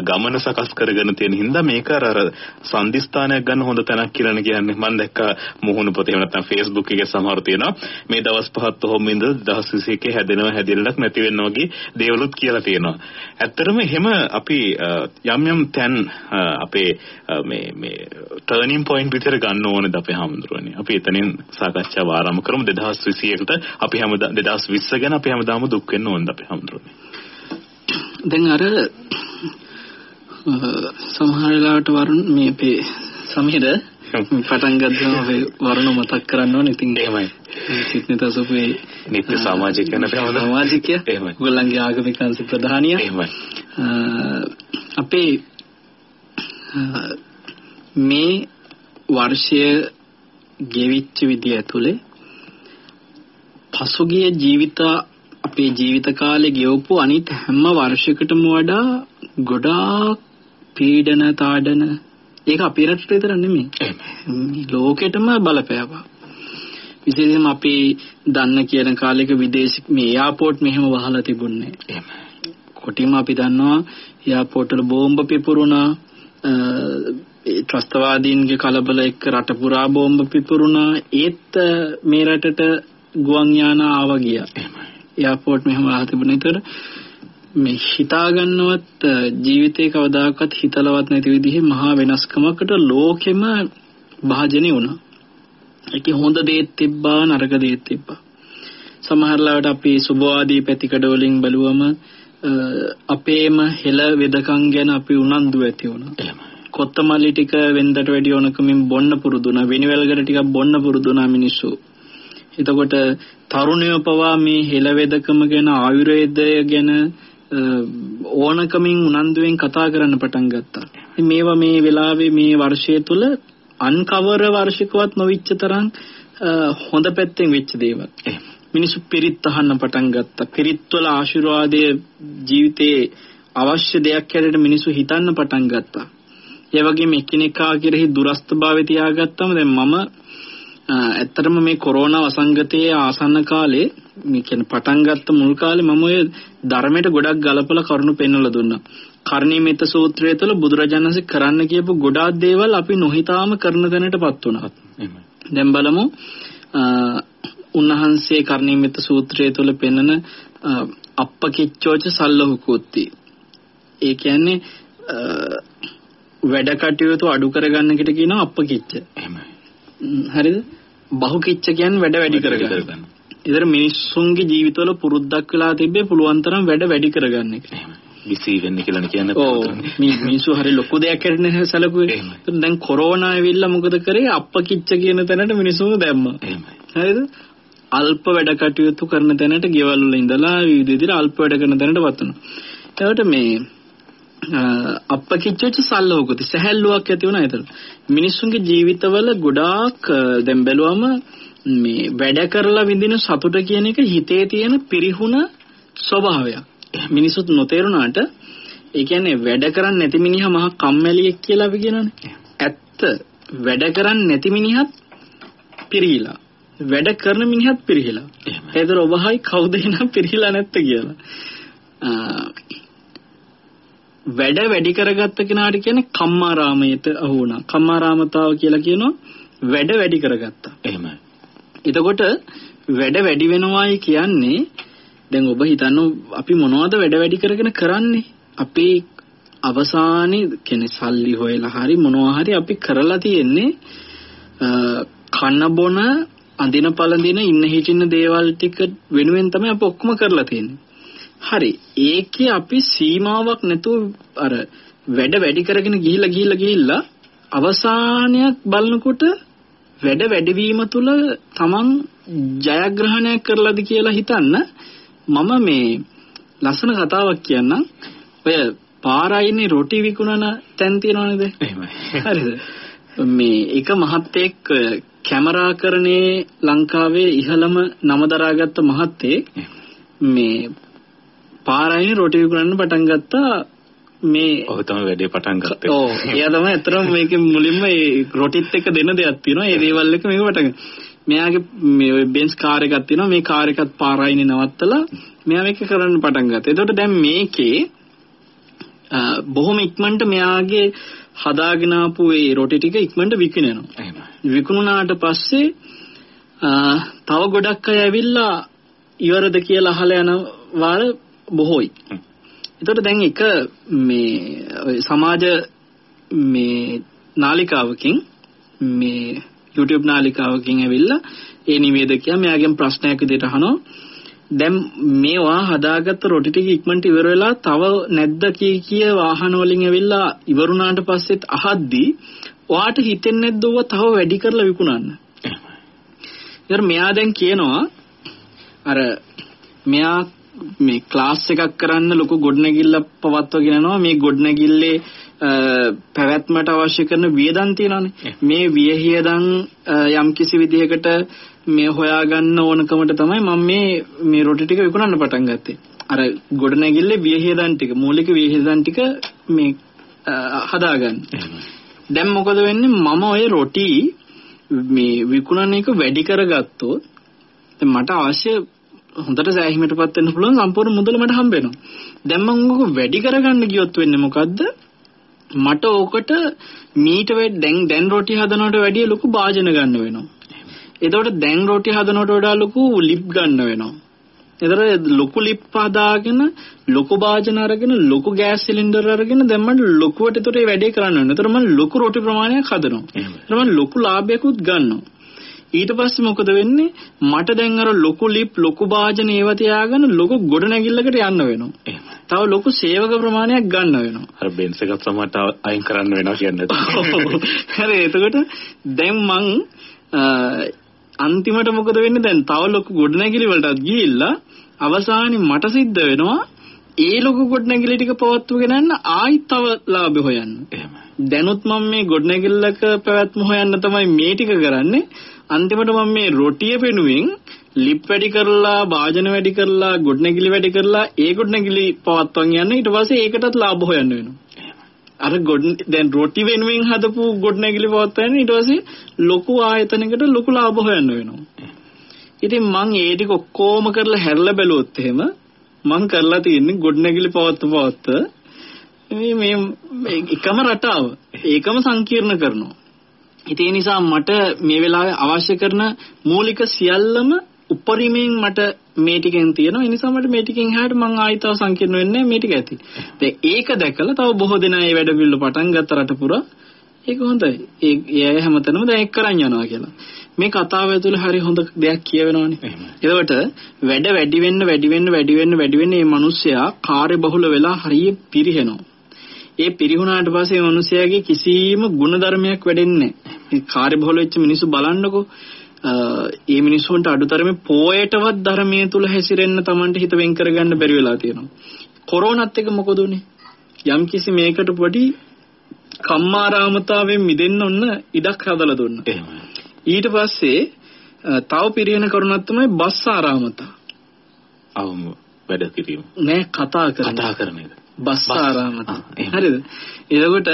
ගමන සකස් කරගෙන තියෙන හින්දා මේක අර අර සංදිස්ථානයක් ගන්න හොඳ තැනක් කියලා කියන්නේ. මම දැක්ක මුහුණු පොතේ එහෙම නැත්නම් Facebook එකේ සමහර තියෙනවා. මේ දවස් පහත් ඔහොම ඉඳ 2021 හැදෙනවා හැදෙන්නක් නැති වෙන්න වගේ දේවලුත් කියලා තියෙනවා. ඇත්තටම එහෙම අපි යම් යම් තැන් අපේ මේ මේ ටර්නින් පොයින්ට් විතර ගන්න ඕනේද අපේ හැමදෙරෝනේ. අපි එතනින් සාකච්ඡාව ආරම්භ කරමු 2021ට අපි හැම 2020 ගැන අපි හැමදාම දුක් වෙන්න ඕනද අපි හැමදෙරෝනේ. දැන් අර සමහර වෙලාවට වරුන් මේ අපේ සමීර පටන් ගත්තාම අපේ වරුණ මතක් කරන්න ඕනේ. ඉතින් එහෙමයි. සිත්නිත සුපේ නිත්‍ය සමාජිකයන් අපි හැමදාම සමාජිකය එහෙමයි. ඔයගොල්ලන්ගේ ආගමික අංශ ප්‍රධානිය. එහෙමයි. අපේ මේ වර්ෂය ගෙවිච්ච විදිය ඇතුලේ පසුගිය ජීවිත අපේ ජීවිත කාලේ ගෙවපු අනිත් හැම වර්ෂයකටම වඩා ගොඩාක් පීඩන තාඩන. ඒක අපේ රටට විතර නෙමෙයි. ලෝකෙටම බලපෑවා. විශේෂයෙන්ම අපි දන්න කියන කාලෙක විදේශ මේ එයාපෝට් මෙහෙම වහලා තිබුණේ. කොටිම අපි දන්නවා එයාපෝට් වල බෝම්බ පිපුරුණා. ත්‍රස්තවාදීන්ගේ කලබල එක්ක රට පුරා බෝම්බ පිපුරුණා. ඒත් මේ රටට ගුවන් යාන ආවා ගියා එහෙමයි. එයාපෝට් මෙහෙම වහලා තිබුණා. ඒතර මේ හිතා ගන්නවත් අ, ජීවිතේ කවදාකවත් හිතලවත් නැති විදිහේ මහා වෙනස්කමකට ලෝකෙම භාජනය වුණා. ඒකේ හොඳ දේත් තිබ්බා නරක දේත් තිබ්බා. සමහර ලාවට අපි සුබවාදී පැතිකඩ වලින් බැලුවම අපේම හෙළ වෙදකම් ගැන අපි උනන්දු ඇති වුණා. එහෙමයි. කොත්තමල්ලි ටික වෙන්දට වැඩි ඕනකමින් බොන්න පුරුදු වුණා. විනිවැල්ගල ටිකක් බොන්න පුරුදු වුණා මිනිස්සු. එතකොට තරුණයෝ පවා මේ හෙළ වෙදකම ගැන ආයුර්වේදය ගැන ඕනකමින් උනන්දුවෙන් කතා කරන්න පටන් ගත්තා. මේවා මේ වෙලාවේ මේ වර්ෂය තුල අන්කවර වර්ෂිකවත් නොවිච්ච තරම් හොඳ පැත්තෙන් වෙච්ච දේවල්. මිනිස්සු පිරිත් අහන්න පටන් ගත්තා. පිරිත් වල ආශිර්වාදය ජීවිතේ අවශ්‍ය දෙයක් හැටියට මිනිස්සු හිතන්න පටන් ගත්තා. ඒ වගේම එකිනෙකා කෙරෙහි දුරස්ථභාවය තියාගත්තම දැන් මම ඇත්තටම මේ කොරෝනා වසංගතයේ ආසන්න කාලේ මේ කියන්නේ පටන් ගත්ත මුල් කාලේ මම ඔය ධර්මයට ගොඩක් ගලපලා කරුණු පෙන්වලා දුන්නා. කර්ණීයමෙත සූත්‍රය තුළ බුදුරජාණන් වහන්සේ කරන්න කියපු ගොඩාක් දේවල් අපි නොහිතාම කරන තැනටපත් වුණා. දැන් බලමු උන්වහන්සේ කර්ණීයමෙත සූත්‍රය තුළ පෙන්වන අප්පකිච්චෝච සල්ලහුකුත්ති. ඒ කියන්නේ වැඩ කටයුතු අඩු කරගන්න කිට කියනවා අප්පකිච්ච. එහෙමයි. හරිද? බහුකිච්ච කියන්නේ වැඩ වැඩි කරගන්න. ඒතර මිනිස්සුන්ගේ ජීවිතවල පුරුද්දක් වෙලා තිබ්බේ පුළුවන් තරම් වැඩ වැඩි කරගන්න එක. බිසි වෙන්න කියලා කියන්නේ ඔව් පුළුවන්. මිනිස්සු හරි ලොකු දෙයක් කරන්න සැලකුවේ. දැන් කොරෝනා ඇවිල්ලා මොකද කරේ අප්පකිච්ච කියන තැනට මිනිස්සුන්ව දැම්මා. එහෙමයි. හරිද? අල්ප වැඩ කටයුතු කරන තැනට ගෙවල් වල ඉඳලා විවිධ විදිහට අල්ප වැඩ කරන තැනට වත් වෙනවා. එතකොට මේ අ, අප්පකිච්චොච්ච සල්ලෝකති සහැල්ලුවක් ඇති වුණා ඒතර. මිනිස්සුන්ගේ ජීවිතවල ගොඩාක් දැන් බැලුවම මේ වැඩ කරලා විඳින සතුට කියන එක හිතේ තියෙන පිරිහුණ ස්වභාවයක්. මිනිසුත් නොතේරුණාට ඒ කියන්නේ වැඩ කරන්නේ නැති මිනිහා මහා කම්මැලියෙක් කියලා අපි කියනවනේ. ඇත්ත වැඩ කරන්නේ නැති මිනිහත් පිරිහිලා. වැඩ කරන මිනිහත් පිරිහිලා. ඒතර ඔබහයි කවුද එනම් පිරිහිලා නැත්te කියලා. වැඩ වැඩි කරගත්ත කෙනාට කියන්නේ කම්මාරාමයට අහු වුණා. කම්මාරාමතාව කියලා කියනවා වැඩ වැඩි කරගත්තා. එහෙමයි. එතකොට වැඩ වැඩි වෙනවායි කියන්නේ දැන් ඔබ හිතන්න අපි මොනවද වැඩ වැඩි කරගෙන කරන්නේ? අපේ අවසානයේ කියන්නේ සල්ලි හොයලා හරි මොනවා හරි අපි කරලා තියෙන්නේ කන බොන අඳින පළඳින ඉන්න හිටින්න දේවල් ටික වෙනුවෙන් තමයි අපි ඔක්කොම කරලා තියෙන්නේ. හරි ඒකේ අපි සීමාවක් නැතුව අර වැඩ වැඩි කරගෙන ගිහිල්ලා ගිහිල්ලා ගිහිල්ලා අවසානයක් බලනකොට වැඩ වැඩිවීම තුළ තමන් ජයග්‍රහණයක් කරලාද කියලා හිතන්න මම මේ ලස්සන කතාවක් කියන්නම්. ඔය පාරයිනේ රොටි විකුණන තැන් තියෙනවනේද එහෙමයි. හරිද? මේ එක මහත්තයෙක් කැමරාකරණයේ ලංකාවේ ඉහළම නම දරාගත්ත මහත්තයෙක් මේ පාරයිනේ රොටි විකුණන්න පටන් ගත්තා මේ ඔහු තමයි වැඩේ පටන් ගත්තේ. ඔව් එයා තමයි අතරම මේකේ මුලින්ම ඒ රොටිත් එක්ක දෙන දෙයක් තියෙනවා ඒ දේවල් එක මේක පටන් මෙයාගේ මේ ඔය බෙන්ස් කාර් එකක් තියෙනවා මේ කාර් එකත් පාරයිනේ නවත්තලා මෙයා මේක කරන්න පටන් ගත්තා. එතකොට දැන් මේකේ බොහොම ඉක්මනට මෙයාගේ හදාගෙන ආපු ඒ රොටි ටික ඉක්මනට විකිනෙනවා. එහෙමයි. විකුණුනාට පස්සේ තව ගොඩක් අය ඇවිල්ලා ඉවරද කියලා අහලා යන වාර බොහෝයි. එතකොට දැන් එක මේ සමාජ මේ නාලිකාවකින් මේ YouTube නාලිකාවකින් ඇවිල්ලා ඒ නිවේදකයා මෙයාගෙන් ප්‍රශ්නයක් විදිහට අහනවා දැන් මේවා හදාගත්ත රොටි ටික ඉක්මනට ඉවර වෙලා තව නැද්ද කී කිය වාහන වලින් ඇවිල්ලා ඉවරුණාට පස්සෙත් අහද්දී ඔයාට හිතෙන්නේ නැද්ද ඔව තව වැඩි කරලා විකුණන්න? ඉතින් මෙයා දැන් කියනවා අර මෙයා මේ ක්ලාස් එකක් කරන්න ලොකු ගොඩනැගිල්ලක් පවත්වගෙන යනවා. මේ ගොඩනැගිල්ලේ පැවැත්මට අවශ්‍ය කරන වියදම් තියෙනවානේ. මේ වියහියදම් යම් කිසි විදිහකට මේ හොයාගන්න ඕනකමට තමයි මම මේ මේ රොටි ටික විකුණන්න පටන් ගත්තේ. අර ගොඩනැගිල්ලේ වියහියදම් ටික මූලික වියහියදම් ටික මේ හදාගන්න. දැන් මොකද වෙන්නේ? මම ඔය රොටි මේ විකුණන එක වැඩි කරගත්තොත් මට අවශ්‍ය හොඳට සෑහීමටපත් වෙන්න පුළුවන් සම්පූර්ණ මුදල මට හම්බ වෙනවා. දැන් මම ඕක වැඩි කරගන්න ගියොත් වෙන්නේ මොකද්ද? මට ඕකට මීට වැඩි දැන් දැන් රොටි හදනවට වැඩිය ලොකු භාජන ගන්න වෙනවා. එතකොට දැන් රොටි හදනවට වඩා ලොකු ලිප් ගන්න වෙනවා. එතකොට ලොකු ලිප් හදාගෙන ලොකු භාජන අරගෙන ලොකු ගෑස් සිලින්ඩර් අරගෙන දැන් මට ලොකුවට එතකොට ඒ වැඩේ කරන්න වෙනවා. එතකොට මම ලොකු රොටි ප්‍රමාණයක් හදනවා. එතකොට මම ලොකු ලාභයකුත් ගන්නවා. ඊට පස්සේ මොකද වෙන්නේ? මට දැන් අර ලොකු ලිප් ලොකු භාජන ඒව තියාගෙන ලොකු ගොඩනැගිල්ලකට යන්න වෙනවා. එහෙමයි. තව ලොකු සේවක ප්‍රමාණයක් ගන්න වෙනවා. අර බෙන්ස් එකක් සමහරට අයින් කරන්න වෙනවා කියන්නේ. හරි එතකොට දැන් මං අන්තිමට මොකද වෙන්නේ දැන් තව ලොකු ගොඩනැගිලි වලටත් ගිහිල්ලා අවසානයේ මට සිද්ධ වෙනවා ඒ ලොකු ගොඩනැගිලි ටික පවත්වගෙන යන්න ආයිත් තව ලාභ හොයන්න. එහෙමයි. දැනුත් මම මේ ගොඩනැගිල්ලක පැවැත්ම හොයන්න තමයි මේ ටික කරන්නේ. අන්තිමට මම මේ රොටිය වෙනුවෙන් ලිප් වැඩි කරලා, වාජන වැඩි කරලා, ගොඩනැගිලි වැඩි කරලා ඒ ගොඩනැගිලි පවත්වන් යන්න ඊට පස්සේ ඒකටත් ලාභ හොයන්න වෙනවා. අර ගොඩ දැන් රොටි වෙනුවෙන් හදපු ගොඩනැගිලි පවත්වන්න ඊට පස්සේ ලොකු ආයතනයකට ලොකු ලාභ හොයන්න වෙනවා. ඉතින් මං ඒ ටික ඔක්කොම කරලා හැරලා බැලුවොත් එහෙම මං කරලා තියෙන්නේ ගොඩනැගිලි පවත්ව පවත්ව මේ මේ මේ එකම රටාව ඒකම සංකීර්ණ කරනවා. ඉතින් ඒ නිසා මට මේ වෙලාවේ අවශ්‍ය කරන මූලික සියල්ලම උපරිමයෙන් මට මේ ටිකෙන් තියෙනවා. ඒ නිසා මට මේ ටිකෙන් එහාට මං ආයෙ තව සංකීර්ණ වෙන්නේ මේ ටික ඇති. දැන් ඒක දැකලා තව බොහෝ දෙනා මේ වැඩ පිළිවෙල පටන් ගත්ත රට පුරා ඒක හොඳයි. ඒ ඒ හැමතැනම දැන් ඒක කරන් යනවා කියලා. මේ කතාව ඇතුලේ හරි හොඳ දෙයක් කියවෙනවනේ. එතකොට වැඩ වැඩි වෙන්න වැඩි වෙන්න වැඩි වෙන්න වැඩි වෙන්න මේ මිනිස්සයා කාර්ය බහුල වෙලා හරිය පිරිහෙනවා. ඒ පිරිහුණාට පස්සේ මිනිස්සයාගේ කිසිම ಗುಣධර්මයක් වැඩෙන්නේ නැහැ. මේ කාර්ය බහුල වෙච්ච මිනිස්සු බලන්නකෝ. ඒ මිනිස්සුන්ට අඩුතරමේ පෝයටවත් ධර්මයේ තුල හැසිරෙන්න Tamanට හිත වෙන් කරගන්න බැරි වෙලා තියෙනවා. කොරෝනාත් එක මොකද උනේ? යම් කිසි මේකට පොඩි කම්මාරාමතාවෙන් මිදෙන්න ඔන්න ඉඩක් හදලා දුන්නා. ඊට පස්සේ තව පිරිහෙන කරුණක් තමයි බස් ආරාමතා. අවම වැඩ කිරීම. නෑ කතා කරන. කතා කරන එක. බස්. ආරාමතා. හරිද? එතකොට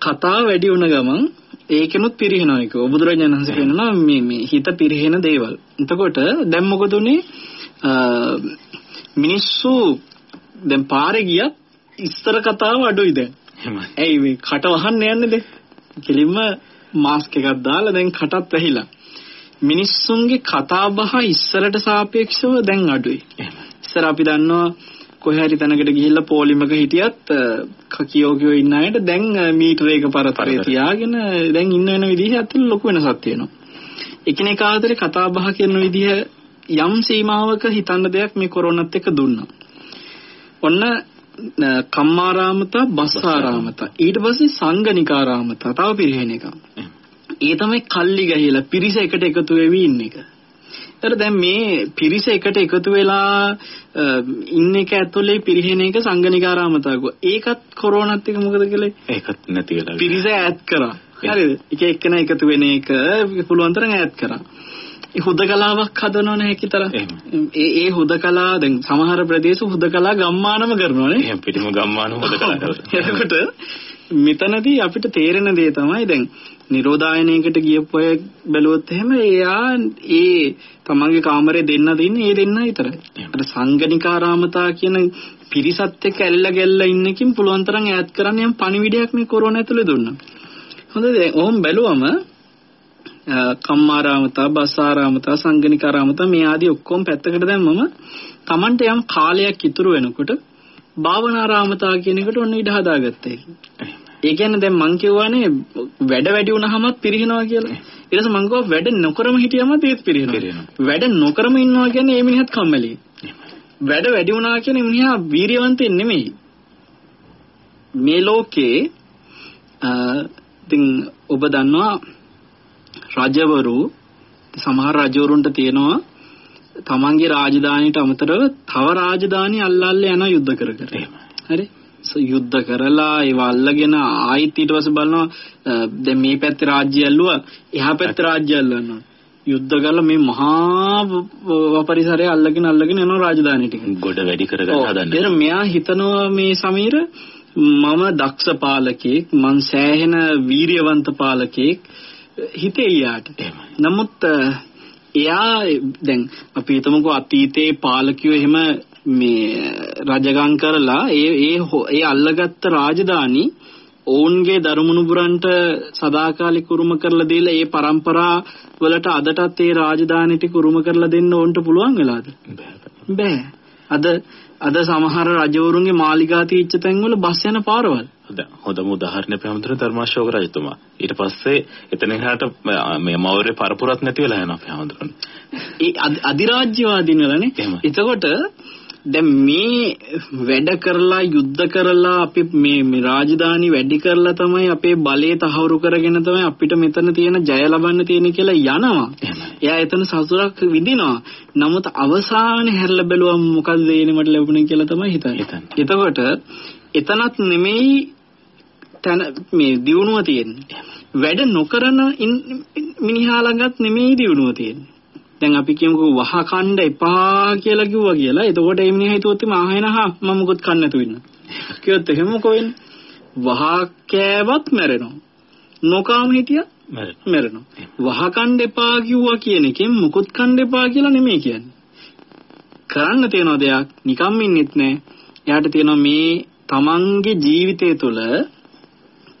කතා වැඩි වුණ ගමන් ඒකෙනුත් පිරිහෙනවා එක. බුදුරජාණන් වහන්සේ කියනවා මේ මේ හිත පිරිහෙන දේවල්. එතකොට දැන් මොකද උනේ? මිනිස්සු දැන් පාරේ ගියත් ඉස්තර කතාව අඩුයි දැන්. එහෙමයි. ඇයි මේ කට වහන්න යන්නේද? කෙලින්ම මාස්ක් එකක් දාලා දැන් කටත් ඇහිලා. මිනිස්සුන්ගේ කතා බහ ඉස්සරට සාපේක්ෂව දැන් අඩුයි. එහෙමයි. ඉස්සර අපි දන්නවා කොහේ හරි තැනකට ගිහිල්ලා පොලිමක හිටියත් කකියෝ කියෝ ඉන්න අයට දැන් මීටරයක පරතරය. තියාගෙන දැන් ඉන්න වෙන විදිහ ඇතුළේ ලොකු වෙනසක් තියෙනවා. එකිනෙකා අතර කතා බහ කරන විදිහ යම් සීමාවක හිතන්න දෙයක් මේ කොරෝනාත් එක්ක දුන්නා. ඔන්න කම්මාරාමතා බස්සාරාමතා ඊට පස්සේ සංගනිකාරාමතා තව පිරිහෙන එක. ඒ තමයි කල්ලි ගහිලා පිරිස එකට එකතු වෙවි ඉන්න එක. ඒතර දැන් මේ පිරිස එකට එකතු වෙලා ඉන්න එක ඇතුලේ පිරිහෙන එක සංගනිකාරාමතාවක. ඒකත් කොරෝනාත් එක්ක මොකද කළේ? ඒකත් නැති වෙලා. පිරිස ඈත් කරා. හරිද? එක එක්කෙනා එකතු වෙන එක පුළුවන් තරම් ඈත් කරා. ඒ හුදකලාවක් හදනව නැහැ කිතර. එහෙම. ඒ ඒ හුදකලා දැන් සමහර ප්‍රදේශ හුදකලා ගම්මානම කරනවනේ. එහෙම පිටිම ගම්මාන හොද කළා. එතකොට මෙතනදී අපිට තේරෙන දේ තමයි දැන් නිරෝධායනයකට ගියපු අය බැලුවොත් එහෙම එයා ඒ තමන්ගේ කාමරේ දෙන්න දෙන්නේ ඒ දෙන්න විතරයි. අර සංගනිකාරාමතා කියන පිරිසත් එක්ක ඇල්ල ගැල්ල ඉන්නකින් පුළුවන් තරම් ඈත් කරන්න යම් පණිවිඩයක් මේ කොරෝනා ඇතුලේ දුන්නා. හොඳද ඔහොම බැලුවම කම්මාරාමතා, බස්සාරාමතා, සංගනිකාරාමතා මේ ආදී ඔක්කොම පැත්තකට දැම්මම Tamanට යම් කාලයක් ඉතුරු වෙනකොට භාවනාරාමතා කියන එකට ඔන්න ඉඩ හදාගත්තා. ඒ කියන්නේ දැන් මං කියවනේ වැඩ වැඩි වුණාමත් පිරිනනවා කියලා. ඊට පස්සේ මං කිව්වා වැඩ නොකරම හිටියමත් ඒත් පිරිනනවා. වැඩ නොකරම ඉන්නවා කියන්නේ ඒ මිනිහත් කම්මැලි. වැඩ වැඩි වුණා කියන්නේ මිනිහා වීරියවන්තෙන් නෙමෙයි. මේ ලෝකේ ඉතින් ඔබ දන්නවා රජවරු සමහර රජවරුන්ට තියෙනවා තමන්ගේ රාජධානියට අමතරව තව රාජධානි අල්ලල්ල යන යුද්ධ කර කර. හරි? යුද්ධ කරලා ඒව අල්ලගෙන ආයිත් ඊට පස්සේ බලනවා දැන් මේ පැත්තේ රාජ්‍ය ඇල්ලුවා එහා පැත්තේ රාජ්‍ය අල්ලනවා. යුද්ධ කරලා මේ මහා ව- පරිසරය අල්ලගෙන අල්ලගෙන යනවා රාජධානියට. ගොඩ වැඩි කරගන්න හදන්නේ. එතන මෙයා හිතනවා මේ සමීර මම දක්ෂ පාලකෙක් මං සෑහෙන වීරියවන්ත පාලකෙක් හිතේ යාට නමුත් එයා දැන් අපි හිතමුකෝ අතීතයේ පාලකයෝ එහෙම මේ රජගම් කරලා ඒ ඒ ඒ අල්ලගත්ත රාජධානි ඔවුන්ගේ දරුමුණුබුරන්ට සදාකාලික උරුම කරලා දීලා ඒ પરම්පරා වලට අදටත් ඒ රාජධානි ටික උරුම කරලා දෙන්න ඕන්ට පුළුවන් වෙලාද බෑ අද අද සමහර රජවරුන්ගේ මාලිගා තීච්ච තැන්වල බස් යන පාරවල් හොඳ හොඳම උදාහරණයක් පැහැදිලි ධර්මාශෝක රජතුමා. ඊට පස්සේ එතන එහාට මේ මෞර්ය පරපුරත් නැති වෙලා යනවා පැහැදිලි. ඒ අධි- අධිරාජ්‍යවාදීන් වලනේ. එතකොට දැන් මේ වැඩ කරලා යුද්ධ කරලා අපි මේ මේ රාජධානි වැඩි කරලා තමයි අපේ බලය තහවුරු කරගෙන තමයි අපිට මෙතන තියෙන ජය ලබන්න තියෙන කියලා යනවා. එයා එතන සතුටක් විඳිනවා. නමුත් අවසානයේ හැරලා බැලුවම මොකද දෙන්නේ මට ලැබුණේ කියලා තමයි හිතන්නේ. එතකොට එතනත් නෙමෙයි තන මේ දියුණුව තියෙන්නේ. වැඩ නොකරන මිනිහා ළඟත් නෙමෙයි දියුණුව තියෙන්නේ. දැන් අපි කියමුකෝ වහ කණ්ඩ එපා කියලා කිව්වා කියලා. එතකොට ඒ මිනිහා හිතුවොත් මම අහනහා මම මොකොත් කන්න නැතුව ඉන්න. කිව්වොත් එහෙම මොකෝ වෙන්නේ? වහ කෑවත් මැරෙනවා. නොකාම හිටියත් මැරෙන. මැරෙනවා. වහ කණ්ඩ එපා කිව්වා කියන එකෙන් මොකොත් කණ්ඩ එපා කියලා නෙමෙයි කියන්නේ. කරන්න තියෙන දෙයක් නිකම්ම ඉන්නෙත් නෑ. එයාට තියෙනවා මේ තමන්ගේ ජීවිතය තුළ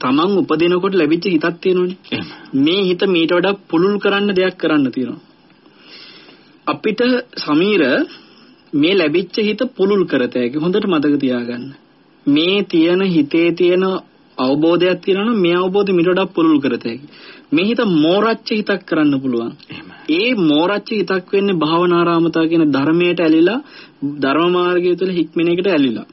තමන් උපදිනකොට ලැබිච්ච හිතක් තියෙනවනේ. මේ හිත මීට වඩා පුළුල් කරන්න දෙයක් කරන්න තියෙනවා. අපිට සමීර මේ ලැබිච්ච හිත පුළුල් කරත හැකි. හොඳට මතක තියාගන්න. මේ තියෙන හිතේ තියෙන අවබෝධයක් තියෙනවා මේ අවබෝධය මීට වඩා පුළුල් කරත හැකි. මේ හිත මෝරච්ච හිතක් කරන්න පුළුවන්. ඒ මෝරච්ච හිතක් වෙන්නේ භාවනාරාමතා කියන ධර්මයට ඇලිලා ධර්ම මාර්ගය තුළ හික්මන එකට ඇලිලා.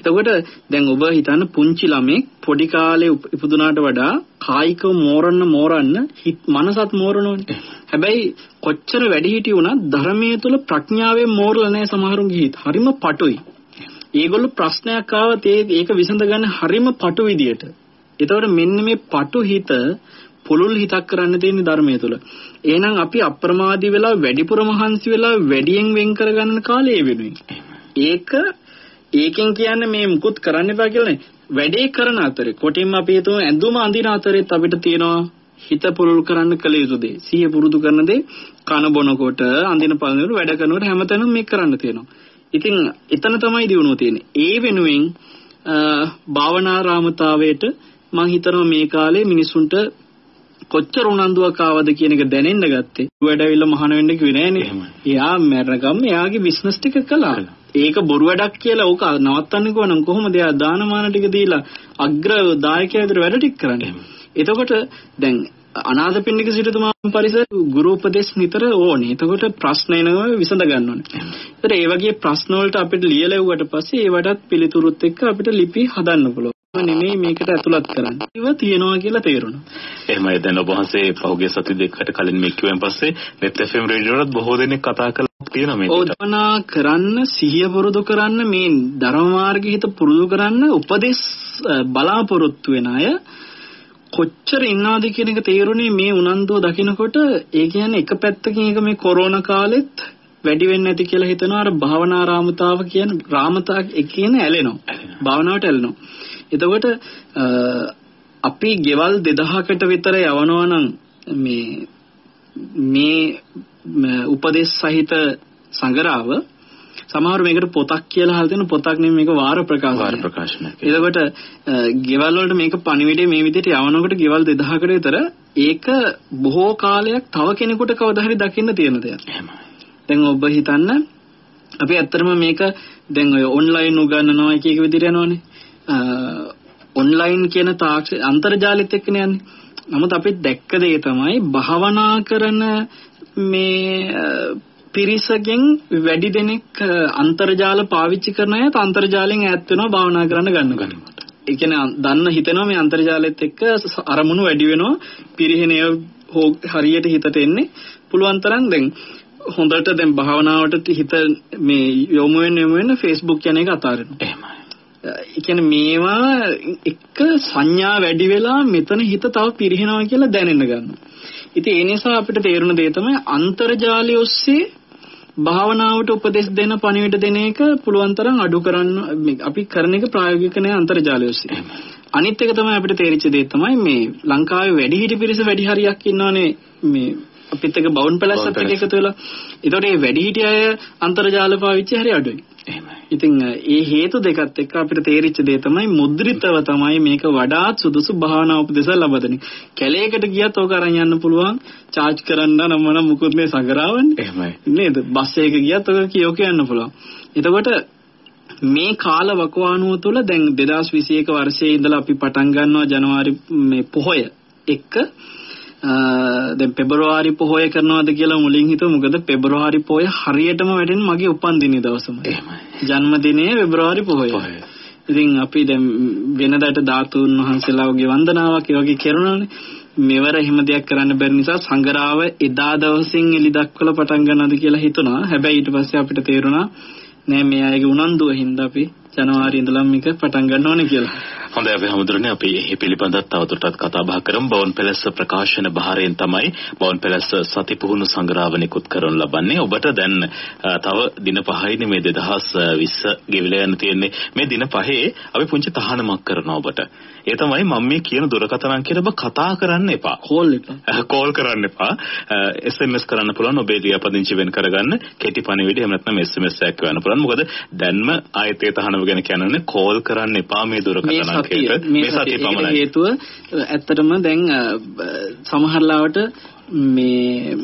එතකොට දැන් ඔබ හිතන්න පුංචි ළමෙක් පොඩි කාලේ උප- ඉපදුනාට වඩා කායිකව මෝරන්න මෝරන්න හිත මනසත් මෝරනෝනේ. හැබැයි කොච්චර වැඩි හිටි වුණත් ධර්මයේ තුල ප්‍රඥාවෙන් මෝරලා නැහැ සමහරුන්ගේ හිත. හරිම පටුයි. ඒගොල්ලෝ ප්‍රශ්නයක් ආවත් ඒ- ඒක විසඳගන්න හරිම පටු විදියට. එතකොට මෙන්න මේ පටු හිත පුළුල් හිතක් කරන්න තියෙන ධර්මයේ තුල. එහෙනම් අපි අප්‍රමාදී වෙලා වැඩිපුර මහන්සි වෙලා වැඩියෙන් වෙන් කරගන්න කාලය වෙනුවෙන්. ඒක ඒකෙන් කියන්නේ මේ මුකුත් කරන්න එපා කියලා නේ. වැඩේ කරන අතරේ කොටින්ම අපි හිතමු ඇඳුම අඳින අතරෙත් අපිට තියෙනවා හිත පුරුදු කරන්න කළ යුතු දේ. සිහිය පුරුදු කරන දේ කන බොනකොට අඳින පළනකොට වැඩ කරනකොට හැමතැනම මේක කරන්න තියෙනවා. ඉතින් එතන තමයි දිනුව තියෙන්නේ. ඒ වෙනුවෙන් භාවනාරාමතාවයට මම හිතනවා මේ කාලේ මිනිසුන්ට කොච්චර උනන්දුවක් ආවද කියන එක දැනෙන්න ගත්තේ. වැඩ ඇවිල්ලා මහාන වෙන්න කිව්වේ නෑනේ. එයා මැරගම් එයාගේ බිස්නස් ටික කළා. ඒක බොරු වැඩක් කියලා ඕක නවත්තන්න කිව්වනම් කොහොමද එයා දානමාන ටික දීලා අග්‍ර දායකයා විතර වැඩ ටික කරන්නේ. එතකොට දැන් අනාථපිණ්ඩික සිටුතුමා පරිසර ගුරු උපදේශ නිතර ඕනේ. එතකොට ප්‍රශ්න එනවා විසඳ ගන්න ඕනේ. ඒතර ඒ වගේ ප්‍රශ්න වලට අපිට ලියලෙව්වට පස්සේ ඒවටත් පිළිතුරුත් එක්ක අපිට ලිපි හදන්න පුළුවන්. නෙමෙයි මේකට ඇතුළත් කරන්න. ඒව තියනවා කියලා තේරුණා. එහෙමයි දැන් ඔබ වහන්සේ පහුගිය සති දෙකකට කලින් මේ කිව්වන් පස්සේ net fm radio වලත් බොහෝ දෙනෙක් කතා කරලා තියෙනවා මේ. ඕදනා කරන්න සිහිය පුරුදු කරන්න මේ ධර්ම මාර්ගය හිත පුරුදු කරන්න උපදෙස් බලාපොරොත්තු වෙන අය කොච්චර ඉන්නවද කියන එක තේරුනේ මේ උනන්දුව දකිනකොට. ඒ කියන්නේ එක පැත්තකින් එක මේ කොරෝනා කාලෙත් වැඩි වෙන්නේ නැති කියලා හිතනවා. අර භාවනා රාමතාව කියන රාමතා කියන ඇලෙනවා. භාවනාවට ඇලෙනවා. එතකොට අපි ගෙවල් 2000කට විතර යවනවා නම් මේ ම, උපදේශ සහිත සංගරාව සමහර මේකට පොතක් කියලා හල් දෙන පොතක් නෙමෙයි මේක වාර ප්‍රකාශනයක්. වාර ප්‍රකාශනයක්. එතකොට ගෙවල් වලට මේක පණිවිඩය මේ විදිහට යවනකොට ගෙවල් 2000කට විතර ඒක බොහෝ කාලයක් තව කෙනෙකුට කවදා හරි දකින්න තියෙන දෙයක්. දැන් ඔබ හිතන්න අපි ඇත්තටම මේක දැන් ඔය ඔන්ලයින් උගන්වනවා එක එක විදිහට යනවනේ. ඔන්ලයින් කියන තාක්ෂ අන්තර්ජාලෙත් එක්කනේ යන්නේ. නමුත් අපි දැක්ක දේ තමයි භාවනා කරන මේ අ, පිරිසගෙන් වැඩි දෙනෙක් අන්තර්ජාල පාවිච්චි කරන අය අන්තර්ජාලයෙන් ඈත් වෙනවා භාවනා කරන්න ගන්නකොට. ඒ කියන්නේ දන්න හිතෙනවා මේ අන්තර්ජාලෙත් එක්ක අරමුණු වැඩි වෙනවා පිරිහෙනය හරියට හිතට එන්නේ පුළුවන් තරම් දැන් හොඳට දැන් භාවනාවට හිත මේ යොමු වෙන යොමු වෙන Facebook කියන එක අතාරිනවා. එහෙමයි. ඒ කියන්නේ මේවා එක සංඥා වැඩි වෙලා මෙතන හිත තව පිරිහෙනවා කියලා දැනෙන්න ගන්නවා. ඉතින් ඒ නිසා අපිට තේරුණ දේ තමයි අන්තර්ජාලය ඔස්සේ භාවනාවට උපදෙස් දෙන පණිවිඩ දෙන එක පුළුවන් තරම් අඩු කරන්න මේ අපි කරන එක ප්‍රායෝගික නෑ අන්තර්ජාලය ඔස්සේ. අනිත් එක තමයි අපිට තේරිච්ච දේ තමයි මේ ලංකාවේ වැඩිහිටි පිරිස වැඩි හරියක් ඉන්නවනේ මේ අපිත් එක්ක බවුන් පැලැස්සත් එක්ක පැලැස්ස. එකතු වෙලා. ඒතකොට මේ වැඩිහිටි අය අන්තර්ජාල පාවිච්චි හරි අඩුයි. එහෙමයි. ඉතින් ඒ හේතු දෙකත් එක්ක අපිට තේරිච්ච දේ තමයි මුද්‍රිතව තමයි මේක වඩාත් සුදුසු භාවනා උපදෙස් ලබා දෙන්නේ. කැලේකට ගියත් ඕක අරන් යන්න පුළුවන්. චාර්ජ් කරන්න නම් මොන මුකුත් මේ සංගරාවන්නේ. එහෙමයි. නේද? බස් එකක ගියත් ඔක කියෝ කියන්න පුළුවන්. එතකොට මේ කාල වකවානුව තුළ දැන් 2021 වර්ෂයේ ඉඳලා අපි පටන් ගන්නවා ජනවාරි මේ පොහොය එක්ක දැන් පෙබරවාරි පොහොය කරනවාද කියලා මුලින් හිතුවා මොකද පෙබරවාරි පොහොය හරියටම වැටෙන්නේ මගේ උපන්දිනේ දවසම. එහෙමයි. ජන්මදිනයේ පෙබරවාරි. පොහොය. ඉතින් අපි දැන් වෙනදාට ධාතුන් වහන්සේලාගේ වන්දනාවක් ඒ වගේ කරනවානේ. මෙවර එහෙම දෙයක් කරන්න බැරි නිසා සංගරාව එදා දවසින් එලි දක්වලා පටන් ගන්නවද කියලා හිතුණා. හැබැයි ඊට පස්සේ අපිට තේරුණා නෑ මේ අයගේ උනන්දුව හින්දා අපි ජනවාරි ඉඳලා මේක පටන් ගන්න ඕනේ කියලා. හොඳයි අපි හැමදෙරනේ අපි එහි පිළිබඳව තවදුරටත් කතා බහ කරමු. බවන් පැලැස්ස ප්‍රකාශන බහරෙන් තමයි බවන් පැලැස්ස සති පුහුණු සංග්‍රහව නිකුත් කරනු ලබන්නේ. ඔබට දැන් තව දින පහයිනේ මේ 2020 ගෙවිලා යන තියෙන්නේ. මේ දින පහේ අපි පුංචි තහනමක් කරනවා ඔබට. ඒ තමයි මම මේ කියන දුරකථන අංකයට ඔබ කතා කරන්න එපා. කෝල් එක. කෝල් කරන්න එපා. SMS කරන්න පුළුවන් ඔබේ ලියාපදිංචි වෙන කරගන්න කෙටි පණිවිඩ එහෙම නැත්නම් SMS එකක් කරන්න පුළුවන්. මොකද දැන්ම ආයතේ තහනම ගැන කියන්නේ කෝල් කරන්න එපා මේ දුරකථන අංකයට. මේ සතිය පමණයි. හේතුව ඇත්තටම දැන් සමහරලාවට මේ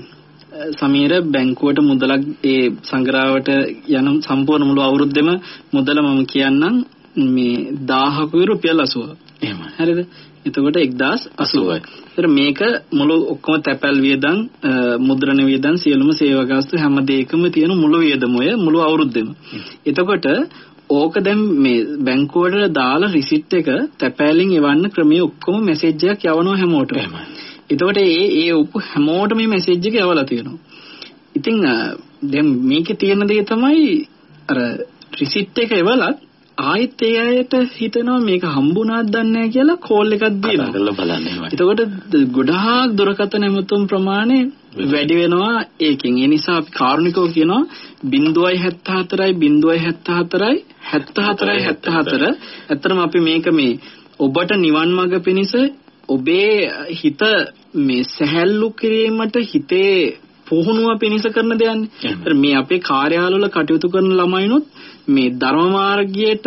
සමීර බැංකුවට මුදලක් ඒ සංග්‍රහවට යන සම්පූර්ණ මුළු අවුරුද්දෙම මුදල මම කියන්නම් මේ 1000ක රුපියල් 80. එහෙමයි. හරිද? එතකොට 1080යි. ඒතර මේක මුළු ඔක්කොම තැපැල් වියදම් මුද්‍රණ වියදම් සියලුම සේවා ගාස්තු හැම දෙයකම තියෙන මුළු වියදමය මුළු අවුරුද්දෙම. එතකොට ඕක දැන් මේ බැංකුවට දාලා රිසිට් එක තැපෑලින් එවන්න ක්‍රමයේ ඔක්කොම මැසේජ් එකක් යවනවා හැමෝටම. එහෙමයි. එතකොට ඒ ඒ හැමෝටම මේ මැසේජ් එක යවලා තියෙනවා. ඉතින් දැන් මේකේ තියෙන දේ තමයි අර රිසිට් එක එවලත් ආයෙත් ඒ අයට හිතනවා මේක හම්බුණාද දන්නේ කියලා කෝල් එකක් දෙනවා. කරලා බලන්න එහෙමයි. එතකොට ගොඩාක් දුරකථන ඇමතුම් ප්‍රමාණය වැඩි වෙනවා ඒකෙන්. ඒ නිසා අපි කාරුණිකව කියනවා 0.74යි 0.74යි 74යි 74. ඇත්තටම අපි මේක මේ ඔබට නිවන් මඟ පිණිස ඔබේ හිත මේ සැහැල්ලු කිරීමට හිතේ පුහුණුව පිණිස කරන. ඒතර මේ අපේ කාර්යාලවල කටයුතු කරන ළමයිනොත් මේ ධර්ම මාර්ගයට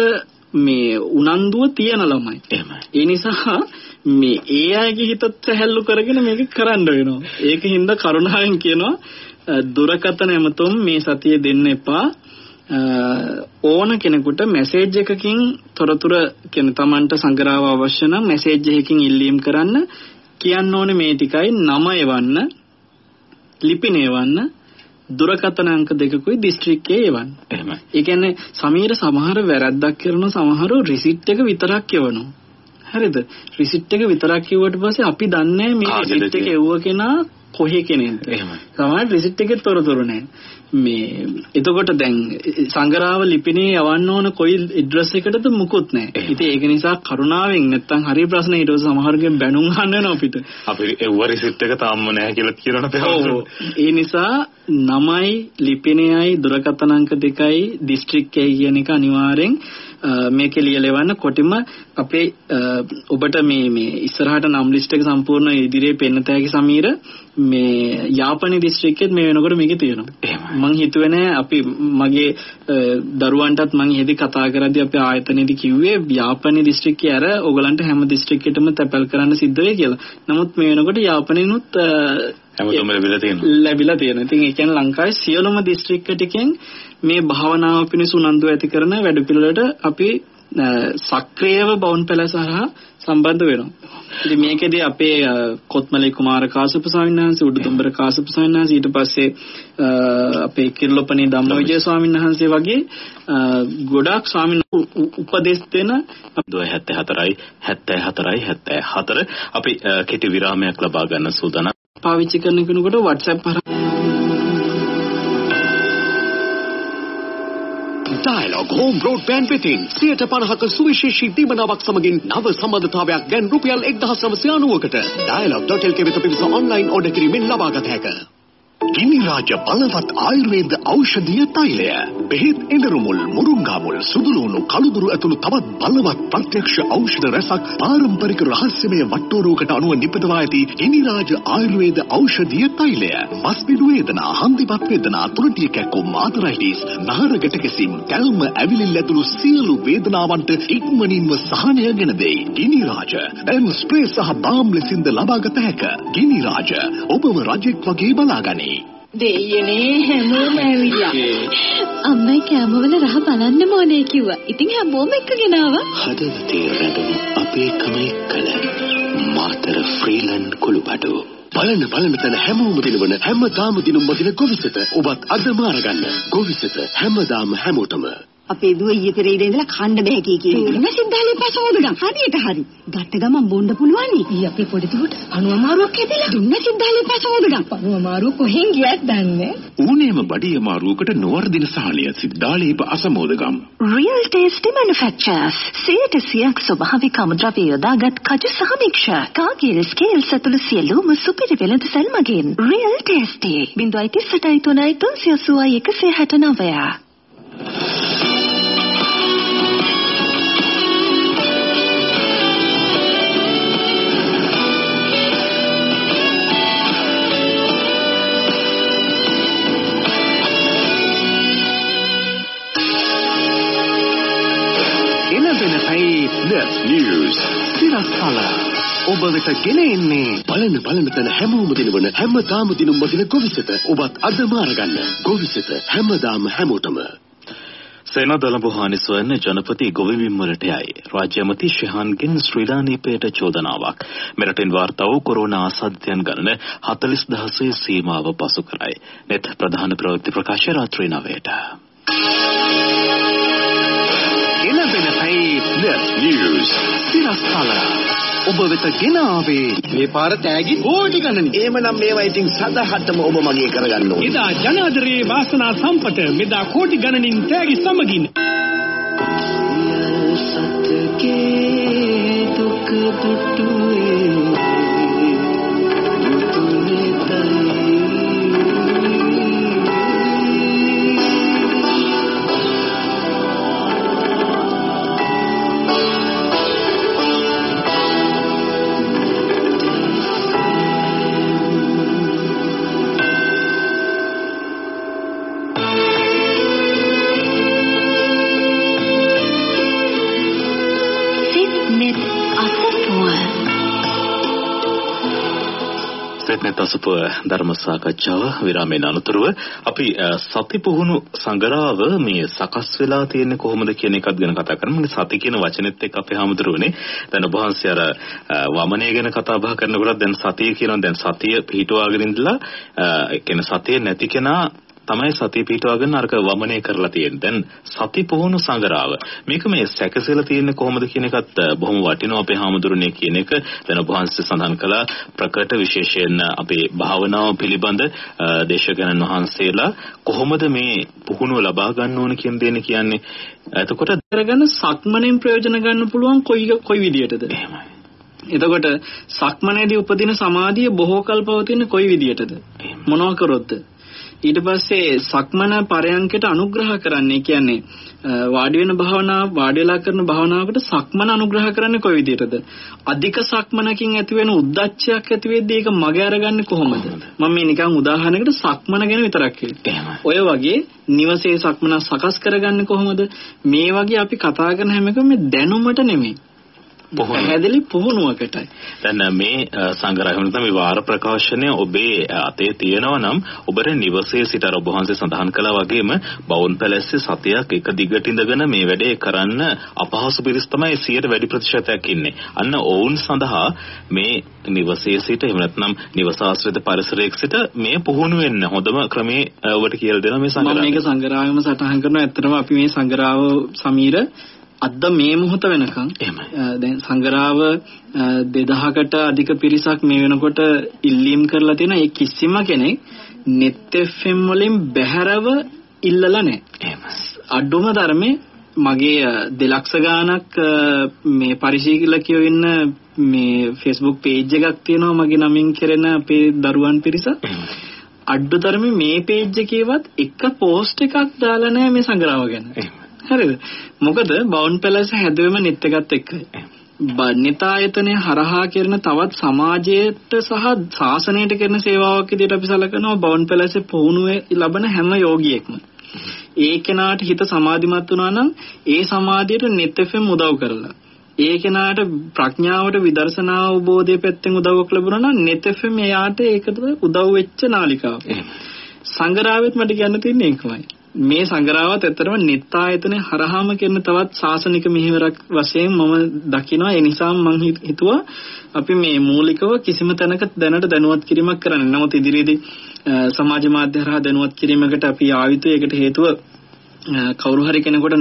මේ උනන්දුව තියන ළමයි. එහෙමයි. ඒ නිසා මේ ඒ අයගේ හිතත් සැහැල්ලු කරගෙන මේක කරන්න වෙනවා. ඒකින්ද කරුණාවෙන් කියනවා දුරකථන ඇමතුම් මේ සතියේ දෙන්න එපා. ඕන කෙනෙකුට මැසේජ් එකකින් තොරතුරු කියන Tamanට සංග්‍රහව අවශ්‍ය නම් මැසේජ් එකකින් ඉල්ලීම් කරන්න කියන්න ඕනේ මේ ටිකයි නම එවන්න ලිපින එවන්න දුරකථන අංක දෙකකුයි දිස්ත්‍රික්කයේ එවන්න. එහෙමයි. ඒ කියන්නේ සමීර සමහර වැරද්දක් කරන සමහරු රිසිට් එක විතරක් එවනවා. හරිද? රිසිට් එක විතරක් කිව්වට පස්සේ අපි දන්නේ මේ රිසිට් එක. එව්ව කෙනා කොහේ කෙනෙක්ද? එහෙමයි. සමහර රිසිට් එකේ තොරතුරු නැහැ. මේ එතකොට දැන් සංගරාව ලිපිනේ යවන්න ඕන කොයි ඇඩ්‍රස් එකටද මුකුත් නැහැ. ඉතින් ඒක නිසා කරුණාවෙන් නැත්තම් හරි ප්‍රශ්න ඊට පස්සේ සමහරගෙන් බැනුම් අහන්න වෙනවා අපිට. අපි එව්ව රිසිට් එක තාම නැහැ කියලා කියනවනේ ඔව්. ඒ නිසා නමයි ලිපිනයයි දුරකථන අංක දෙකයි දිස්ත්‍රික්කයයි කියන එක අනිවාර්යෙන් මේකේ ලියලා එවන්න කොටිම අපේ ඔබට මේ මේ ඉස්සරහට නම් ලිස්ට් එක සම්පූර්ණ ඉදිරියේ පෙන්නත හැකි සමීර මේ යාපනයේ දිස්ත්‍රික්කෙත් මේ වෙනකොට මේකේ තියෙනවා. මං හිතුවේ නෑ අපි මගේ දරුවන්ටත් මං එහෙදි කතා කරද්දී අපේ ආයතනයේදී කිව්වේ යාපනයේ දිස්ත්‍රික්කයේ අර ඕගලන්ට හැම දිස්ත්‍රික්කෙටම තැපැල් කරන්න සිද්ධ වෙයි කියලා. නමුත් මේ වෙනකොට යාපනයේනුත් අ, හැමෝටම ලැබිලා තියෙනවා. ලැබිලා තියෙනවා. ඉතින් ඒ කියන්නේ ලංකාවේ සියලුම දිස්ත්‍රික්ක ටිකෙන් මේ භාවනාව පිණිස උනන්දු ඇති කරන වැඩපිළිවෙලට අපි අ, සක්‍රියව බවුන් පැලස හරහා සම්බන්ධ වෙනවා. ඉතින් මේකෙදී අපේ කොත්මලේ කුමාර කාශ්‍යප ස්වාමීන් වහන්සේ උඩුදුම්බර කාශ්‍යප ස්වාමීන් වහන්සේ ඊට පස්සේ අපේ කිර්ලොපණී ධම්මවිජය ස්වාමීන් වහන්සේ වගේ ගොඩාක් ස්වාමීන් උපදෙස් දෙන 74යි 74යි 74 අපි කෙටි විරාමයක් ලබා ගන්න සූදානම්. පාවිච්චි කරන කෙනෙකුට WhatsApp හරහා ඩයලොග් හෝම් බ්‍රෝඩ්බෑන්ඩ් වෙතින් 150ක සුවිශේෂී දීමනාවක් සමගින් නව සම්බන්ධතාවයක් දැන් රුපියල් 1990කට ඩයලොග්.lk වෙත පිවිස ඔන්ලයින් ඕඩර් කිරීමෙන් ලබාගත හැක. ගිනි රාජ බලවත් ආයුර්වේද ඖෂධීය තෛලය. බෙහෙත් එඬරුමුල්, මුරුංගාමුල්, සුදුලුණු, කළුදුරු ඇතුළු තවත් බලවත් ප්‍රත්‍යක්ෂ ඖෂධ රැසක් පාරම්පරික රහස්‍යමය වට්ටෝරුවකට අනුව නිපදවා ඇති ගිනි රාජ ආයුර්වේද ඖෂධීය තෛලය. මස්පිඩු වේදනා, හන්දිපත් වේදනා, තුරටිය කැක්කුම්, ආතරයිටිස්, නහර ගැටකැසීම්, කැල්ම, ඇවිලිල්ල ඇතුළු සියලු වේදනාවන්ට ඉක්මනින්ම සහනය ගෙන දෙයි. ගිනි රාජ දැන් ස්ප්‍රේ සහ බාම් ලෙසින්ද ලබාගත හැක. ගිනි රාජ ඔබව රජෙක් වගේ බලාගනී. දෙයියනේ හැමෝම ඇවිල්ලා. අම්මයි කෑමවල රහ බලන්න ඕනේ කිව්වා. ඉතින් හැමෝම එක්කගෙන ආවා. හදවතේ රැඳුණු අපේ කම එක්කල මාතර ෆ්‍රීලන්ඩ් කුළුබඩු බලන බලන තැන හැමෝම දිනවන හැමදාම දිනුම් වදින ගොවිසෙත ඔබත් අදම අරගන්න. ගොවිසෙත හැමදාම හැමෝටම අපේ දුව ඊයේ පෙරේද ඉඳලා කන්න බෑ කී කී. එන්න සිද්ධාලේ පසෝදගම්. හරියට හරි. ගත්ත ගමන් බොන්න පුළුවන් නේ. ඊ අපේ පොඩි දුවට අණු අමාරුවක් හැදෙලා. දුන්න සිද්ධාලේ පසෝදගම්. අණු අමාරුව කොහෙන් ගියත් දන්නේ. ඌනේම බඩිය මාරුවකට නොවර්ධින සහනය සිද්ධාලේප අසමෝදගම් Real Tasty Manufacturers. සියයට සියක් ස්වභාවික අමුද්‍රව්‍ය යොදාගත් කජු සහ මික්ෂර්. කාගේල් ස්කේල්ස් ඇතුළු සියලුම සුපිරි වෙළඳ සැල් මගින්. Real Tasty. 0.38 380 169. සිරස්තල ඔබ වෙත ගෙන එන්නේ බලන බලන තැන හැමෝම දිනවන හැමදාම දිනුම් වදින ගොවිසෙත ඔබත් අදම අරගන්න ගොවිසෙත හැමදාම හැමෝටම සේනා දළඹ හානිස්වයන් ජනපති ගොවිබිම් වලට යයි. රාජ්‍ය ඇමති ශිහාන්ගෙන් ශ්‍රී ලාංකේයට චෝදනාවක්. මෙරටින් වාර්තා වූ කොරෝනා ආසාදිතයන් ගණන 40000 සීමාව පසු කරයි. net ප්‍රධාන ප්‍රවෘත්ති ප්‍රකාශය රාත්‍රී 9ට. එළවෙන පැයි news සිරස්තල ඔබ වෙත ගෙන ආවේ මේ පාර තෑගි කෝටි ගණන්. එහෙමනම් මේවා ඉතින් සදහටම ඔබ මගේ කරගන්න ඕනේ එදා ජනාදරේ වාසනා සම්පත මෙදා කෝටි ගණනින් තෑගි සමගින් සිත් සෙත්නෙත් අසප ධර්ම සාකච්ඡාව විරාමයෙන් අනතුරුව අපි අ, සති පුහුණු සංගරාව මේ සකස් වෙලා තියෙන්නේ කොහොමද කියන එකත් ගැන කතා කරමු. මේ සති කියන වචනේත් එක්ක අපේ හැමදෙරුවනේ දැන් ඔබ වහන්සේ අර අ, වමනය ගැන කතා බහ කරනකොට දැන් සතිය කියනවා දැන් සතිය පිහිටුවාගෙන ඉඳලා අ, ඒ කියන්නේ සතිය නැති කෙනා තමයි සතිය පිටවගෙන අරක වමනය කරලා තියෙන්නේ. දැන් සති පුහුණු සංගරාව. මේක මේ සැකසෙලා තියෙන්නේ කොහොමද කියන එකත් බොහොම වටිනවා අපේ හාමුදුරනේ කියන එක. දැන් ඔබ වහන්සේ සඳහන් කළා ප්‍රකට විශේෂයෙන් අපේ භාවනාව පිළිබඳ දේශකයන්න් වහන්සේලා කොහොමද මේ පුහුණුව ලබා ගන්න ඕන කියන දේ කියන්නේ. එතකොට කරගෙන සක්මණෙන් ප්‍රයෝජන ගන්න පුළුවන් කොයි කොයි විදියටද? එහෙමයි. එතකොට සක්මනේදී උපදින සමාධිය බොහෝ කල් පවතින කොයි විදියටද? මොනවා කරොත්ද? ඊට පස්සේ සක්මන පරයන්කට අනුග්‍රහ කරන්නේ කියන්නේ වාඩි වෙන භාවනාව වාඩි වෙලා කරන භාවනාවකට සක්මන අනුග්‍රහ කරන්නේ කොයි විදියටද? අධික සක්මනකින් ඇති වෙන උද්දච්චයක් ඇති වෙද්දී ඒක මගේ අරගන්නේ කොහොමද? මම මේ නිකන් උදාහරණයකට සක්මන ගැන විතරක්. ඔය වගේ නිවසේ සක්මන සකස් කරගන්නේ කොහොමද? මේ වගේ අපි කතා කරන හැම එකම දැනුමට නෙමෙයි. පැහැදිලි පුහුණුවකටයි. දැන් මේ සංග්‍රහය තමයි වාර ප්‍රකාශනය ඔබේ අතේ තියෙනවා නම් ඔබට නිවසේ සිට අර ඔබ වහන්සේ සඳහන් කළා වගේම බවුන් පැලැස්සේ සතියක් එක දිගට ඉඳගෙන මේ වැඩේ කරන්න අපහසු පිරිස් තමයි 100ට වැඩි ප්‍රතිශතයක් ඉන්නේ. අන්න ඔවුන් සඳහා මේ නිවසේ සිට එහෙම නැත්නම් නිවස ආශ්‍රිත පරිසරයක සිට මේ පුහුණු වෙන්න හොඳම ක්‍රමේ ඔබට කියලා දෙනවා මේ මම සංග්‍රහය. මේක සංග්‍රහයම සටහන් කරනවා ඇත්තටම අපි මේ සංග්‍රහව සමීර අද මේ මොහොත වෙනකන් දැන් සංග්‍රහව 2000කට අධික පිරිසක් මේ වෙනකොට ඉල්ලීම් කරලා තියෙන ඒ කිසිම කෙනෙක් net fm වලින් බැහැරව ඉල්ලලා නැහැ. අඩුම ධර්මේ මගේ දෙලක්ෂ ගාණක් මේ පරිශීලකයෝ ඉන්න මේ Facebook page එකක් තියෙනවා මගේ නමින් කෙරෙන අපේ දරුවන් පිරිස. අඩුතරමේ මේ පේජ් එකේවත් එක පෝස්ට් එකක් දාලා නැහැ මේ සංග්‍රහව ගැන. හරිද? මොකද බවුන් පැලස් හැදුවෙම නෙත් එකත් එක්කයි. බන්්‍යතායතනය හරහා කරන තවත් සමාජයට සහ ශාසනයට කරන සේවාවක් විදිහට අපි සලකනවා බවුන් පැලසේ පුහුණුවේ ලබන හැම යෝගියෙක්ම. ඒ කෙනාට හිත සමාධිමත් වුණා නම් ඒ සමාධියට FM උදව් කරලා ඒ කෙනාට ප්‍රඥාවට විදර්ශනා අවබෝධය පැත්තෙන් උදව්වක් ලැබුණා නම් net FM එයාට ඒකට උදව් වෙච්ච නාලිකාව. සංගරාවෙත් මට කියන්න තියෙන්නේ ඒකමයි. මේ සංගරාවත් ඇත්තටම net ආයතනය හරහාම කරන තවත් සාසනික මෙහෙවරක් වශයෙන් මම දකිනවා ඒ නිසා මම හිතුවා අපි මේ මූලිකව කිසිම තැනක දැනට දැනුවත් කිරීමක් කරන්න. නමුත් ඉදිරියේදී සමාජ මාධ්‍ය හරහා දැනුවත් කිරීමකට අපි ආවිතු ඒකට හේතුව කවුරු හරි කෙනෙකුට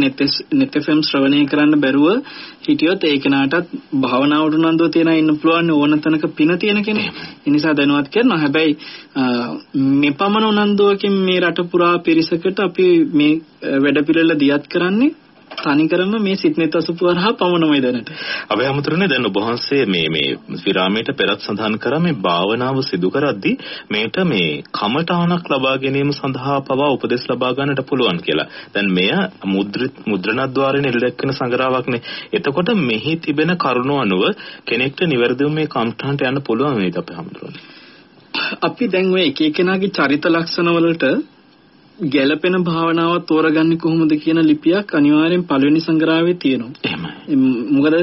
net FM ශ්‍රවණය කරන්න බැරුව හිටියොත් ඒ කෙනාටත් භාවනාවට උනන්දුව තියන ඉන්න පුළුවන් ඕන තැනක පින තියෙන කෙනෙක්. ඒ නිසා දැනුවත් කරනවා. හැබැයි මෙපමණ උනන්දුවකින් මේ රට පුරා පිරිසකට අපි මේ වැඩ පිළිවෙල දියත් කරන්නේ තනිකරම මේ සිත්නෙත් අසුපු හරහා පමණමයි දැනට. අපි හැමතුරුනේ දැන් ඔබ වහන්සේ මේ මේ විරාමයට පෙරත් සඳහන් කරා මේ භාවනාව සිදු කරද්දී මේට මේ කමඨාණක් ලබා ගැනීම සඳහා පවා උපදෙස් ලබා ගන්නට පුළුවන් කියලා. දැන් මෙය මුද්‍රිත මුද්‍රණද්්වාරයෙන් එල්ලෙක්කන සංග්‍රහයක්නේ. එතකොට මෙහි තිබෙන කරුණ අනුව කෙනෙක්ට නිවැරදිව මේ කමඨාණට යන්න පුළුවන් නේද අපි හැමතුරුනේ. අපි දැන් ඔය එක එකනාගේ චරිත ලක්ෂණ වලට ගැළපෙන භාවනාව තෝරගන්නේ කොහොමද කියන ලිපියක් අනිවාර්යෙන් පළවෙනි සංග්‍රහයේ තියෙනවා. එහෙමයි. මොකද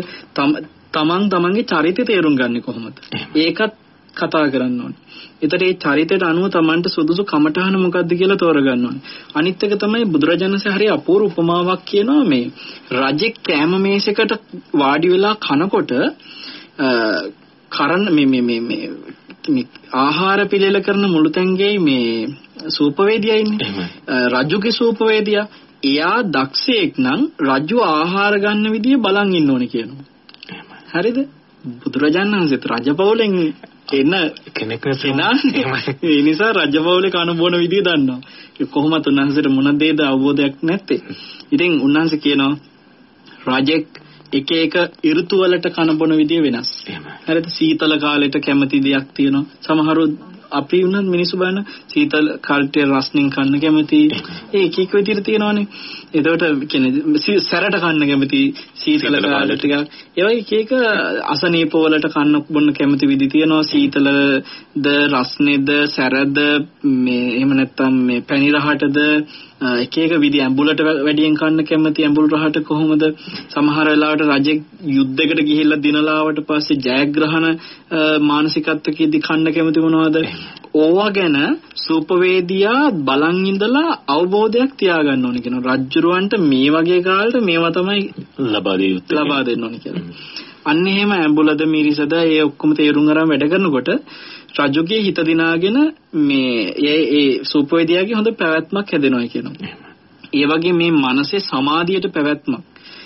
තමන් තමන්ගේ චරිතය තේරුම් ගන්නේ කොහොමද? ඒකත් කතා කරන්න ඕනේ. ඒතර ඒ චරිතයට අනුව තමන්ට සුදුසු කමඨහන මොකද්ද කියලා තෝරගන්න ඕනේ. අනිත් එක තමයි බුදුරජාණන්සේ හරිය අපූර්ව උපමාවක් කියනවා මේ රජෙක් කෑම මේසයකට වාඩි වෙලා කනකොට කරන්න මේ මේ මේ මේ ආහාර පිළිල කරන මුළුතැන්ගේ මේ සූපවේදියා ඉන්නේ. රජුගේ සූපවේදියා එයා දක්ෂයෙක් නම් රජු ආහාර ගන්න විදිය බලන් ඉන්න ඕනේ කියනවා. හරිද? බුදුරජාණන් වහන්සේත් රජපෞලෙන් එන කෙනෙක් ඒ නිසා රජපෞලේ කන බොන විදිය දන්නවා. කොහොමද උන්වහන්සේට මොන දේද අවබෝධයක් නැත්තේ. ඉතින් උන්වහන්සේ කියනවා රජෙක් එක එක ඍතු වලට කන බොන විදිය වෙනස්. හරිද? සීතල කාලෙට කැමති දෙයක් තියෙනවා. සමහරව අපි වුණත් මිනිස්සු බලන සීතල කාලේ රස්නින් කන්න කැමති. ඒ එක එක විදිහට තියෙනවානේ. එතකොට කියන්නේ සැරට කන්න කැමති සීතල කාලේ ටිකක්. ඒ වගේ එක අසනීප වලට කන්න බොන්න කැමති විදි තියෙනවා. සීතලද රස්නේද සැරද මේ එහෙම නැත්නම් මේ පැණි රහටද එක එක විදි ඇඹුලට වැඩියෙන් කන්න කැමති ඇඹුල් රහට කොහොමද සමහර වෙලාවට රජෙක් යුද්ධයකට ගිහිල්ලා දිනලාවට පස්සේ ජයග්‍රහණ මානසිකත්වකෙදී කන්න කැමති මොනවද ඕවා ගැන සූපවේදියා බලන් ඉඳලා අවබෝධයක් තියාගන්න ඕනේ කියන රජ්ජුරුවන්ට මේ වගේ කාලෙට මේවා තමයි ලබා දෙ යුත්තේ ලබා දෙන්න ඕනේ කියලා. අන්න එහෙම ඇඹුලද මිරිසද ඒ ඔක්කොම තේරුම් අරන් වැඩ කරනකොට රජුගේ හිත දිනාගෙන මේ ඒ ඒ සූපවේදියාගේ හොඳ පැවැත්මක් හැදෙනවා කියනවා. ඒ වගේ මේ මනසේ සමාධියට පැවැත්මක්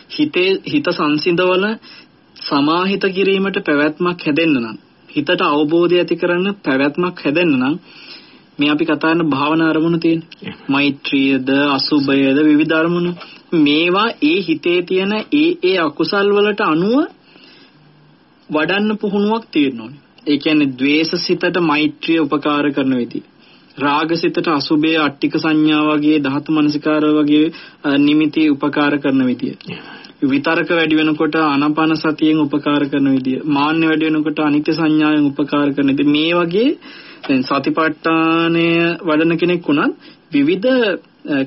හිතේ හිත සංසිඳවල සමාහිත කිරීමට පැවැත්මක් හැදෙන්න නම් හිතට අවබෝධය ඇති කරන්න පැවැත්මක් හැදෙන්න නම් මේ අපි කතා කරන භාවනා අරමුණු තියෙන මෛත්‍රියද අසුබයද විවිධ අරමුණු මේවා ඒ හිතේ තියෙන ඒ ඒ අකුසල් වලට අනුව වඩන්න පුහුණුවක් තියෙන්න ඕනේ. ඒ කියන්නේ ද්වේෂ සිතට මෛත්‍රිය උපකාර කරන විදිහ. රාග සිතට අසුබේ අට්ටික සංඥා වගේ ධාතු මනසිකාර වගේ නිමිති උපකාර කරන විදිය. විතරක වැඩි වෙනකොට ආනාපාන සතියෙන් උපකාර කරන විදිය. මාන්න වැඩි වෙනකොට අනිත්‍ය සංඥාවෙන් උපකාර කරන විදිය. මේ වගේ දැන් සතිපට්ඨානය වඩන කෙනෙක් වුණත් විවිධ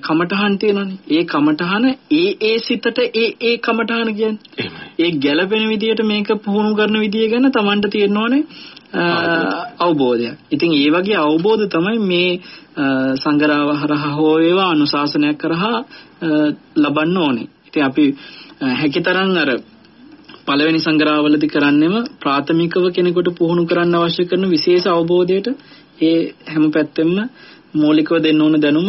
කමඨහන් තියෙනවානේ. ඒ කමඨහන ඒ ඒ සිතට ඒ ඒ කමඨහන කියන්නේ. ඒ ගැළපෙන විදියට මේක පුහුණු කරන විදිය ගැන Tamanට තියෙන්න අවබෝධයක්. ඉතින් ඒ වගේ අවබෝධ තමයි මේ සංගරාව හරහා හෝ ඒවා අනුශාසනයක් කරහා ලබන්න ඕනේ. ඉතින් අපි හැකිතරම් අර පළවෙනි සංග්‍රහවලදී කරන්නෙම ප්‍රාථමිකව කෙනෙකුට පුහුණු කරන්න අවශ්‍ය කරන විශේෂ අවබෝධයට ඒ හැම පැත්තෙම මූලිකව දෙන්න ඕන දැනුම.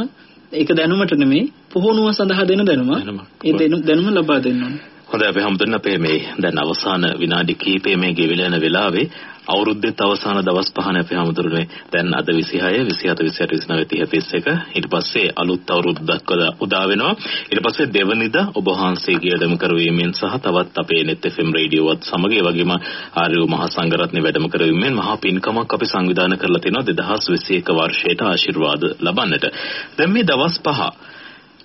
ඒක දැනුමට නෙමෙයි පුහුණුව සඳහා දෙන දැනුම. ඒ දැනුම ලබා දෙන්න ඕනේ. හොඳයි අපි හැමදෙන්න අපේ මේ දැන් අවසාන විනාඩි කිහිපය මේ ගෙවිලා යන වෙලාවේ අවුරුද්දෙත් අවසාන දවස් පහනේ අපි හැමතුරුනේ දැන් අද 26 27 28 29 30 31 ඊට පස්සේ අලුත් අවුරුද්දක් උදා වෙනවා. ඊට පස්සේ දෙවනිදා ඔබ වහන්සේගේ වැඩම කරවීමෙන් සහ තවත් අපේ net fm රේඩියෝවත් සමග ඒ වගේම ආර්ය මහා සංඝරත්නයේ වැඩම කරවීමෙන් මහා පින්කමක් අපි සංවිධානය කරලා තිනවා 2021 වර්ෂයට ආශිර්වාද ලබන්නට. දැන් මේ දවස් පහ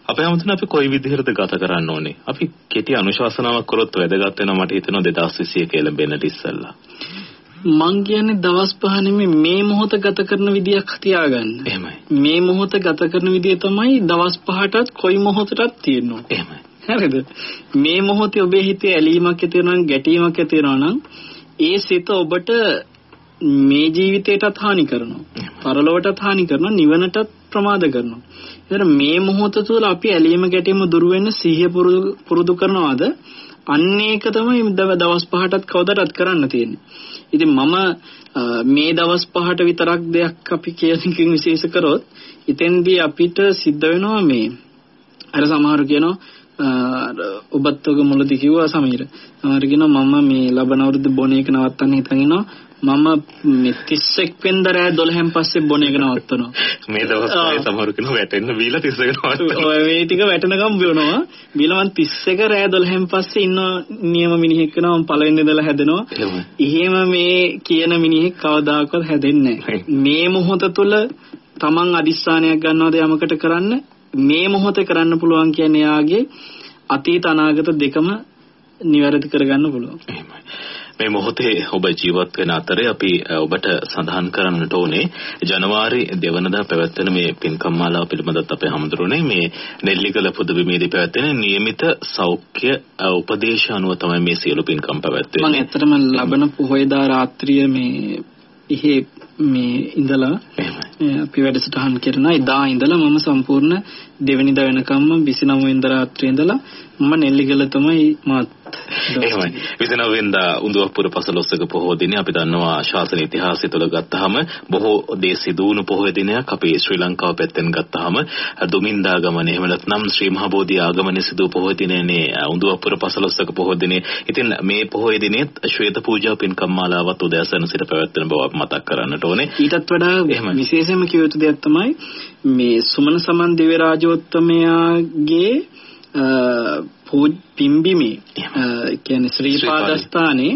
අපේ හැමතුන අපි කොයි විදිහටද ගත කරන්න ඕනේ? අපි කෙටි අනුශාසනාවක් කරොත් වැදගත් වෙනවා මට හිතෙනවා 2021 එළඹෙන්නට ඉස්සෙල්ලා. මං කියන්නේ දවස් පහ නෙමෙයි මේ මොහොත ගත කරන විදියක් තියාගන්න. එහෙමයි. මේ මොහොත ගත කරන විදිය තමයි දවස් පහටත් කොයි මොහොතටත් තියෙනවා. එහෙමයි. හරිද? මේ මොහොතේ ඔබේ හිතේ ඇලීමක් ඇති වෙනවා නම් ගැටීමක් ඇති වෙනවා නම් ඒ සිත ඔබට මේ ජීවිතයටත් හානි කරනවා. පරලොවටත් හානි කරනවා, නිවනටත් ප්‍රමාද කරනවා. ඒතර මේ මොහොත තුළ අපි ඇලීම ගැටීම දුරු වෙන්න සිහිය පුරුදු කරනවාද? අන්න ඒක තමයි දවස් පහටත් කවදටත් කරන්න තියෙන්නේ. ඉතින් මම මේ දවස් පහට විතරක් දෙයක් අපි කියනකින් විශේෂ කරොත් ඉතින්දී අපිට සිද්ධ වෙනවා මේ අර සමහරු කියනවා ඔබත් ඔක මුලදී කිව්වා සමීර. සමහර කියනවා මම මේ ලබන අවුරුද්ද බොන එක නවත්තන්න හිතන් ඉනවා. මම 31 වෙනිදා රෑ 12න් පස්සේ බොන එක නවත්තනවා. මේ දවස් වල සමහරු කෙනෙක් වැටෙන්න බීලා 31 නවත්තනවා. ඔය මේ ටික වැටෙනකම් බොනවා. බීලා මම 31 රෑ 12න් පස්සේ ඉන්න නියම මිනිහෙක් වෙනවා මම පළවෙනි ඉඳලා හැදෙනවා. එහෙම මේ කියන මිනිහෙක් කවදාකවත් හැදෙන්නේ මේ මොහොත තුළ තමන් අදිස්ථානයක් ගන්නවද යමකට කරන්න මේ මොහොතේ කරන්න පුළුවන් කියන්නේ යාගේ අතීත අනාගත දෙකම නිවැරදි කරගන්න පුළුවන්. එහෙමයි. මේ මොහොතේ ඔබ ජීවත් වෙන අතරේ අපි ඔබට සඳහන් කරන්නට ඕනේ ජනවාරි දෙවනදා පැවැත්වෙන මේ පින්කම් මාලාව පිළිබඳව අපේ හමුදුරනේ මේ නෙල්ලිගල පුදුබිමේදී පැවැත්වෙන નિયમિત සෞඛ්‍ය උපදේශ අනුව තමයි මේ සියලු පින්කම් පැවැත්වෙන්නේ. මම ඇත්තටම ලබන පොහොයදා රාත්‍රිය මේ ඉහි මේ ඉඳලා අපි වැඩසටහන් කරන එදා ඉඳලා මම සම්පූර්ණ දෙවෙනිදා වෙනකම්ම 29 වෙනිදා රාත්‍රියේ ඉඳලා මම නෙල්ලිගල තමයි මාත් එහෙමයි. 29 වෙනිදා උඳුවපුර පසළොස්වක පොහොය දිනේ අපි දන්නවා ශාසන ඉතිහාසය තුළ ගත්තාම බොහෝ දේ සිදුවුණු පොහොය දිනයක් අපි ශ්‍රී ලංකාව පැත්තෙන් ගත්තාම දුමින්දා ගමන එහෙම නැත්නම් ශ්‍රී මහා බෝධි ආගමනයේ සිදු පොහොය දිනේනේ උඳුවපුර පසළොස්වක පොහොය දිනේ. ඉතින් මේ පොහොය දිනේ ශ්වේත පූජා පින්කම් මාලාවත් උදෑසන සිට පැවැත්වෙන බව මතක් කරන්නට ඕනේ. ඊටත් වඩා විශේෂයෙන්ම කිය යුතු දෙයක් තමයි මේ සුමන සමන් දිව්‍ය රාජෝත්තමයාගේ පිම්බිමේ කියන්නේ ශ්‍රී පාදස්ථානේ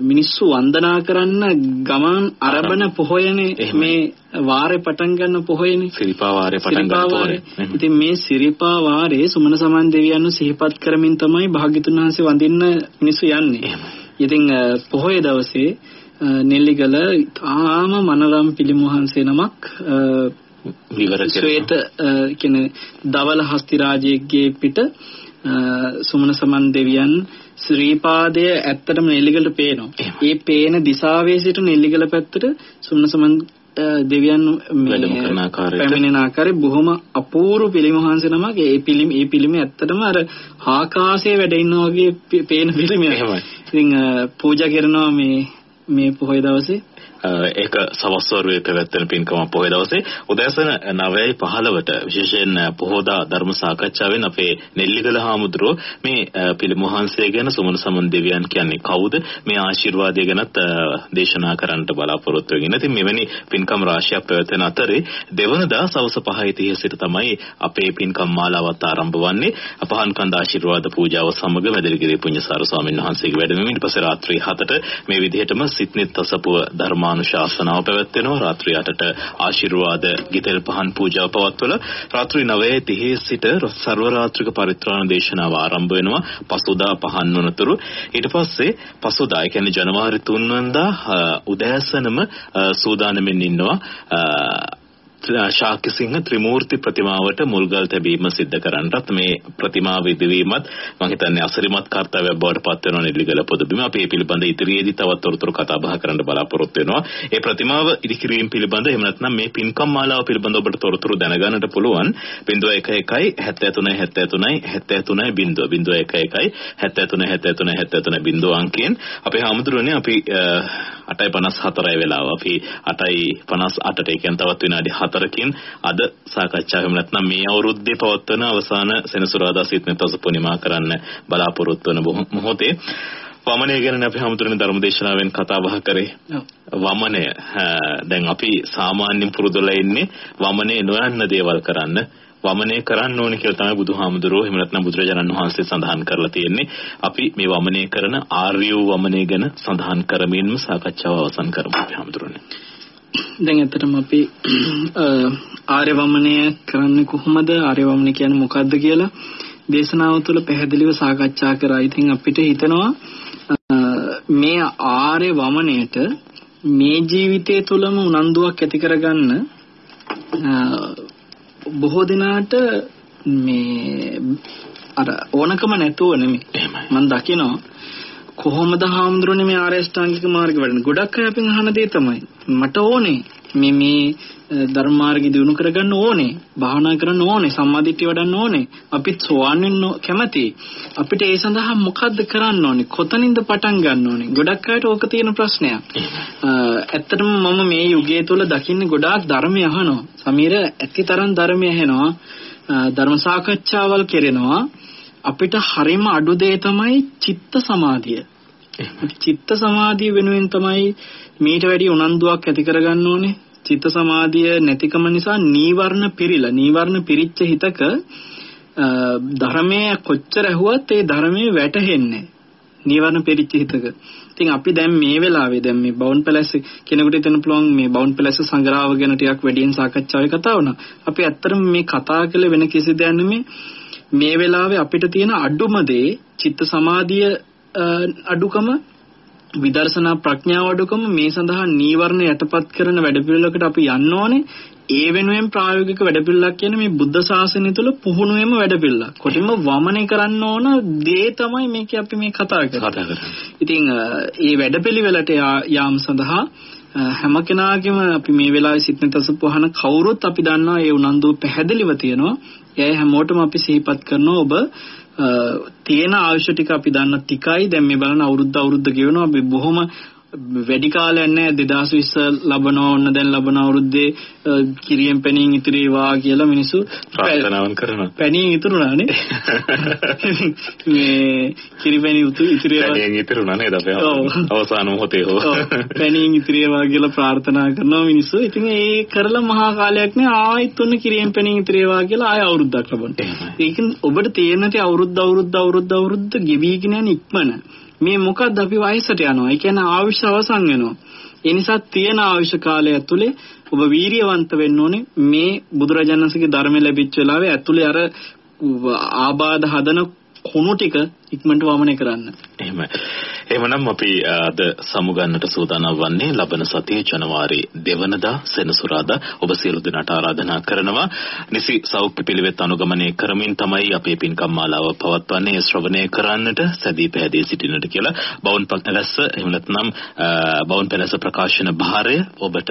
මිනිස්සු වන්දනා කරන්න ගමන් අරබන පොහොයනේ. මේ වාරේ පටන් ගන්න පොහොයනේ. සිරිපා වාරේ පටන් ගන්න පොහොය. ඉතින් මේ සිරිපා වාරේ සුමන සමන් දෙවියන්ව සිහිපත් කරමින් තමයි භාග්‍යතුන් වහන්සේ වඳින්න මිනිස්සු යන්නේ. ඉතින් පොහොය දවසේ නෙල්ලිගල තාම මනරම් පිළිම වහන්සේ නමක් විවර ශ්වේත කියන්නේ දවල හස්ති රාජයෙක්ගේ පිට සුමන සමන් දෙවියන් ශ්‍රීපාදය ඇත්තටම නෙල්ලිගලට පේනවා. ඒ පේන දිශාවේ සිට නෙල්ලිගල පැත්තට සුමන සමන් දෙවියන් වැඩම කරන ආකාරයට. පැමිණෙන ආකාරය බොහොම අපූර්ව පිළිම වහන්සේ නමක්. ඒ පිළිම ඒ පිළිම ඇත්තටම අර ආකාශයේ වැඩ ඉන්නා වගේ පේන පිළිමයක්. ඉතින් පූජා කරනවා මේ මේ පොහොය දවසේ ඒක සවස් වරුවේ පැවැත්වෙන පින්කම පොහොය දවසේ. උදෑසන 9:15ට විශේෂයෙන් පොහොදා ධර්ම සාකච්ඡාවෙන් අපේ නෙල්ලිගල හාමුදුරුව මේ පිළිම වහන්සේ ගැන සුමන සමන් දෙවියන් කියන්නේ කවුද? මේ ආශිර්වාදය ගැනත් දේශනා කරන්නට බලාපොරොත්තු වෙගෙන ඉතින් මෙවැනි පින්කම් රාශියක් පැවැත්වෙන අතරේ දෙවනදා සවස් 5:30 සිට තමයි අපේ පින්කම් මාලාවත් ආරම්භ වන්නේ. අපහන් කන්ද ආශිර්වාද පූජාව සමග වැදලිගිරි පුණ්‍යසාර ස්වාමීන් වහන්සේගේ වැඩමවීම ඊට පස්සේ රාත්‍රී 7ට මේ විදිහටම සිත්නිත් අසපුව ධර්මා ධර්මානුශාසනාව පැවැත්වෙනවා. රාත්‍රී 8ට ආශිර්වාද ගිතෙල් පහන් පූජාව පවත්වලා රාත්‍රී 9:30 සිට සර්ව රාත්‍රික පරිත්‍රාණ දේශනාව ආරම්භ වෙනවා. පසුදා පහන් වනතුරු. ඊට පස්සේ පසුදා ඒ කියන්නේ ජනවාරි 3 වෙනිදා උදෑසනම සූදානම්ෙන් ඉන්නවා. ශාක්‍යසිංහ ත්‍රිමූර්ති ප්‍රතිමාවට මුල්ගල් තැබීම සිද්ධ කරන්නටත් මේ ප්‍රතිමාව ඉදිවීමත් මම හිතන්නේ අසිරිමත් කාර්යයක් බවට පත් වෙනවා නෙල්ලිගල පොදුබිම අපි මේ පිළිබඳ ඉදිරියේදී තවත් තොරතුරු කතා බහ කරන්න බලාපොරොත්තු වෙනවා. ඒ ප්‍රතිමාව ඉදිකිරීම පිළිබඳ එහෙම නැත්නම් මේ පින්කම් මාලාව පිළිබඳ ඔබට තොරතුරු දැනගන්නට පුළුවන් 0111 73 73 73 බිංදුව 0111 73 73 73 බිංදුව අංකයෙන් අපේ හැමදෙරෝනේ අපි 8:54යි වෙලාව. අපි 8:58ට ඒ කියන්නේ තවත් විනාඩි 4කින් අද සාකච්ඡාවෙම නැත්නම් මේ අවුරුද්දේ පවත්වන අවසාන සෙනසුරාදා සිත්නෙත් අසපුනිමා කරන්න බලාපොරොත්තු වන මොහොතේ වමනය ගැන අපි හැමතුරේ ධර්මදේශනාවෙන් කතා බහ කරේ. වමනය දැන් අපි සාමාන්‍යයෙන් පුරුදුලා ඉන්නේ වමනේ නොයන්න දේවල් කරන්න. වමනය කරන්න ඕනේ කියලා තමයි බුදුහාමුදුරුවෝ එහෙම නැත්නම් බුදුරජාණන් වහන්සේ සඳහන් කරලා තියෙන්නේ. අපි මේ වමනය කරන ආර්ය වූ වමනය ගැන සඳහන් කරමින්ම සාකච්ඡාව අවසන් කරමු අපි හැමතුරේ. දැන් ඇත්තටම අපි ආර්ය වමනය කරන්නේ කොහොමද? ආර්ය වමනය කියන්නේ මොකක්ද කියලා දේශනාව තුළ පැහැදිලිව සාකච්ඡා කරා. ඉතින් අපිට හිතෙනවා මේ ආර්ය වමනයට මේ ජීවිතය තුළම උනන්දුවක් ඇති කරගන්න බොහෝ දිනාට මේ අර ඕනකම නැතුව නෙමෙයි මම දකිනවා කොහොමද හාමුදුරනේ මේ ආර්ය අෂ්ටාංගික මාර්ගය වඩන්නේ? ගොඩක් අය අපෙන් අහන දේ තමයි. මට ඕනේ මේ මේ ධර්ම මාර්ගය දිනු කරගන්න ඕනේ භාවනා කරන්න ඕනේ සම්මාදිට්ඨිය වඩන්න ඕනේ. අපිත් සෝවන් වෙන්න කැමතියි අපිට ඒ සඳහා මොකද්ද කරන්න ඕනේ? කොතනින්ද පටන් ගන්න ඕනේ? ගොඩක් අයට ඕක තියෙන ප්‍රශ්නයක්. ඇත්තටම මම මේ යුගයේ තුල දකින්නේ ගොඩාක් ධර්මය අහනවා. සමීර ඇතිතරම් ධර්මය ඇහෙනවා. ධර්ම සාකච්ඡාවල් කෙරෙනවා. අපිට හරිම අඩු දේ තමයි චිත්ත සමාධිය. චිත්ත සමාධිය වෙනුවෙන් තමයි මීට වැඩි උනන්දුවක් ඇති කරගන්න ඕනේ. චිත්ත සමාධිය නැතිකම නිසා නීවරණ පිරීලා නීවරණ පිරිච්ච හිතක ධර්මයේ කොච්චර ඇහුවත් ඒ ධර්මයේ වැටහෙන්නේ නීවරණ පිරිච්ච හිතක. ඉතින් අපි දැන් මේ වෙලාවේ දැන් මේ බවුන් පැලැස් කෙනෙකුට හිතන්න පුළුවන් මේ බවුන් පැලැස් සංග්‍රහව ගැන ටිකක් වැඩියෙන් සාකච්ඡාවේ කතා වුණා. අපි ඇත්තටම මේ කතා කළ වෙන කිසි දෙයක් නෙමෙයි මේ වෙලාවේ අපිට තියෙන අඩුම දේ චිත්ත සමාධිය අඩුකම විදර්ශනා ප්‍රඥාව අඩුකම මේ සඳහා නීවරණ යටපත් කරන වැඩපිළිවෙලකට අපි යන්න ඕනේ ඒ වෙනුවෙන් ප්‍රායෝගික වැඩපිළිවෙලක් කියන්නේ මේ බුද්ධ ශාසනය තුළ පුහුණුවෙම වැඩපිළිවෙලක්. කොටින්ම වමනේ කරන්න ඕන දේ තමයි මේක අපි මේ කතා කරන්නේ. ඉතින් මේ වැඩපිළිවෙලට යාම සඳහා හැම කෙනාගේම අපි මේ වෙලාවේ සිටින තසපුහන කවුරුත් අපි දන්නවා ඒ උනන්දුව පැහැදිලිව තියෙනවා. ඒ හැමෝටම අපි සිහිපත් කරනවා. ඔබ තියෙන ආයුෂ ටික අපි දන්න ටිකයි. දැන් මේ බලන අවුරුද්ද අවුරුද්ද කියනවා. අපි බොහොම වැඩි කාලයක් නැහැ 2020 ලබනවා ඔන්න දැන් ලබන අවුරුද්දේ කිරියෙන් පැණින් ඉතිරේවා කියලා මිනිස්සු ප්‍රාර්ථනාවන් කරනවා. පැණින් ඉතුරුනානේ. මේ කිරි පැණි උතු ඉතිරේවා. පැණියෙන් ඉතුරුනා නේද අපේ අවසාන මොහොතේ හෝ. පැණියෙන් ඉතිරේවා කියලා ප්‍රාර්ථනා කරනවා මිනිස්සු. ඉතින් ඒ කරලා මහා කාලයක් නේ ආයෙත් ඔන්න කිරියෙන් පැණින් ඉතිරේවා කියලා ආයෙ අවුරුද්දක් ලබනවා. ඒක ඔබට තේරෙන්නේ අවුරුද්ද අවුරුද්ද අවුරුද්ද අවුරුද්ද ගෙවිගෙන යන ඉක්මන. මේ මොකද්ද අපි වයසට යනවා. ඒ කියන්නේ ආයුෂ අවසන් වෙනවා. ඒ නිසා තියෙන ආයුෂ කාලය ඇතුලේ ඔබ වීරියවන්ත වෙන්න ඕනේ මේ බුදුරජාණන්සේගේ ධර්ම ලැබිච්ච වෙලාවේ ඇතුලේ අර ආබාධ හදන කුණු ටික ඉක්මනට වමනය කරන්න. එහෙමයි. එහෙමනම් අපි අද සමුගන්නට සූදානම් වන්නේ ලබන සතියේ ජනවාරි දෙවනදා සෙනසුරාදා ඔබ සියලු දෙනාට ආරාධනා කරනවා නිසි සෞඛ්‍ය පිළිවෙත් අනුගමනය කරමින් තමයි අපේ පින්කම් මාලාව පවත්වන්නේ ශ්‍රවණය කරන්නට සැදී පැහැදී සිටින්නට කියලා බවුන් පැලැස්ස එහෙම නැත්නම් බවුන් පැලැස්ස ප්‍රකාශන භාරය ඔබට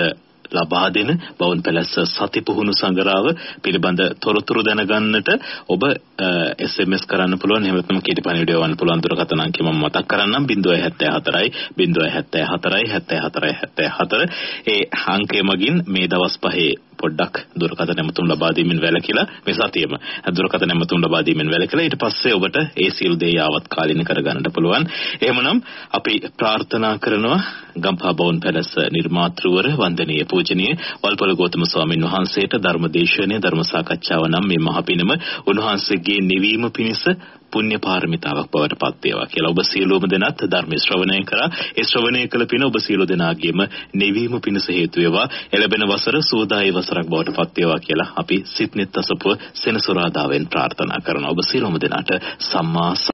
ලබා දෙන බවුන් පැලැස්ස සති පුහුණු සංගරාව පිළිබඳ තොරතුරු දැනගන්නට ඔබ SMS කරන්න පුළුවන්. එහෙම නැත්නම් කීටි පණිවිඩය යවන්න පුළුවන් දුරකථන අංකය මම මතක් කරන්නම්. 074යි 074යි 74 74 ඒ අංකය මගින් මේ දවස් පහේ පොඩ්ඩක් දුරකථන නැමතුම් ලබා දීමෙන් වැළකීලා මේ සතියෙම දුරකථන නැමතුම් ලබා දීමෙන් වැළකීලා ඊට පස්සේ ඔබට ඒ සියලු දේ යාවත් කාලින කරගන්නට පුළුවන්. එහෙමනම් අපි ප්‍රාර්ථනා කරනවා ගම්පහ බවුන් පැලැස්ස නිර්මාතෘවර වන්දනීය පූජනීය වල්පොල ගෞතම ස්වාමින් වහන්සේට ධර්මදේශනය ධර්ම සාකච්ඡාව නම් මේ මහ පිනම උන්වහන්සේගේ නිවීම පිණිස පුණ්‍ය පාරමිතාවක් බවට පත් වේවා කියලා ඔබ සියලුම දෙනාත් ධර්ම ශ්‍රවණය කරා. ඒ ශ්‍රවණය කළ පින ඔබ සියලු දෙනාගේම නිවීම පිණිස හේතු වේවා. එළබෙන වසර සෝදායි වසරක් බවට පත් වේවා කියලා අපි සිත්නෙත් අසපුව සෙනසුරාදාවෙන් ප්‍රාර්ථනා කරනවා. ඔබ සියලුම දෙනාට සම්මා